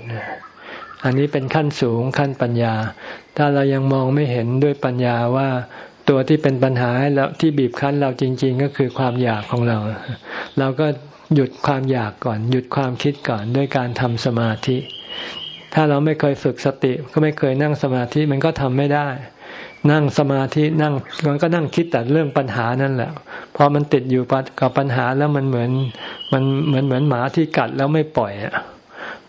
อันนี้เป็นขั้นสูงขั้นปัญญา ถ้าเรายังมองไม่เห็นด้วยปัญญาว่าตัวที่เป็นปัญหาแล้วที่บีบคั้นเราจริง ๆ ก็คือความอยากของเรา เราก็หยุดความอยากก่อน หยุดความคิดก่อนด้วยการทำสมาธิ ถ้าเราไม่เคยฝึกสติ ก็ไม่เคยนั่งสมาธิมันก็ทำไม่ได้ นั่งสมาธินั่งมันก็นั่งคิดแต่เรื่องปัญหานั่นแหละพอมันติดอยู่กับปัญหาแล้วมันเหมือนมันเหมือนเหมือนหมาที่กัดแล้วไม่ปล่อยอะ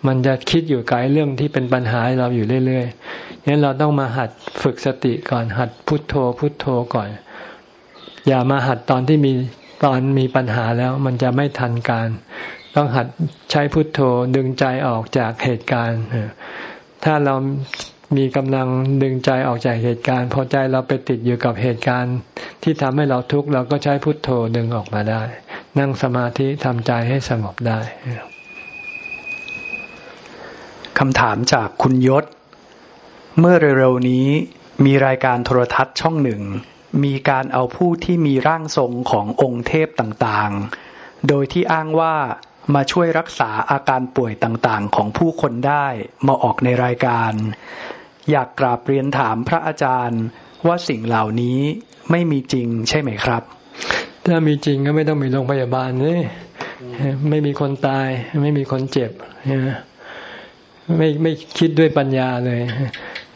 มันจะคิดอยู่กับเรื่องที่เป็นปัญหาเราอยู่เรื่อยๆงั้นเราต้องมาหัดฝึกสติก่อน หัดพุทโธพุทโธก่อน อย่ามาหัดตอนที่มีตอนมีปัญหาแล้วมันจะไม่ทันการ ต้องหัดใช้พุทโธดึงใจออกจากเหตุการณ์ถ้าเรา มีกำลังดึงใจออกจากเหตุการณ์ พอใจเราไปติดอยู่กับเหตุการณ์ ที่ทำให้เราทุกข์เราก็ใช้พุทโธดึงออกมาได้ นั่งสมาธิทำใจให้สงบได้คำถามจากคุณยศ เมื่อเร็วๆนี้มีรายการโทรทัศน์ช่องหนึ่ง มีการเอาผู้ที่มีร่างทรงขององค์เทพต่างๆ โดยที่อ้างว่ามาช่วยรักษาอาการป่วยต่างๆ ของผู้คนได้มาออกในรายการ อยากกราบเรียนถามพระอาจารย์ ว่าสิ่งเหล่านี้ไม่มีจริงใช่ไหมครับ ถ้ามีจริงก็ไม่ต้องมีโรงพยาบาลนี่ไม่มีคนตาย ไม่มีคนเจ็บไม่ไม่คิดด้วยปัญญาเลย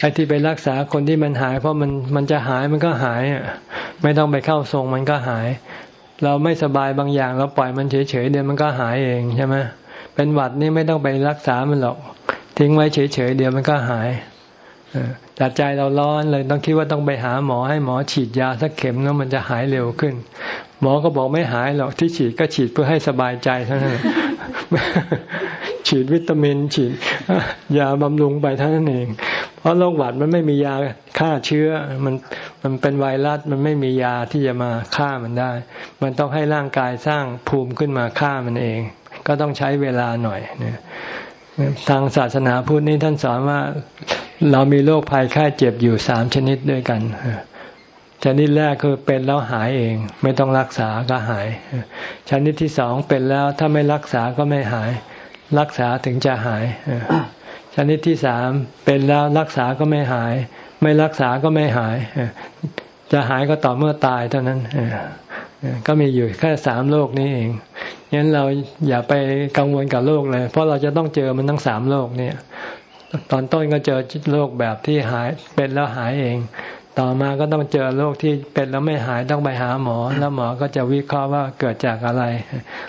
ไอ้ที่ไปรักษาคนที่มันหาย เพราะมันมันจะหายมันก็หายอะไม่ต้องไปเข้าทรงมันก็หาย เราไม่สบายบางอย่าง เราปล่อยมันเฉยๆเดี๋ยวมันก็หายเองใช่ไหมเป็นหวัดนี่ไม่ต้องไปรักษามันหรอก ทิ้งไว้เฉยๆเดี๋ยวมันก็หาย แต่ใจเราร้อนเลยต้องคิดว่าต้องไปหาหมอให้หมอฉีดยาสักเข็มแล้วมันจะหายเร็วขึ้น หมอก็บอกไม่หายหรอกที่ฉีดก็ฉีดเพื่อให้สบายใจเท่านั้นฉีดวิตามินฉีดยาบำรุงไปเท่านั้นเอง เพราะโรคหวัดมันไม่มียาฆ่าเชื้อ มันมันเป็นไวรัสมันไม่มียาที่จะมาฆ่ามันได้ มันต้องให้ร่างกายสร้างภูมิขึ้นมาฆ่ามันเอง ก็ต้องใช้เวลาหน่อยเนี่ย ทางศาสนาพุทธนี่ท่านสอนว่าเรามีโรคภัยไข้เจ็บอยู่สามชนิดด้วยกันชนิดแรกคือเป็นแล้วหายเอง ไม่ต้องรักษาก็หาย ชนิดที่สองเป็นแล้วถ้าไม่รักษาก็ไม่หาย รักษาถึงจะหาย ชนิดที่สามเป็นแล้วรักษาก็ไม่หาย ไม่รักษาก็ไม่หาย จะหายก็ต่อเมื่อตายเท่านั้นก็มีอยู่แค่สามโลกนี้เองงั้นเราอย่าไปกังวลกับโลกเลย เพราะเราจะต้องเจอมันทั้งสามโลกเนี่ย ตอนต้นก็เจอโรคแบบที่หายเป็นแล้วหายเอง ต่อมาก็ต้องเจอโรคที่เป็นแล้วไม่หายต้องไปหาหมอ แล้วหมอก็จะวิเคราะห์ว่าเกิดจากอะไร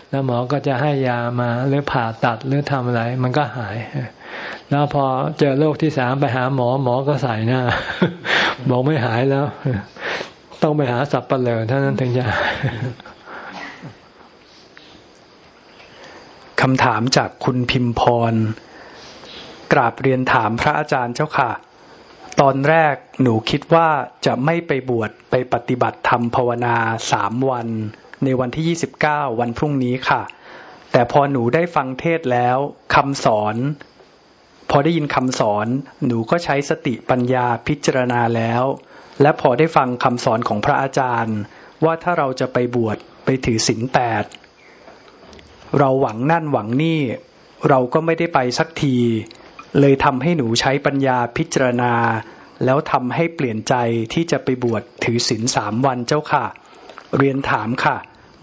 แล้วหมอก็จะให้ยามาหรือผ่าตัดหรือทำอะไร มันก็หายแล้วพอเจอโรคที่สามไปหาหมอหมอก็ใส่หน้าบอกไม่หายแล้ว ต้องไปหาสับปะเลอเท่านั้นถึงจะ คำถามจากคุณพิมพร กราบเรียนถามพระอาจารย์เจ้าค่ะ ตอนแรกหนูคิดว่าจะไม่ไปบวชไปปฏิบัติธรรมภาวนาสามวัน ในวันที่ยี่สิบเก้าวันพรุ่งนี้ค่ะ แต่พอหนูได้ฟังเทศแล้วคำสอน พอได้ยินคำสอน หนูก็ใช้สติปัญญาพิจารณาแล้ว และพอได้ฟังคำสอนของพระอาจารย์ ว่าถ้าเราจะไปบวชไปถือศีลแปด เราหวังนั่นหวังนี่ เราก็ไม่ได้ไปสักที เลยทำให้หนูใช้ปัญญาพิจารณา แล้วทำให้เปลี่ยนใจที่จะไปบวชถือศีลสามวันเจ้าค่ะ เรียนถามค่ะ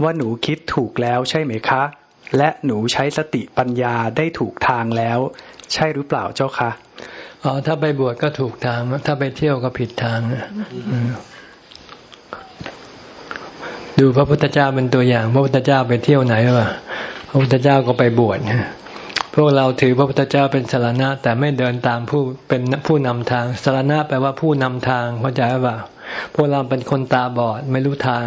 ว่าหนูคิดถูกแล้วใช่ไหมคะ และหนูใช้สติปัญญาได้ถูกทางแล้ว ใช่หรือเปล่าเจ้าคะอ๋อถ้าไปบวชก็ถูกทาง ถ้าไปเที่ยวก็ผิดทางดูพระพุทธเจ้าเป็นตัวอย่าง พระพุทธเจ้าไปเที่ยวไหนวะ ระพุทธเจ้าก็ไปบวชพวกเราถือพระพุทธเจ้าเป็นสารณะ แต่ไม่เดินตามผู้เป็นผู้นำทางสารณะแปลว่าผู้นำทางเข้าใจป่าพวกเราเป็นคนตาบอดไม่รู้ทาง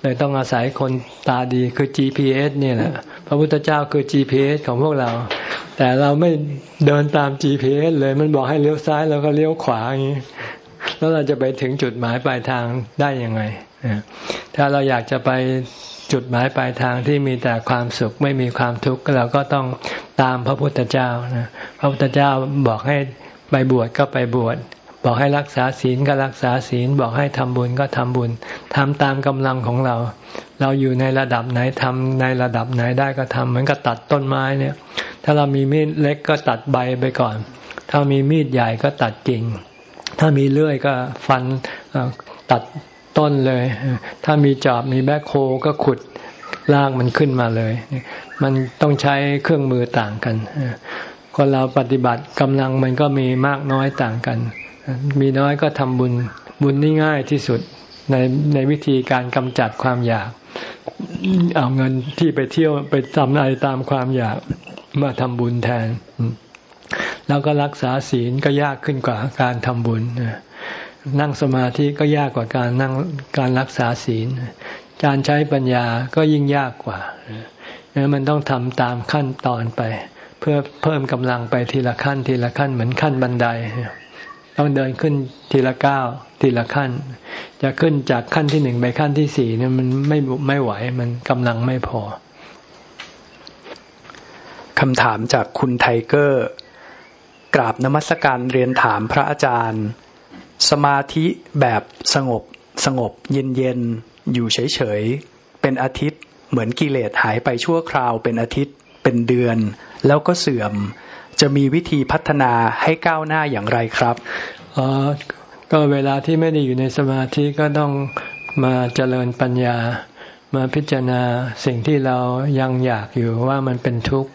เลยต้องอาศัยคนตาดีคือ GPS เนี่ยแหละพระพุทธเจ้าคือ GPS ของพวกเรา แต่เราไม่เดินตาม GPS เลยมันบอกให้เลี้ยวซ้ายเราก็เลี้ยวขวาอย่างนี้แล้วเราจะไปถึงจุดหมายปลายทางได้ยังไงถ้าเราอยากจะไป จุดหมายปลายทางที่มีแต่ความสุขไม่มีความทุกข์เราก็ต้องตามพระพุทธเจ้านะพระพุทธเจ้าบอกให้ไปบวชก็ไปบวชบอกให้รักษาศีลก็รักษาศีล บอกให้ทำบุญก็ทำบุญทำตามกำลังของเรา เราอยู่ในระดับไหนทำในระดับไหนได้ก็ทำเหมือนกับตัดต้นไม้เนี่ย ถ้าเรามีมีดเล็กก็ตัดใบไปก่อน ถ้ามีมีดใหญ่ก็ตัดกิ่ง ถ้ามีเลื่อยก็ฟันตัด ต้นเลย ถ้ามีจอบมีแบคโคก็ขุดลากมันขึ้นมาเลย มันต้องใช้เครื่องมือต่างกัน คนเราปฏิบัติกำลังมันก็มีมากน้อยต่างกัน มีน้อยก็ทำบุญ บุญนี่ง่ายที่สุดในในวิธีการกำจัดความอยาก เอาเงินที่ไปเที่ยวไปทำอะไรตามความอยากมาทำบุญแทน แล้วก็รักษาศีลก็ยากขึ้นกว่าการทำบุญนั่ นั่งสมาธิก็ยากกว่าการนั่งการรักษาศีล การใช้ปัญญาก็ยิ่งยากกว่าเนี่ยมันต้องทำตามขั้นตอนไป เพื่อเพิ่มกำลังไปทีละขั้นทีละขั้นเหมือนขั้นบันได ต้องเดินขึ้นทีละก้าวทีละขั้น จะขึ้นจากขั้นที่หนึ่งไปขั้นที่สี่เนี่ยมันไม่ไม่ไหวมันกำลังไม่พอคำถามจากคุณไทเกอร์ กราบนมัสการเรียนถามพระอาจารย์ สมาธิแบบสงบสงบเย็นเย็นอยู่เฉยเฉยเป็นอาทิตย์เหมือนกิเลสหายไปชั่วคราวเป็นอาทิตย์เป็นเดือน แล้วก็เสื่อมจะมีวิธีพัฒนาให้ก้าวหน้าอย่างไรครับอ๋อก็เวลาที่ไม่ได้อยู่ในสมาธิก็ต้องมาเจริญปัญญา มาพิจารณาสิ่งที่เรายังอยากอยู่ว่ามันเป็นทุกข์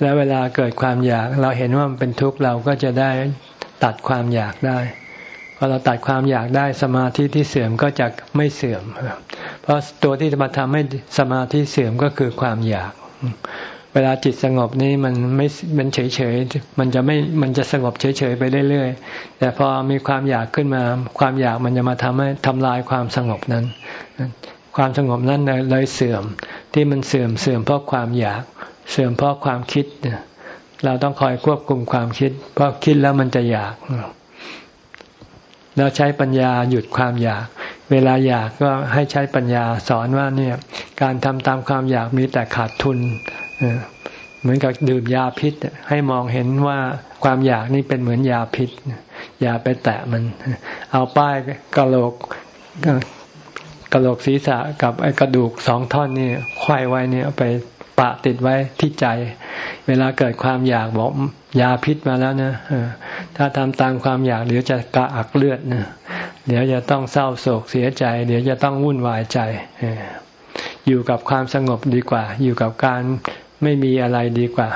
แล้วเวลาเกิดความอยากเราเห็นว่ามันเป็นทุกข์เราก็จะได้ ตัดความอยากได้พอเราตัดความอยากได้สมาธิที่เสื่อมก็จะไม่เสื่อม เพราะตัวที่จะมาทำให้สมาธิเสื่อมก็คือความอยาก เวลาจิตสงบนี้มันไม่มันเฉยเฉยมันจะไม่มันจะสงบเฉยเฉยไปเรื่อยๆแต่พอมีความอยากขึ้นมา ความอยากมันจะมาทำให้ทำลายความสงบนั้น ความสงบนั้นเลยเสื่อมที่มันเสื่อมเสื่อมเพราะความอยากเสื่อมเพราะความคิดเนี่ย เราต้องคอยควบคุมความคิด เพราะคิดแล้วมันจะอยาก เราใช้ปัญญาหยุดความอยาก เวลาอยากก็ให้ใช้ปัญญาสอนว่าเนี่ย การทำตามความอยากมีแต่ขาดทุนเหมือนกับดื่มยาพิษ ให้มองเห็นว่าความอยากนี่เป็นเหมือนยาพิษอย่าไปแตะมัน เอาป้ายกระโหลกกระโหลกศีรษะกับไอ้กระดูกสองท่อนนี่ควายไว้เนี่ยไป ปะติดไว้ที่ใจ เวลาเกิดความอยากบอกยาพิษมาแล้วนะถ้าทำตามความอยากเดี๋ยวจะกระอักเลือดนะเดี๋ยวจะต้องเศร้าโศกเสียใจ เดี๋ยวจะต้องวุ่นวายใจอยู่กับความสงบดีกว่า อยู่กับการไม่มีอะไรดีกว่า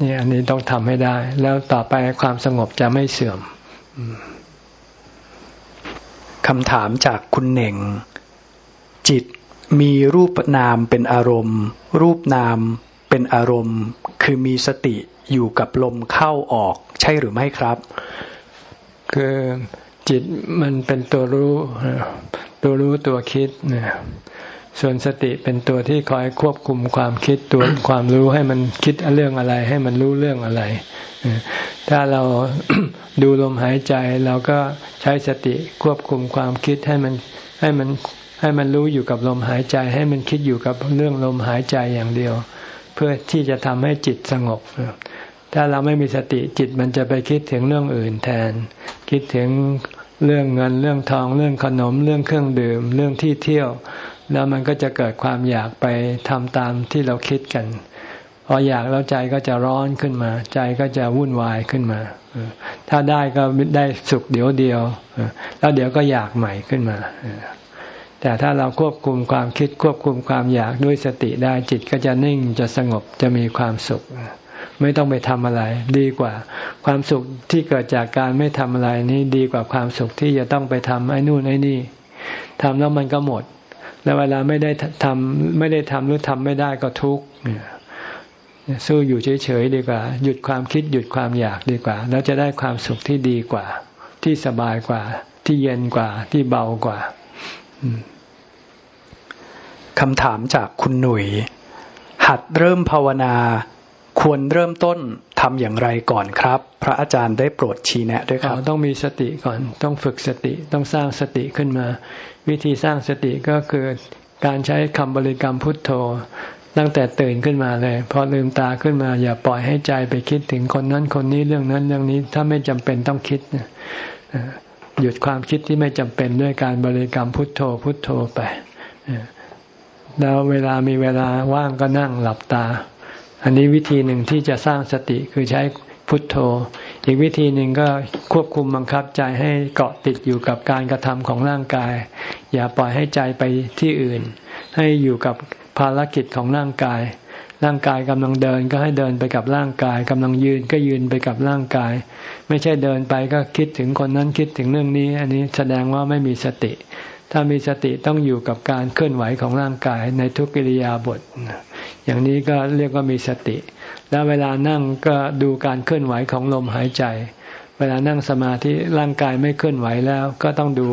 นี่อันนี้ต้องทำให้ได้ แล้วต่อไปความสงบจะไม่เสื่อมคำถามจากคุณเหน่ง จิต มีรูปนามเป็นอารมณ์ รูปนามเป็นอารมณ์ คือมีสติอยู่กับลมเข้าออก ใช่หรือไม่ครับ คือจิตมันเป็นตัวรู้ ตัวรู้ตัวคิดเนี่ยส่วนสติเป็นตัวที่คอยควบคุมความคิดตัวความรู้ให้มันคิดเรื่องอะไร ให้มันรู้เรื่องอะไร ถ้าเราดูลมหายใจเราก็ใช้สติควบคุมความคิดให้มันให้มัน ให้มันรู้อยู่กับลมหายใจ ให้มันคิดอยู่กับเรื่องลมหายใจอย่างเดียว เพื่อที่จะทำให้จิตสงบ ถ้าเราไม่มีสติจิตมันจะไปคิดถึงเรื่องอื่นแทน คิดถึงเรื่องเงินเรื่องทองเรื่องขนม เรื่องเครื่องดื่ม เรื่องที่เที่ยว แล้วมันก็จะเกิดความอยากไปทำตามที่เราคิดกันพออยากแล้วใจก็จะร้อนขึ้นมา ใจก็จะวุ่นวายขึ้นมา ถ้าได้ก็ได้สุขเดี๋ยวเดียว แล้วเดี๋ยวก็อยากใหม่ขึ้นมา แต่ถ้าเราควบคุมความคิดควบคุมความอยากด้วยสติได้จิตก็จะนิ่งจะสงบจะมีความสุข ไม่ต้องไปทำอะไร ดีกว่า ความสุขที่เกิดจากการไม่ทำอะไรนี้ดีกว่าความสุขที่จะต้องไปทำไอ้นู่นไอ้นี่ทำแล้วมันก็หมด แล้วเวลาไม่ได้ทำไม่ได้ทำหรือทำไม่ได้ก็ทุกข์สู้อยู่เฉยๆดีกว่า หยุดความคิดหยุดความอยากดีกว่า แล้วจะได้ความสุขที่ดีกว่า ที่สบายกว่า ที่เย็นกว่าที่เบากว่า คำถามจากคุณหนุ่ย หัดเริ่มภาวนา ควรเริ่มต้นทำอย่างไรก่อนครับ พระอาจารย์ได้โปรดชี้แนะด้วยครับต้องมีสติก่อน ต้องฝึกสติต้องสร้างสติขึ้นมา วิธีสร้างสติก็คือการใช้คำบริกรรมพุทโธ ตั้งแต่ตื่นขึ้นมาเลย พอลืมตาขึ้นมา อย่าปล่อยให้ใจไปคิดถึงคนนั้นคนนี้เรื่องนั้นเรื่องนี้ถ้าไม่จำเป็นต้องคิดหยุดความคิดที่ไม่จำเป็นด้วยการบริกรรมพุทโธพุทโธไป แล้วเวลามีเวลาว่างก็นั่งหลับตา อันนี้วิธีหนึ่งที่จะสร้างสติคือใช้พุทโธ อีกวิธีหนึ่งก็ควบคุมบังคับใจให้เกาะติดอยู่กับการกระทำของร่างกาย อย่าปล่อยให้ใจไปที่อื่น ให้อยู่กับภารกิจของร่างกาย ร่างกายกำลังเดินก็ให้เดินไปกับร่างกายกำลังยืนก็ยืนไปกับร่างกาย ไม่ใช่เดินไปก็คิดถึงคนนั้นคิดถึงเรื่องนี้ อันนี้แสดงว่าไม่มีสติ ถ้ามีสติต้องอยู่กับการเคลื่อนไหวของร่างกายในทุกกิริยาบท อย่างนี้ก็เรียกว่ามีสติ แล้วเวลานั่งก็ดูการเคลื่อนไหวของลมหายใจ เวลานั่งสมาธิร่างกายไม่เคลื่อนไหวแล้ว ก็ต้องดู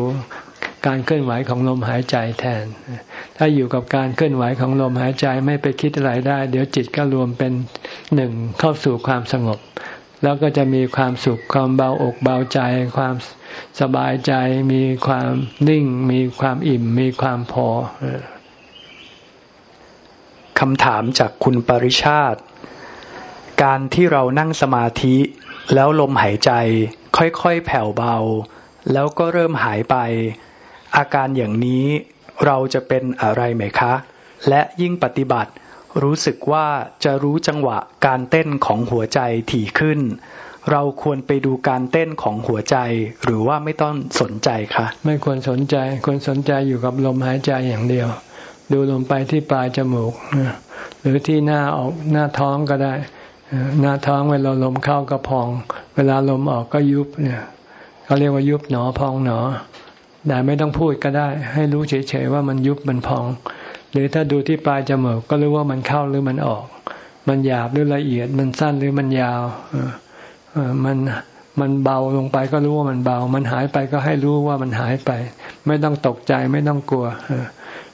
การเคลื่อนไหวของลมหายใจแทน ถ้าอยู่กับการเคลื่อนไหวของลมหายใจไม่ไปคิดอะไรได้ เดี๋ยวจิตก็รวมเป็นหนึ่งเข้าสู่ความสงบ แล้วก็จะมีความสุขความเบาอกเบาใจ ความสบายใจ มีความนิ่ง มีความอิ่ม มีความพอคำถามจากคุณปริชาติ การที่เรานั่งสมาธิ แล้วลมหายใจ ค่อยๆแผ่วเบา แล้วก็เริ่มหายไป อาการอย่างนี้เราจะเป็นอะไรไหมคะ และยิ่งปฏิบัติ รู้สึกว่าจะรู้จังหวะการเต้นของหัวใจถี่ขึ้น เราควรไปดูการเต้นของหัวใจ หรือว่าไม่ต้องสนใจคะไม่ควรสนใจควรสนใจอยู่กับลมหายใจอย่างเดียว ดูลมไปที่ปลายจมูกหรือที่หน้าออกหน้าท้องก็ได้หน้าท้องเวลาลมเข้าก็พอง เวลาลมออกก็ยุบเนี่ยเขาเรียกว่ายุบหนอพองหนอแต่ไม่ต้องพูดก็ได้ ให้รู้เฉยๆว่ามันยุบมันพอง หรือถ้าดูที่ปลายจมูกก็รู้ว่ามันเข้าหรือมันออก มันหยาบหรือละเอียด มันสั้นหรือมันยาวมันมันเบาลงไปก็รู้ว่ามันเบา มันหายไปก็ให้รู้ว่ามันหายไป ไม่ต้องตกใจไม่ต้องกลัว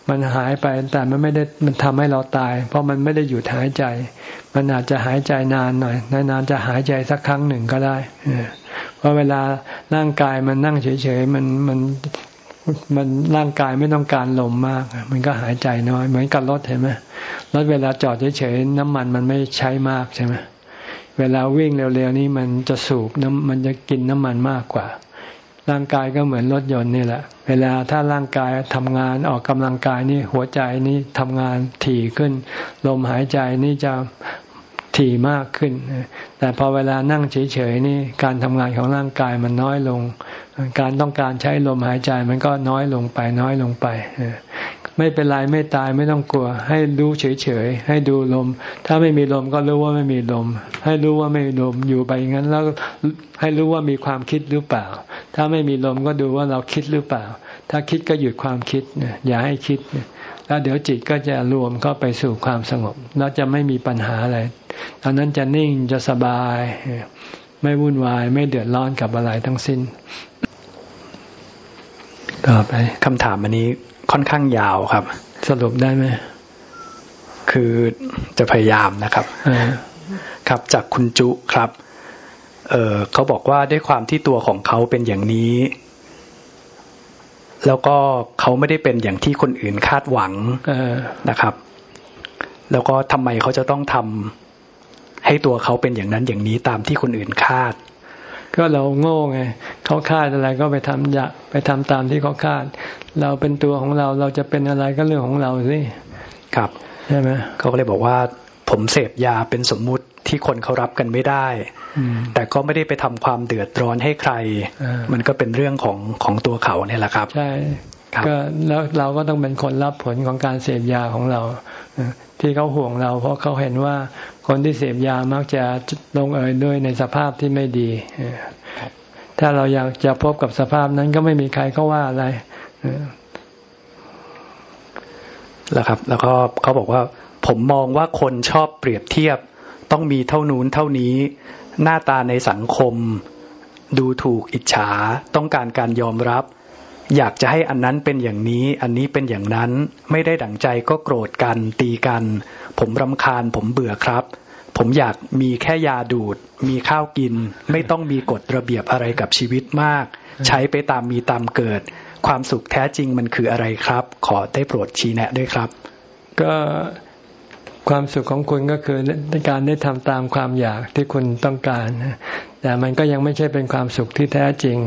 มันหายไปแต่มันไม่ได้มันทำให้เราตาย เพราะมันไม่ได้หยุดหายใจ มันอาจจะหายใจนานหน่อยนานๆจะหายใจสักครั้งหนึ่งก็ได้เพราะเวลาร่างกายมันนั่งเฉยๆมันมัน มันร่างกายไม่ต้องการลมมาก มันก็หายใจน้อย เหมือนกับรถเห็นไหมรถเวลาจอดเฉยๆน้ำมันมันไม่ใช้มากใช่ไหมเวลาวิ่งเร็วๆนี้มันจะสูบน้ำมันจะกินน้ำมันมากกว่า ร่างกายก็เหมือนรถยนต์นี่แหละ เวลาถ้าร่างกายทำงานออกกำลังกายนี่หัวใจนี่ทำงานถี่ขึ้น ลมหายใจนี่จะ ถี่มากขึ้น แต่พอเวลานั่งเฉยๆนี่การทำงานของร่างกายมันน้อยลง การต้องการใช้ลมหายใจมันก็น้อยลงไปน้อยลงไป ไม่เป็นไรไม่ตายไม่ต้องกลัว ให้รู้เฉยๆให้ดูลม ถ้าไม่มีลมก็รู้ว่าไม่มีลม ให้รู้ว่าไม่มีลมอยู่ไปงั้นแล้วให้รู้ว่ามีความคิดหรือเปล่า ถ้าไม่มีลมก็ดูว่าเราคิดหรือเปล่า ถ้าคิดก็หยุดความคิดอย่าให้คิดแล้วเดี๋ยวจิตก็จะรวมเข้าไปสู่ความสงบแล้วจะไม่มีปัญหาอะไร ตอนนั้นจะนิ่งจะสบาย ไม่วุ่นวายไม่เดือดร้อนกับอะไรทั้งสิ้นต่อไปคำถามอันนี้ค่อนข้างยาวครับ สรุปได้ไหมคือจะพยายามนะครับครับจากคุณจุครับเออเขาบอกว่าด้วยความที่ตัวของเขาเป็นอย่างนี้ แล้วก็เขาไม่ได้เป็นอย่างที่คนอื่นคาดหวังนะครับ แล้วก็ทำไมเขาจะต้องทำ ให้ตัวเขาเป็นอย่างนั้นอย่างนี้ตามที่คนอื่นคาด ก็เราโง่ไงเขาคาดอะไรก็ไปทำอยากไปทำตามที่เขาคาด เราเป็นตัวของเราเราจะเป็นอะไรก็เรื่องของเราสิครับใช่ไหมเขาก็เลยบอกว่า ผมเสพยาเป็นสมมุติที่คนเขารับกันไม่ได้ แต่ก็ไม่ได้ไปทำความเดือดร้อนให้ใคร มันก็เป็นเรื่องของของตัวเขาเนี่ยแหละครับ ใช่ก็แล้วเราก็ต้องเป็นคนรับผลของการเสพยาของเรา ที่เขาห่วงเรา เพราะเขาเห็นว่าคนที่เสพยามักจะลงเอยด้วยในสภาพที่ไม่ดีถ้าเราอยากจะพบกับสภาพนั้นก็ไม่มีใครก็ว่าอะไรแล้วครับ แล้วก็เขาบอกว่า ผมมองว่าคนชอบเปรียบเทียบ ต้องมีเท่านู้นเท่านี้ หน้าตาในสังคม ดูถูกอิจฉา ต้องการการยอมรับ อยากจะให้อันนั้นเป็นอย่างนี้ อันนี้เป็นอย่างนั้น ไม่ได้ดั่งใจก็โกรธกันตีกัน ผมรำคาญผมเบื่อครับ ผมอยากมีแค่ยาดูด มีข้าวกิน ไม่ต้องมีกฎระเบียบอะไรกับชีวิตมาก ใช้ไปตามมีตามเกิด ความสุขแท้จริงมันคืออะไรครับ ขอได้โปรดชี้แนะด้วยครับ ก็ ความสุขของคุณก็คือการได้ทำตามความอยากที่คุณต้องการ แต่มันก็ยังไม่ใช่เป็นความสุขที่แท้จริง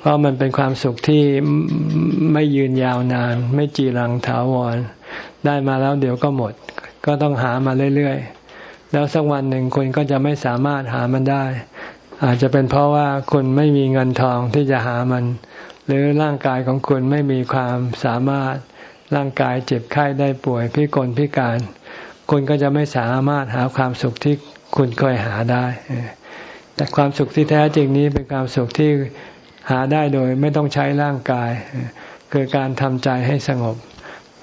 เพราะมันเป็นความสุขที่ไม่ยืนยาวนาน ไม่จีรังถาวร ได้มาแล้วเดี๋ยวก็หมด ก็ต้องหามาเรื่อยๆ แล้วสักวันหนึ่งคุณก็จะไม่สามารถหามันได้ อาจจะเป็นเพราะว่าคุณไม่มีเงินทองที่จะหามัน หรือร่างกายของคุณไม่มีความสามารถ ร่างกายเจ็บไข้ได้ป่วยพิกลพิการ คุณก็จะไม่สามารถหาความสุขที่คุณเคยหาได้ แต่ความสุขที่แท้จริงนี้เป็นความสุขที่หาได้โดยไม่ต้องใช้ร่างกาย คือการทำใจให้สงบ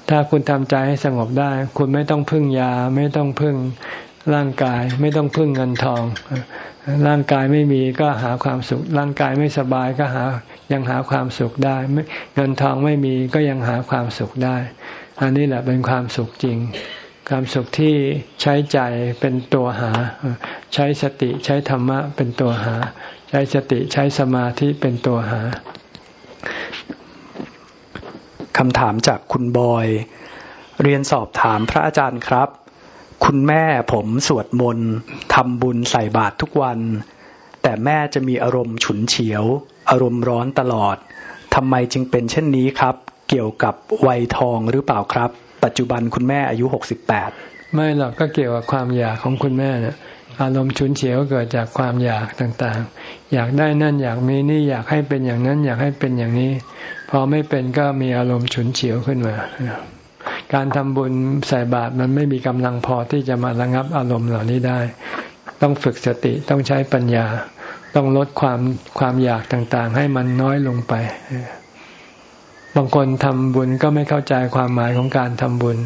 ถ้าคุณทำใจให้สงบได้ คุณไม่ต้องพึ่งยา ไม่ต้องพึ่งร่างกาย ไม่ต้องพึ่งเงินทอง ร่างกายไม่มีก็หาความสุข ร่างกายไม่สบายก็หายังหาความสุขได้ เงินทองไม่มีก็ยังหาความสุขได้ อันนี้แหละเป็นความสุขจริง ความสุขที่ใช้ใจเป็นตัวหา ใช้สติใช้ธรรมะเป็นตัวหา ใช้สติใช้สมาธิเป็นตัวหาคำถามจากคุณบอย เรียนสอบถามพระอาจารย์ครับ คุณแม่ผมสวดมนต์ทำบุญใส่บาตรทุกวัน แต่แม่จะมีอารมณ์ฉุนเฉียว อารมณ์ร้อนตลอดทำไมจึงเป็นเช่นนี้ครับ เกี่ยวกับวัยทองหรือเปล่าครับ ปัจจุบันคุณแม่อายุหกสิบแปดไม่หรอกก็เกี่ยวกับความอยากของคุณแม่นะอารมณ์ฉุนเฉียวเกิดจากความอยากต่างๆ อยากได้นั่นอยากมีนี่อยากให้เป็นอย่างนั้น อยากให้เป็นอย่างนี้ พอไม่เป็นก็มีอารมณ์ฉุนเฉียวขึ้นมาการทำบุญใส่บาตรมันไม่มีกำลังพอที่จะมาระงับอารมณ์เหล่านี้ได้ ต้องฝึกสติต้องใช้ปัญญา ต้องลดความความอยากต่างๆ ให้มันน้อยลงไป บางคนทำบุญก็ไม่เข้าใจความหมายของการทำบุญ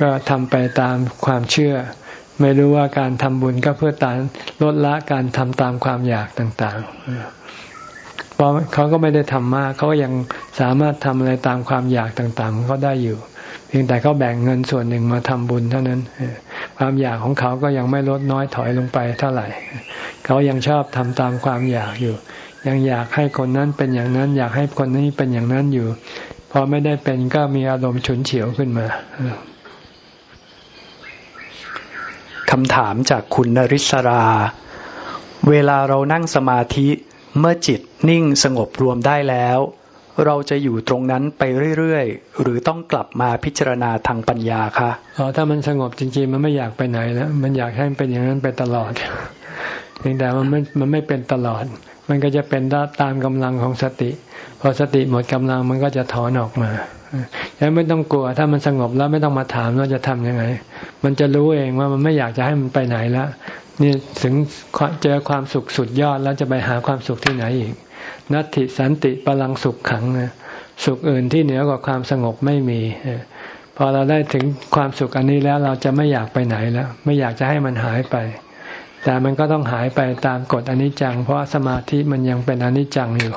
ก็ทำไปตามความเชื่อ ไม่รู้ว่าการทำบุญก็เพื่อตานลดละการทำตามความอยากต่างๆ เพราะเขาก็ไม่ได้ทำมาก เขาก็ยังสามารถทำอะไรตามความอยากต่างๆเขาได้อยู่ เพียงแต่เขาแบ่งเงินส่วนหนึ่งมาทำบุญเท่านั้น ความอยากของเขาก็ยังไม่ลดน้อยถอยลงไปเท่าไหร่ เขายังชอบทำตามความอยากอยู่ ยังอยากให้คนนั้นเป็นอย่างนั้น อยากให้คนนี้เป็นอย่างนั้นอยู่ พอไม่ได้เป็นก็มีอารมณ์ฉุนเฉียวขึ้นมาคำถามจากคุณนริศรา เวลาเรานั่งสมาธิเมื่อจิตนิ่งสงบรวมได้แล้ว เราจะอยู่ตรงนั้นไปเรื่อยๆ หรือต้องกลับมาพิจารณาทางปัญญาคะอ๋อถ้ามันสงบจริงๆ มันไม่อยากไปไหนแล้วมันอยากให้มันเป็นอย่างนั้นไปตลอดเพียงแต่มันไม่มันไม่เป็นตลอด มันก็จะเป็นตามกำลังของสติ พอสติหมดกำลังมันก็จะถอนออกมายังไม่ต้องกลัว ถ้ามันสงบแล้วไม่ต้องมาถามว่าจะทํำยังไง มันจะรู้เองว่ามันไม่อยากจะให้มันไปไหนแล้วนี่ถึงเจอความสุขสุดยอดแล้วจะไปหาความสุขที่ไหนอีก นัตติสันติพลังสุขขังสุขอื่นที่เหนือกว่าความสงบไม่มีพอเราได้ถึงความสุขอันนี้แล้วเราจะไม่อยากไปไหนแล้ว ไม่อยากจะให้มันหายไป แต่มันก็ต้องหายไปตามกฎอนิจจัง เพราะสมาธิมันยังเป็นอนิจจังอยู่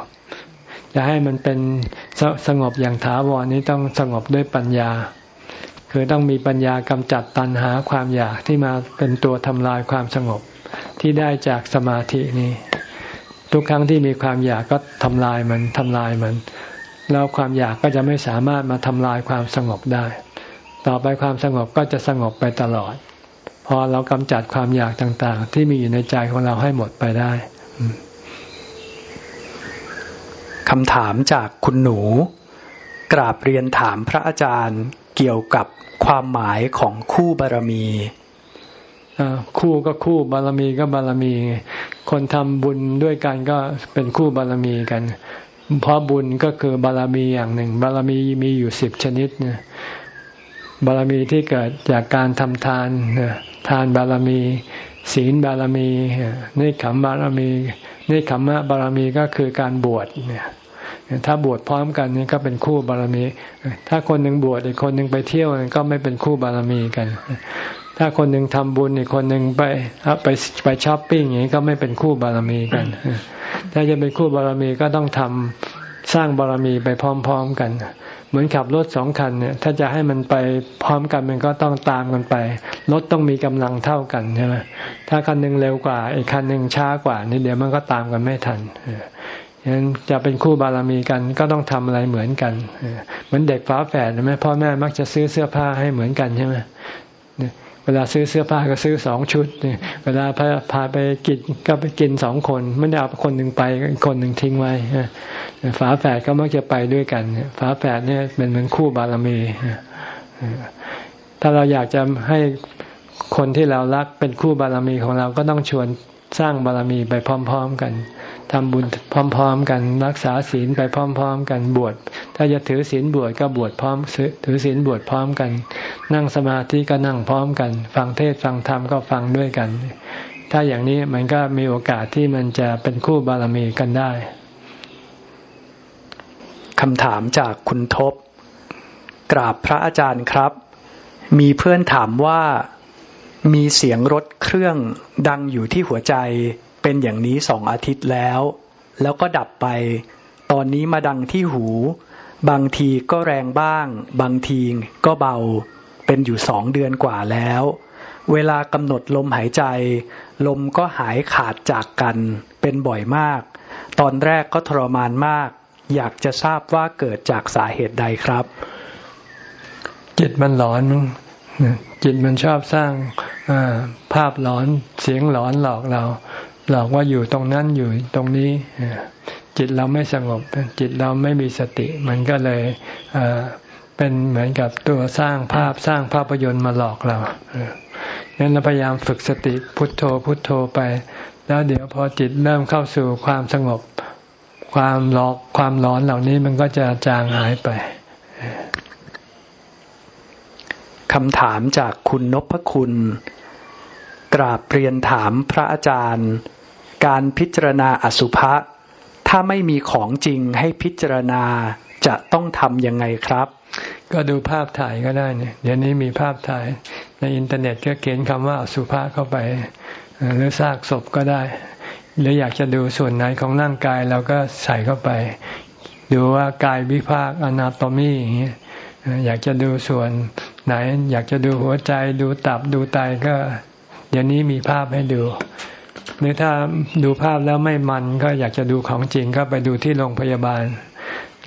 จะให้มันเป็นสสงบอย่างถาวรนี้ต้องสงบด้วยปัญญา คือต้องมีปัญญากำจัดตัณหาความอยากที่มาเป็นตัวทำลายความสงบที่ได้จากสมาธินี้ ทุกครั้งที่มีความอยากก็ทำลายมันทำลายมัน แล้วความอยากก็จะไม่สามารถมาทำลายความสงบได้ ต่อไปความสงบก็จะสงบไปตลอด พอเรากำจัดความอยากต่าง ๆ ที่มีอยู่ในใจของเราให้หมดไปได้คำถามจากคุณหนู กราบเรียนถามพระอาจารย์เกี่ยวกับความหมายของคู่บารมีคู่ก็คู่บารมีก็บารมี คนทำบุญด้วยกันก็เป็นคู่บารมีกัน เพราะบุญก็คือบารมีอย่างหนึ่ง บารมีมีอยู่สิบชนิดเนี่ย บารมีที่เกิดจากการทำทานทานบารมี ศีลบารมีนี่ขมบารมีนี่ขมมะบารมีก็คือการบวชเนี่ยถ้าบวชพร้อมกันนี่ก็เป็นคู่บารมี ถ้าคนหนึ่งบวชอีกคนหนึ่งไปเที่ยวก็ไม่เป็นคู่บารมีกัน ถ้าคนหนึ่งทำบุญอีกคนหนึ่งไปไปไปช้อปปิ้งอย่างนี้ก็ไม่เป็นคู่บารมีกัน ถ้าจะเป็นคู่บารมีก็ต้องทำสร้างบารมีไปพร้อม ๆกัน เหมือนขับรถสองคันเนี่ย ถ้าจะให้มันไปพร้อมกันมันก็ต้องตามกันไปรถต้องมีกำลังเท่ากันใช่ไหมถ้าคันหนึ่งเร็วกว่าอีกคันหนึ่งช้ากว่านี่เดี๋ยวมันก็ตามกันไม่ทันฉะนั้นจะเป็นคู่บารมีกันก็ต้องทำอะไรเหมือนกันเหมือนเด็กฝาแฝดใช่ไหมพ่อแม่มักจะซื้อเสื้อผ้าให้เหมือนกันใช่ไหม เวลาซื้อเสื้อผ้าก็ซื้อสองชุดเวลาพาพาไปกินก็ไปกินสองคนไม่ได้เอาคนหนึ่งไปคนหนึ่งทิ้งไว้ฝาแฝดก็มักจะไปด้วยกันฝาแฝดเนี่ยเป็นเหมือนคู่บารมีถ้าเราอยากจะให้คนที่เรารักเป็นคู่บารมีของเราก็ต้องชวนสร้างบารมีไปพร้อม ๆ กัน ทำบุญพร้อม ๆ กันรักษาศีลไปพร้อม ๆ กันบวชถ้าจะถือศีลบวชก็บวชพร้อมถือศีลบวชพร้อมกัน นั่งสมาธิก็นั่งพร้อมกัน ฟังเทศฟังธรรมก็ฟังด้วยกัน ถ้าอย่างนี้มันก็มีโอกาสที่มันจะเป็นคู่บารมีกันได้คำถามจากคุณทบ กราบพระอาจารย์ครับ มีเพื่อนถามว่ามีเสียงรถเครื่องดังอยู่ที่หัวใจ เป็นอย่างนี้สองอาทิตย์แล้ว แล้วก็ดับไป ตอนนี้มาดังที่หู บางทีก็แรงบ้าง บางทีก็เบา เป็นอยู่สองเดือนกว่าแล้ว เวลากำหนดลมหายใจ ลมก็หายขาดจากกัน เป็นบ่อยมาก ตอนแรกก็ทรมานมาก อยากจะทราบว่าเกิดจากสาเหตุใดครับ จิตมันหลอนจิตมันชอบสร้างภาพหลอนเสียงหลอนหลอกเรา หลอกว่าอยู่ตรงนั้นอยู่ตรงนี้จิตเราไม่สงบ จิตเราไม่มีสติ มันก็เลยเป็นเหมือนกับตัวสร้างภาพสร้างภาพยนตร์มาหลอกเรางั้นเราพยายามฝึกสติพุทโธพุทโธไป แล้วเดี๋ยวพอจิตเริ่มเข้าสู่ความสงบ ความหลอกความร้อนเหล่านี้มันก็จะจางหายไปคำถามจากคุณนพคุณ กราบเรียนถามพระอาจารย์ การพิจารณาอสุภะถ้าไม่มีของจริงให้พิจารณาจะต้องทำยังไงครับ ก็ดูภาพถ่ายก็ได้เนี่ยเดี๋ยวนี้มีภาพถ่ายในอินเทอร์เน็ตก็เขียนคำว่าอสุภะเข้าไป หรือซากศพก็ได้ หรืออยากจะดูส่วนไหนของร่างกายเราก็ใส่เข้าไป ดูว่ากายวิภาคอนาโตมีอย่างเงี้ยอยากจะดูส่วนไหน อยากจะดูหัวใจดูตับดูไตก็ เดี๋ยวนี้มีภาพให้ดู หรือถ้าดูภาพแล้วไม่มันก็อยากจะดูของจริงก็ไปดูที่โรงพยาบาล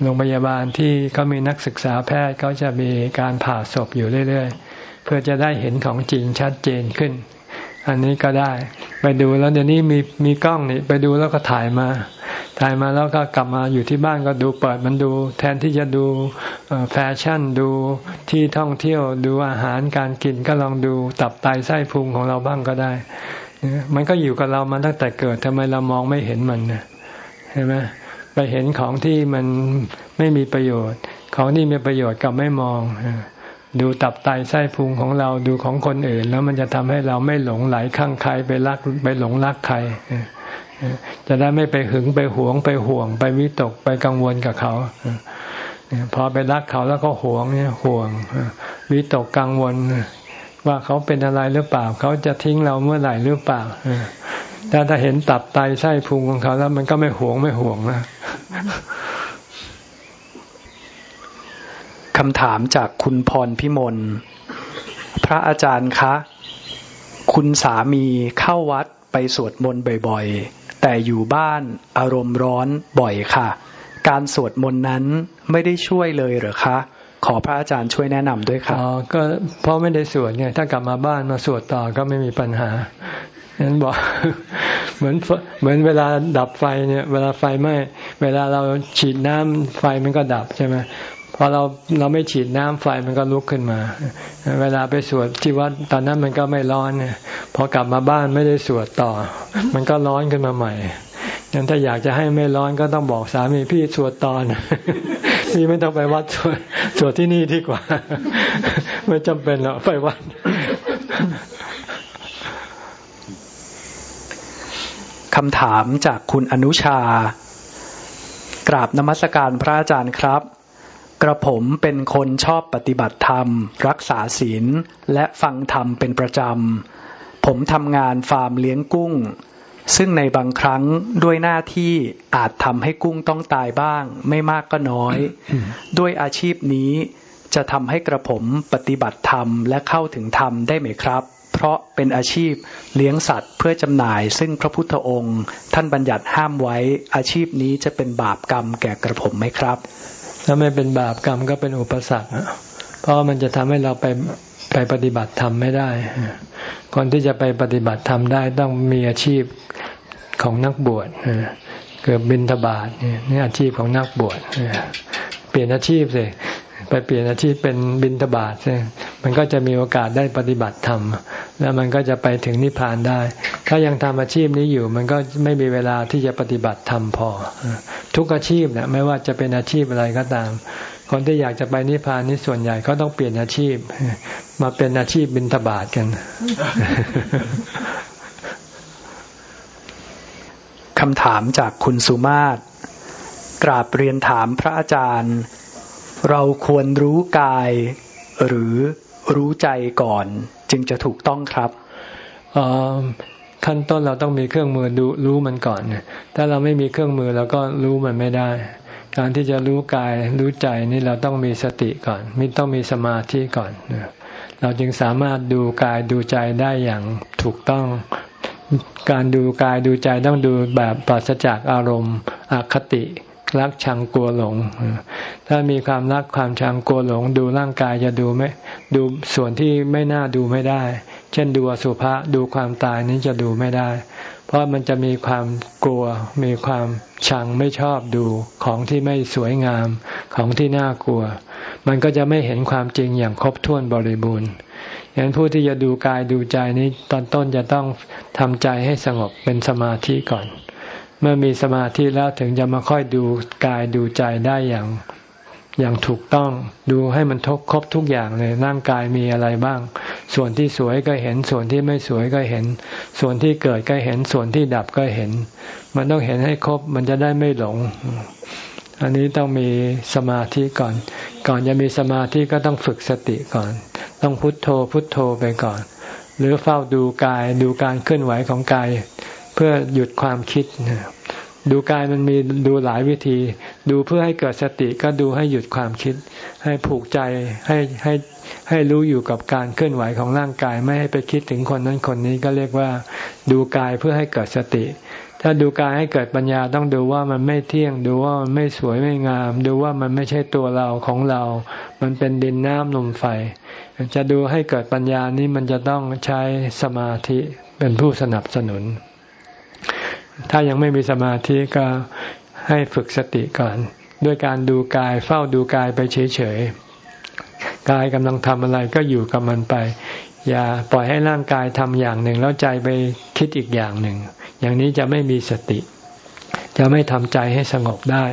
โรงพยาบาลที่เขามีนักศึกษาแพทย์เขาจะมีการผ่าศพอยู่เรื่อย ๆ เพื่อจะได้เห็นของจริงชัดเจนขึ้น อันนี้ก็ได้ ไปดูแล้วเดี๋ยวนี้มีมีกล้องนี่ไปดูแล้วก็ถ่ายมา ถ่ายมาแล้วก็กลับมาอยู่ที่บ้านก็ดูเปิดมันดู แทนที่จะดูแฟชั่นดูที่ท่องเที่ยวดูอาหารการกินก็ลองดูตับไตไส้พุงของเราบ้างก็ได้ มันก็อยู่กับเรามาตั้งแต่เกิดทำไมเรามองไม่เห็นมันนะเห็นไหมไปเห็นของที่มันไม่มีประโยชน์ ของที่มีประโยชน์กับไม่มอง ดูตับไตไส้พุงของเราดูของคนอื่น แล้วมันจะทำให้เราไม่หลงไหลข้างใครไปรักไปหลงรักใครจะได้ไม่ไปหึงไปหวงไปห่วง ไปวิตกไปกังวลกับเขาพอไปรักเขาแล้วก็ห่วงเนี่ยห่วงวิตกกังวล ว่าเขาเป็นอะไรหรือเปล่า เขาจะทิ้งเราเมื่อไหร่หรือเปล่าแต่ถ้าเห็นตับไตไส้พุงของเขาแล้ว มันก็ไม่ห่วงไม่ห่วงนะคำถามจากคุณพรพิมลพระอาจารย์คะ คุณสามีเข้าวัดไปสวดมนต์บ่อยๆ แต่อยู่บ้านอารมณ์ร้อนบ่อยค่ะ การสวดมนต์นั้นไม่ได้ช่วยเลยหรือคะ ขอพระอาจารย์ช่วยแนะนำด้วยครับอ๋อก็เพราะไม่ได้สวดไงถ้ากลับมาบ้านมาสวดต่อก็ไม่มีปัญหานั้นบอกเหมือนเหมือนเวลาดับไฟเนี่ย เวลาไฟไหม้เวลาเราฉีดน้ำไฟมันก็ดับใช่ไหมพอเราเราไม่ฉีดน้ำไฟมันก็ลุกขึ้นมา เวลาไปสวดที่วัดตอนนั้นมันก็ไม่ร้อนเนี่ยพอกลับมาบ้านไม่ได้สวดต่อ มันก็ร้อนขึ้นมาใหม่งั้นถ้าอยากจะให้ไม่ร้อนก็ต้องบอกสามีพี่สวดตอน พี่ไม่ต้องไปวัดสวดสวดที่นี่ดีกว่า ไม่จำเป็นหรอกไปวัดคำถามจากคุณอนุชา กราบนมัสการพระอาจารย์ครับ กระผมเป็นคนชอบปฏิบัติธรรม รักษาศีลและฟังธรรมเป็นประจำ ผมทำงานฟาร์มเลี้ยงกุ้ง ซึ่งในบางครั้งด้วยหน้าที่อาจทำให้กุ้งต้องตายบ้าง ไม่มากก็น้อย ด้วยอาชีพนี้จะทำให้กระผมปฏิบัติธรรมและเข้าถึงธรรมได้ไหมครับ เพราะเป็นอาชีพเลี้ยงสัตว์เพื่อจำหน่าย ซึ่งพระพุทธองค์ ท่านบัญญัติห้ามไว้ อาชีพนี้จะเป็นบาปกรรมแก่กระผมไหมครับ ถ้าไม่เป็นบาปกรรมก็เป็นอุปสรรคเพราะมันจะทำให้เราไป ไปปฏิบัติธรรมไม่ได้ คนที่จะไปปฏิบัติธรรมได้ต้องมีอาชีพของนักบวชเกิดบินทบาทนี่อาชีพของนักบวชเปลี่ยนอาชีพเลยไปเปลี่ยนอาชีพเป็นบินทบาทใช่มันก็จะมีโอกาสได้ปฏิบัติธรรม แล้วมันก็จะไปถึงนิพพานได้ ถ้ายังทำอาชีพนี้อยู่ มันก็ไม่มีเวลาที่จะปฏิบัติธรรมพอ ทุกอาชีพเนี่ยไม่ว่าจะเป็นอาชีพอะไรก็ตาม คนที่อยากจะไปนิพพานนี่ส่วนใหญ่เขาต้องเปลี่ยนอาชีพ มาเป็นอาชีพบินทบาทกันคำถามจากคุณสุมาตรกราบเรียนถามพระอาจารย์ เราควรรู้กายหรือรู้ใจก่อน จึงจะถูกต้องครับขั้นต้นเราต้องมีเครื่องมือดูรู้มันก่อนถ้าเราไม่มีเครื่องมือเราก็รู้มันไม่ได้ การที่จะรู้กายรู้ใจนี่เราต้องมีสติก่อนมิต้องมีสมาธิก่อนเราจึงสามารถดูกายดูใจได้อย่างถูกต้อง การดูกายดูใจต้องดูแบบปราศจากอารมณ์อคติรักชังกลัวหลง ถ้ามีความรักความชังกลัวหลง ดูร่างกายจะดูไม่ดูส่วนที่ไม่น่าดูไม่ได้ เช่นดูอสุภะดูความตายนี้จะดูไม่ได้ เพราะมันจะมีความกลัว มีความชังไม่ชอบดูของที่ไม่สวยงามของที่น่ากลัว มันก็จะไม่เห็นความจริงอย่างครบถ้วนบริบูรณ์อย่างผู้ที่จะดูกายดูใจนี้ตอนต้นจะต้องทำใจให้สงบเป็นสมาธิก่อน เมื่อมีสมาธิแล้วถึงจะมาค่อยดูกายดูใจได้อย่าง อย่างถูกต้องดูให้มันทบครบทุกอย่างเลยร่างกายมีอะไรบ้าง ส่วนที่สวยก็เห็น ส่วนที่ไม่สวยก็เห็น ส่วนที่เกิดก็เห็น ส่วนที่ดับก็เห็น มันต้องเห็นให้ครบมันจะได้ไม่หลง อันนี้ต้องมีสมาธิก่อน ก่อนจะมีสมาธิก็ต้องฝึกสติก่อน ต้องพุทโธพุทโธไปก่อน หรือเฝ้าดูกายดูการเคลื่อนไหวของกาย เพื่อหยุดความคิด ดูกายมันมีดูหลายวิธี ดูเพื่อให้เกิดสติก็ดูให้หยุดความคิด ให้ผูกใจให้ให้ให้รู้อยู่กับการเคลื่อนไหวของร่างกายไม่ให้ไปคิดถึงคนนั้นคนนี้ก็เรียกว่า ดูกายเพื่อให้เกิดสติ ถ้าดูกายให้เกิดปัญญาต้องดูว่ามันไม่เที่ยง ดูว่ามันไม่สวยไม่งาม ดูว่ามันไม่ใช่ตัวเราของเรา มันเป็นดินน้ำลมไฟ จะดูให้เกิดปัญญานี้มันจะต้องใช้สมาธิเป็นผู้สนับสนุน ถ้ายังไม่มีสมาธิก็ให้ฝึกสติก่อน ด้วยการดูกายเฝ้าดูกายไปเฉยๆกายกำลังทำอะไรก็อยู่กับมันไป อย่าปล่อยให้ร่างกายทำอย่างหนึ่ง แล้วใจไปคิดอีกอย่างหนึ่ง อย่างนี้จะไม่มีสติ จะไม่ทำใจให้สงบได้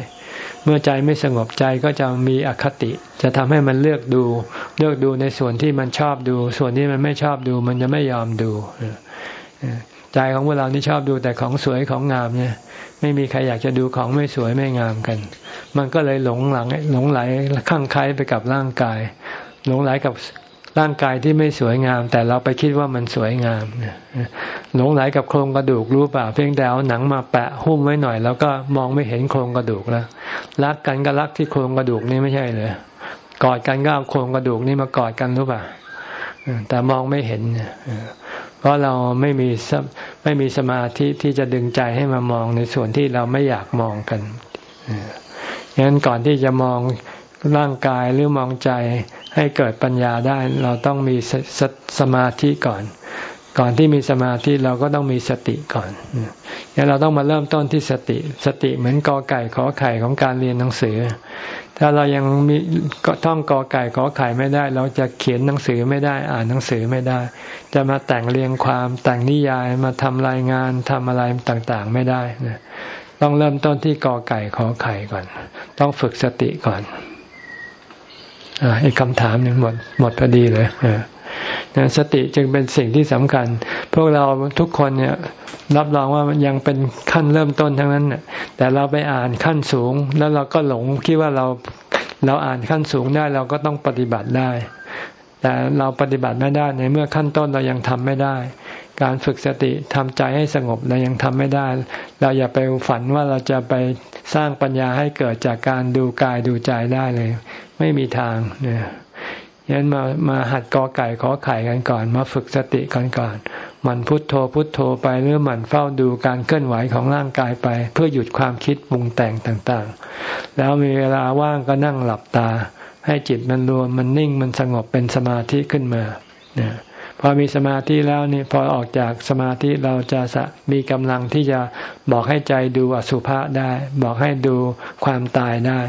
เมื่อใจไม่สงบใจก็จะมีอคติ จะทำให้มันเลือกดู เลือกดูในส่วนที่มันชอบดู ส่วนที่มันไม่ชอบดู มันจะไม่ยอมดู ใจของพวกเรานี่ชอบดูแต่ของสวยของงามเนี่ย ไม่มีใครอยากจะดูของไม่สวยไม่งามกัน มันก็เลยหลงหลังหลงไหลข้างใครไปกับร่างกาย หลงไหลกับร่างกายที่ไม่สวยงาม แต่เราไปคิดว่ามันสวยงามหลงไหลกับโครงกระดูกรู้เปล่าเพียงแต่เอาหนังมาแปะหุ้มไว้หน่อย แล้วก็มองไม่เห็นโครงกระดูกแล้วรักกันก็รักที่โครงกระดูกนี่ไม่ใช่เลยกอดกันก็เอาโครงกระดูกนี่มากอดกันรู้ป่ะแต่มองไม่เห็นเพ ราะเราไม่มีไม่มีสมาธิที่จะดึงใจให้มามองในส่วนที่เราไม่อยากมองกันฉะนั้นก่อนที่จะมองร่างกายหรือมองใจให้เกิดปัญญาได้ เราต้องมีสสสมาธิก่อน ก่อนที่มีสมาธิเราก็ต้องมีสติก่อนงั้นเราต้องมาเริ่มต้นที่สติ สติเหมือนกอไก่ขอไข่ของการเรียนหนังสือ ถ้าเรายังมีท่องกอไก่ขอไข่ไม่ได้ เราจะเขียนหนังสือไม่ได้ อ่านหนังสือไม่ได้ จะมาแต่งเรียงความแต่งนิยายมาทำรายงานทำอะไรต่างๆไม่ได้นะต้องเริ่มต้นที่กอไก่ขอไข่ก่อน ต้องฝึกสติก่อนอีกคำถามหนึ่งหมดหมดพอดีเลย สติจึงเป็นสิ่งที่สำคัญ พวกเราทุกคนเนี่ยรับรองว่ามันยังเป็นขั้นเริ่มต้นทั้งนั้นแต่เราไปอ่านขั้นสูง แล้วเราก็หลงคิดว่าเราเราอ่านขั้นสูงได้เราก็ต้องปฏิบัติได้ แต่เราปฏิบัติไม่ได้ในเมื่อขั้นต้นเรายังทำไม่ได้ การฝึกสติทำใจให้สงบเรายังทำไม่ได้ เราอย่าไปฝันว่าเราจะไปสร้างปัญญาให้เกิดจากการดูกายดูใจได้เลย ไม่มีทางเนี่ย ยันมามาหัดกอไก่ขอไข่กันก่อน มาฝึกสติกันก่อนมันพุทโธพุทโธไปหรือมันเฝ้าดูการเคลื่อนไหวของร่างกายไป เพื่อหยุดความคิดปรุงแต่งต่างๆ แล้วมีเวลาว่างก็นั่งหลับตา ให้จิตมันรวมมันนิ่งมันสงบเป็นสมาธิขึ้นมาเนี่ยพอมีสมาธิแล้วนี่พอออกจากสมาธิเราจะมีกำลังที่จะบอกให้ใจดูอสุภะได้ บอกให้ดูความตายได้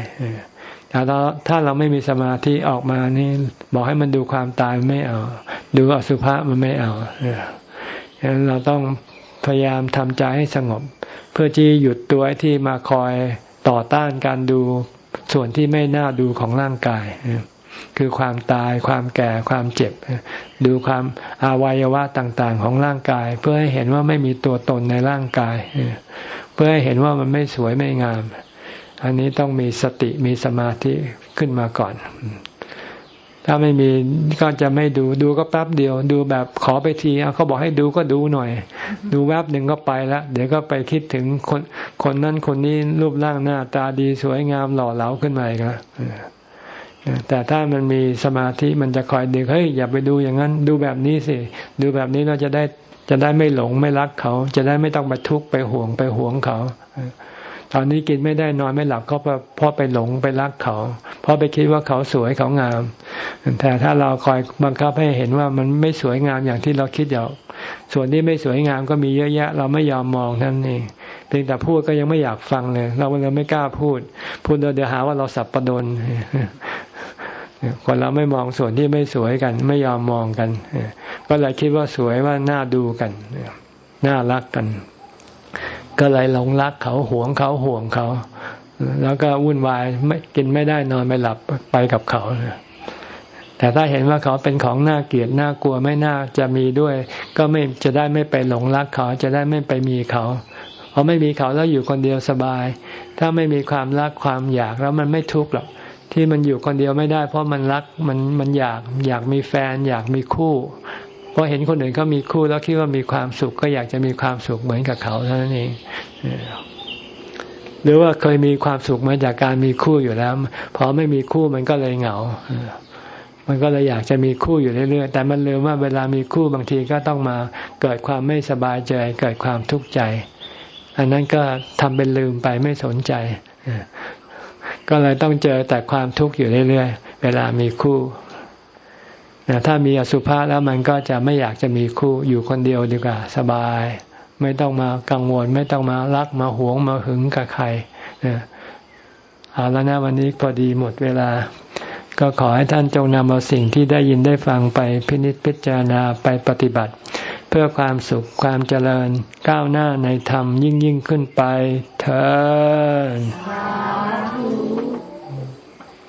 แต่เราถ้าเราไม่มีสมาธิออกมานี่ บอกให้มันดูความตายไม่เอา ดูอสุภะมันไม่เอาฉะนั้นเราต้องพยายามทำใจให้สงบ เพื่อที่หยุดตัวที่มาคอยต่อต้านการดูส่วนที่ไม่น่าดูของร่างกาย คือความตายความแก่ความเจ็บ ดูความอาวัยวะต่างๆ ของร่างกาย เพื่อให้เห็นว่าไม่มีตัวตนในร่างกาย เพื่อให้เห็นว่ามันไม่สวยไม่งาม อันนี้ต้องมีสติมีสมาธิขึ้นมาก่อน ถ้าไม่มีก็จะไม่ดูดูก็แป๊บเดียว ดูแบบขอไปทีเขาบอกให้ดูก็ดูหน่อย ดูแวบหนึ่งก็ไปล้วเดี๋ยวก็ไปคิดถึงคนคนนั้นคนนี้รูปร่างหน้าตาดีสวยงามหล่อเหลาขึ้นมาอีกแล้วแต่ถ้ามันมีสมาธิมันจะคอยดึงเฮ้ยอย่าไปดูอย่างนั้น ดูแบบนี้สิ ดูแบบนี้เราจะได้จะได้ไม่หลงไม่รักเขา จะได้ไม่ต้องไปทุกข์ไปห่วงไปห่วงเขา ตอนนี้กินไม่ได้นอนไม่หลับก็เพราะไปหลงไปรักเขา เพราะไปคิดว่าเขาสวยเขางาม แต่ถ้าเราคอยบังคับให้เห็นว่ามันไม่สวยงามอย่างที่เราคิดอยู่ส่วนที่ไม่สวยงามก็มีเยอะแยะ เราไม่ยอมมองนั่นเองเพียงแต่พูดก็ยังไม่อยากฟังเลย เราเลยไม่กล้าพูด พูดเดี๋ยวหาว่าเราสับประดนคนเราไม่มองส่วนที่ไม่สวยกัน ไม่ยอมมองกันก็เลยคิดว่าสวยว่าน่าดูกันน่ารักกัน ก็เลยหลงรักเขาหวงเขาห่วงเขา แล้วก็วุ่นวายไม่กินไม่ได้นอนไม่หลับไปกับเขาแต่ถ้าเห็นว่าเขาเป็นของน่าเกลียดน่ากลัวไม่น่าจะมีด้วย ก็ไม่จะได้ไม่ไปหลงรักเขาจะได้ไม่ไปมีเขาเพราะไม่มีเขาแล้วอยู่คนเดียวสบาย ถ้าไม่มีความรักความอยากแล้วมันไม่ทุกข์หรอกที่มันอยู่คนเดียวไม่ได้ เพราะมันรักมันมันอยากอยากมีแฟน อยากมีคู่ พอเห็นคนอื่นเขามีคู่แล้วคิดว่ามีความสุขก็อยากจะมีความสุขเหมือนกับเขาเท่านั้นเองหรือว่าเคยมีความสุขมาจากการมีคู่อยู่แล้วพอไม่มีคู่มันก็เลยเหงา มันก็เลยอยากจะมีคู่อยู่เรื่อยๆ แต่มันลืมว่าเวลามีคู่บางทีก็ต้องมาเกิดความไม่สบายใจ เกิดความทุกข์ใจ อันนั้นก็ทำเป็นลืมไปไม่สนใจ ก็เลยต้องเจอแต่ความทุกข์อยู่เรื่อยๆ เวลามีคู่ ถ้ามีอสุภะแล้วมันก็จะไม่อยากจะมีคู่อยู่คนเดียวดีกว่าสบาย ไม่ต้องมากังวล ไม่ต้องมารักมาหวงมาหึงกับใครเอาแล้วนะวันนี้พอดีหมดเวลา ก็ขอให้ท่านจงนำเอาสิ่งที่ได้ยินได้ฟังไปพินิจพิจารณาไปปฏิบัติ เพื่อความสุขความเจริญก้าวหน้าในธรรมยิ่งยิ่งขึ้นไปเถิด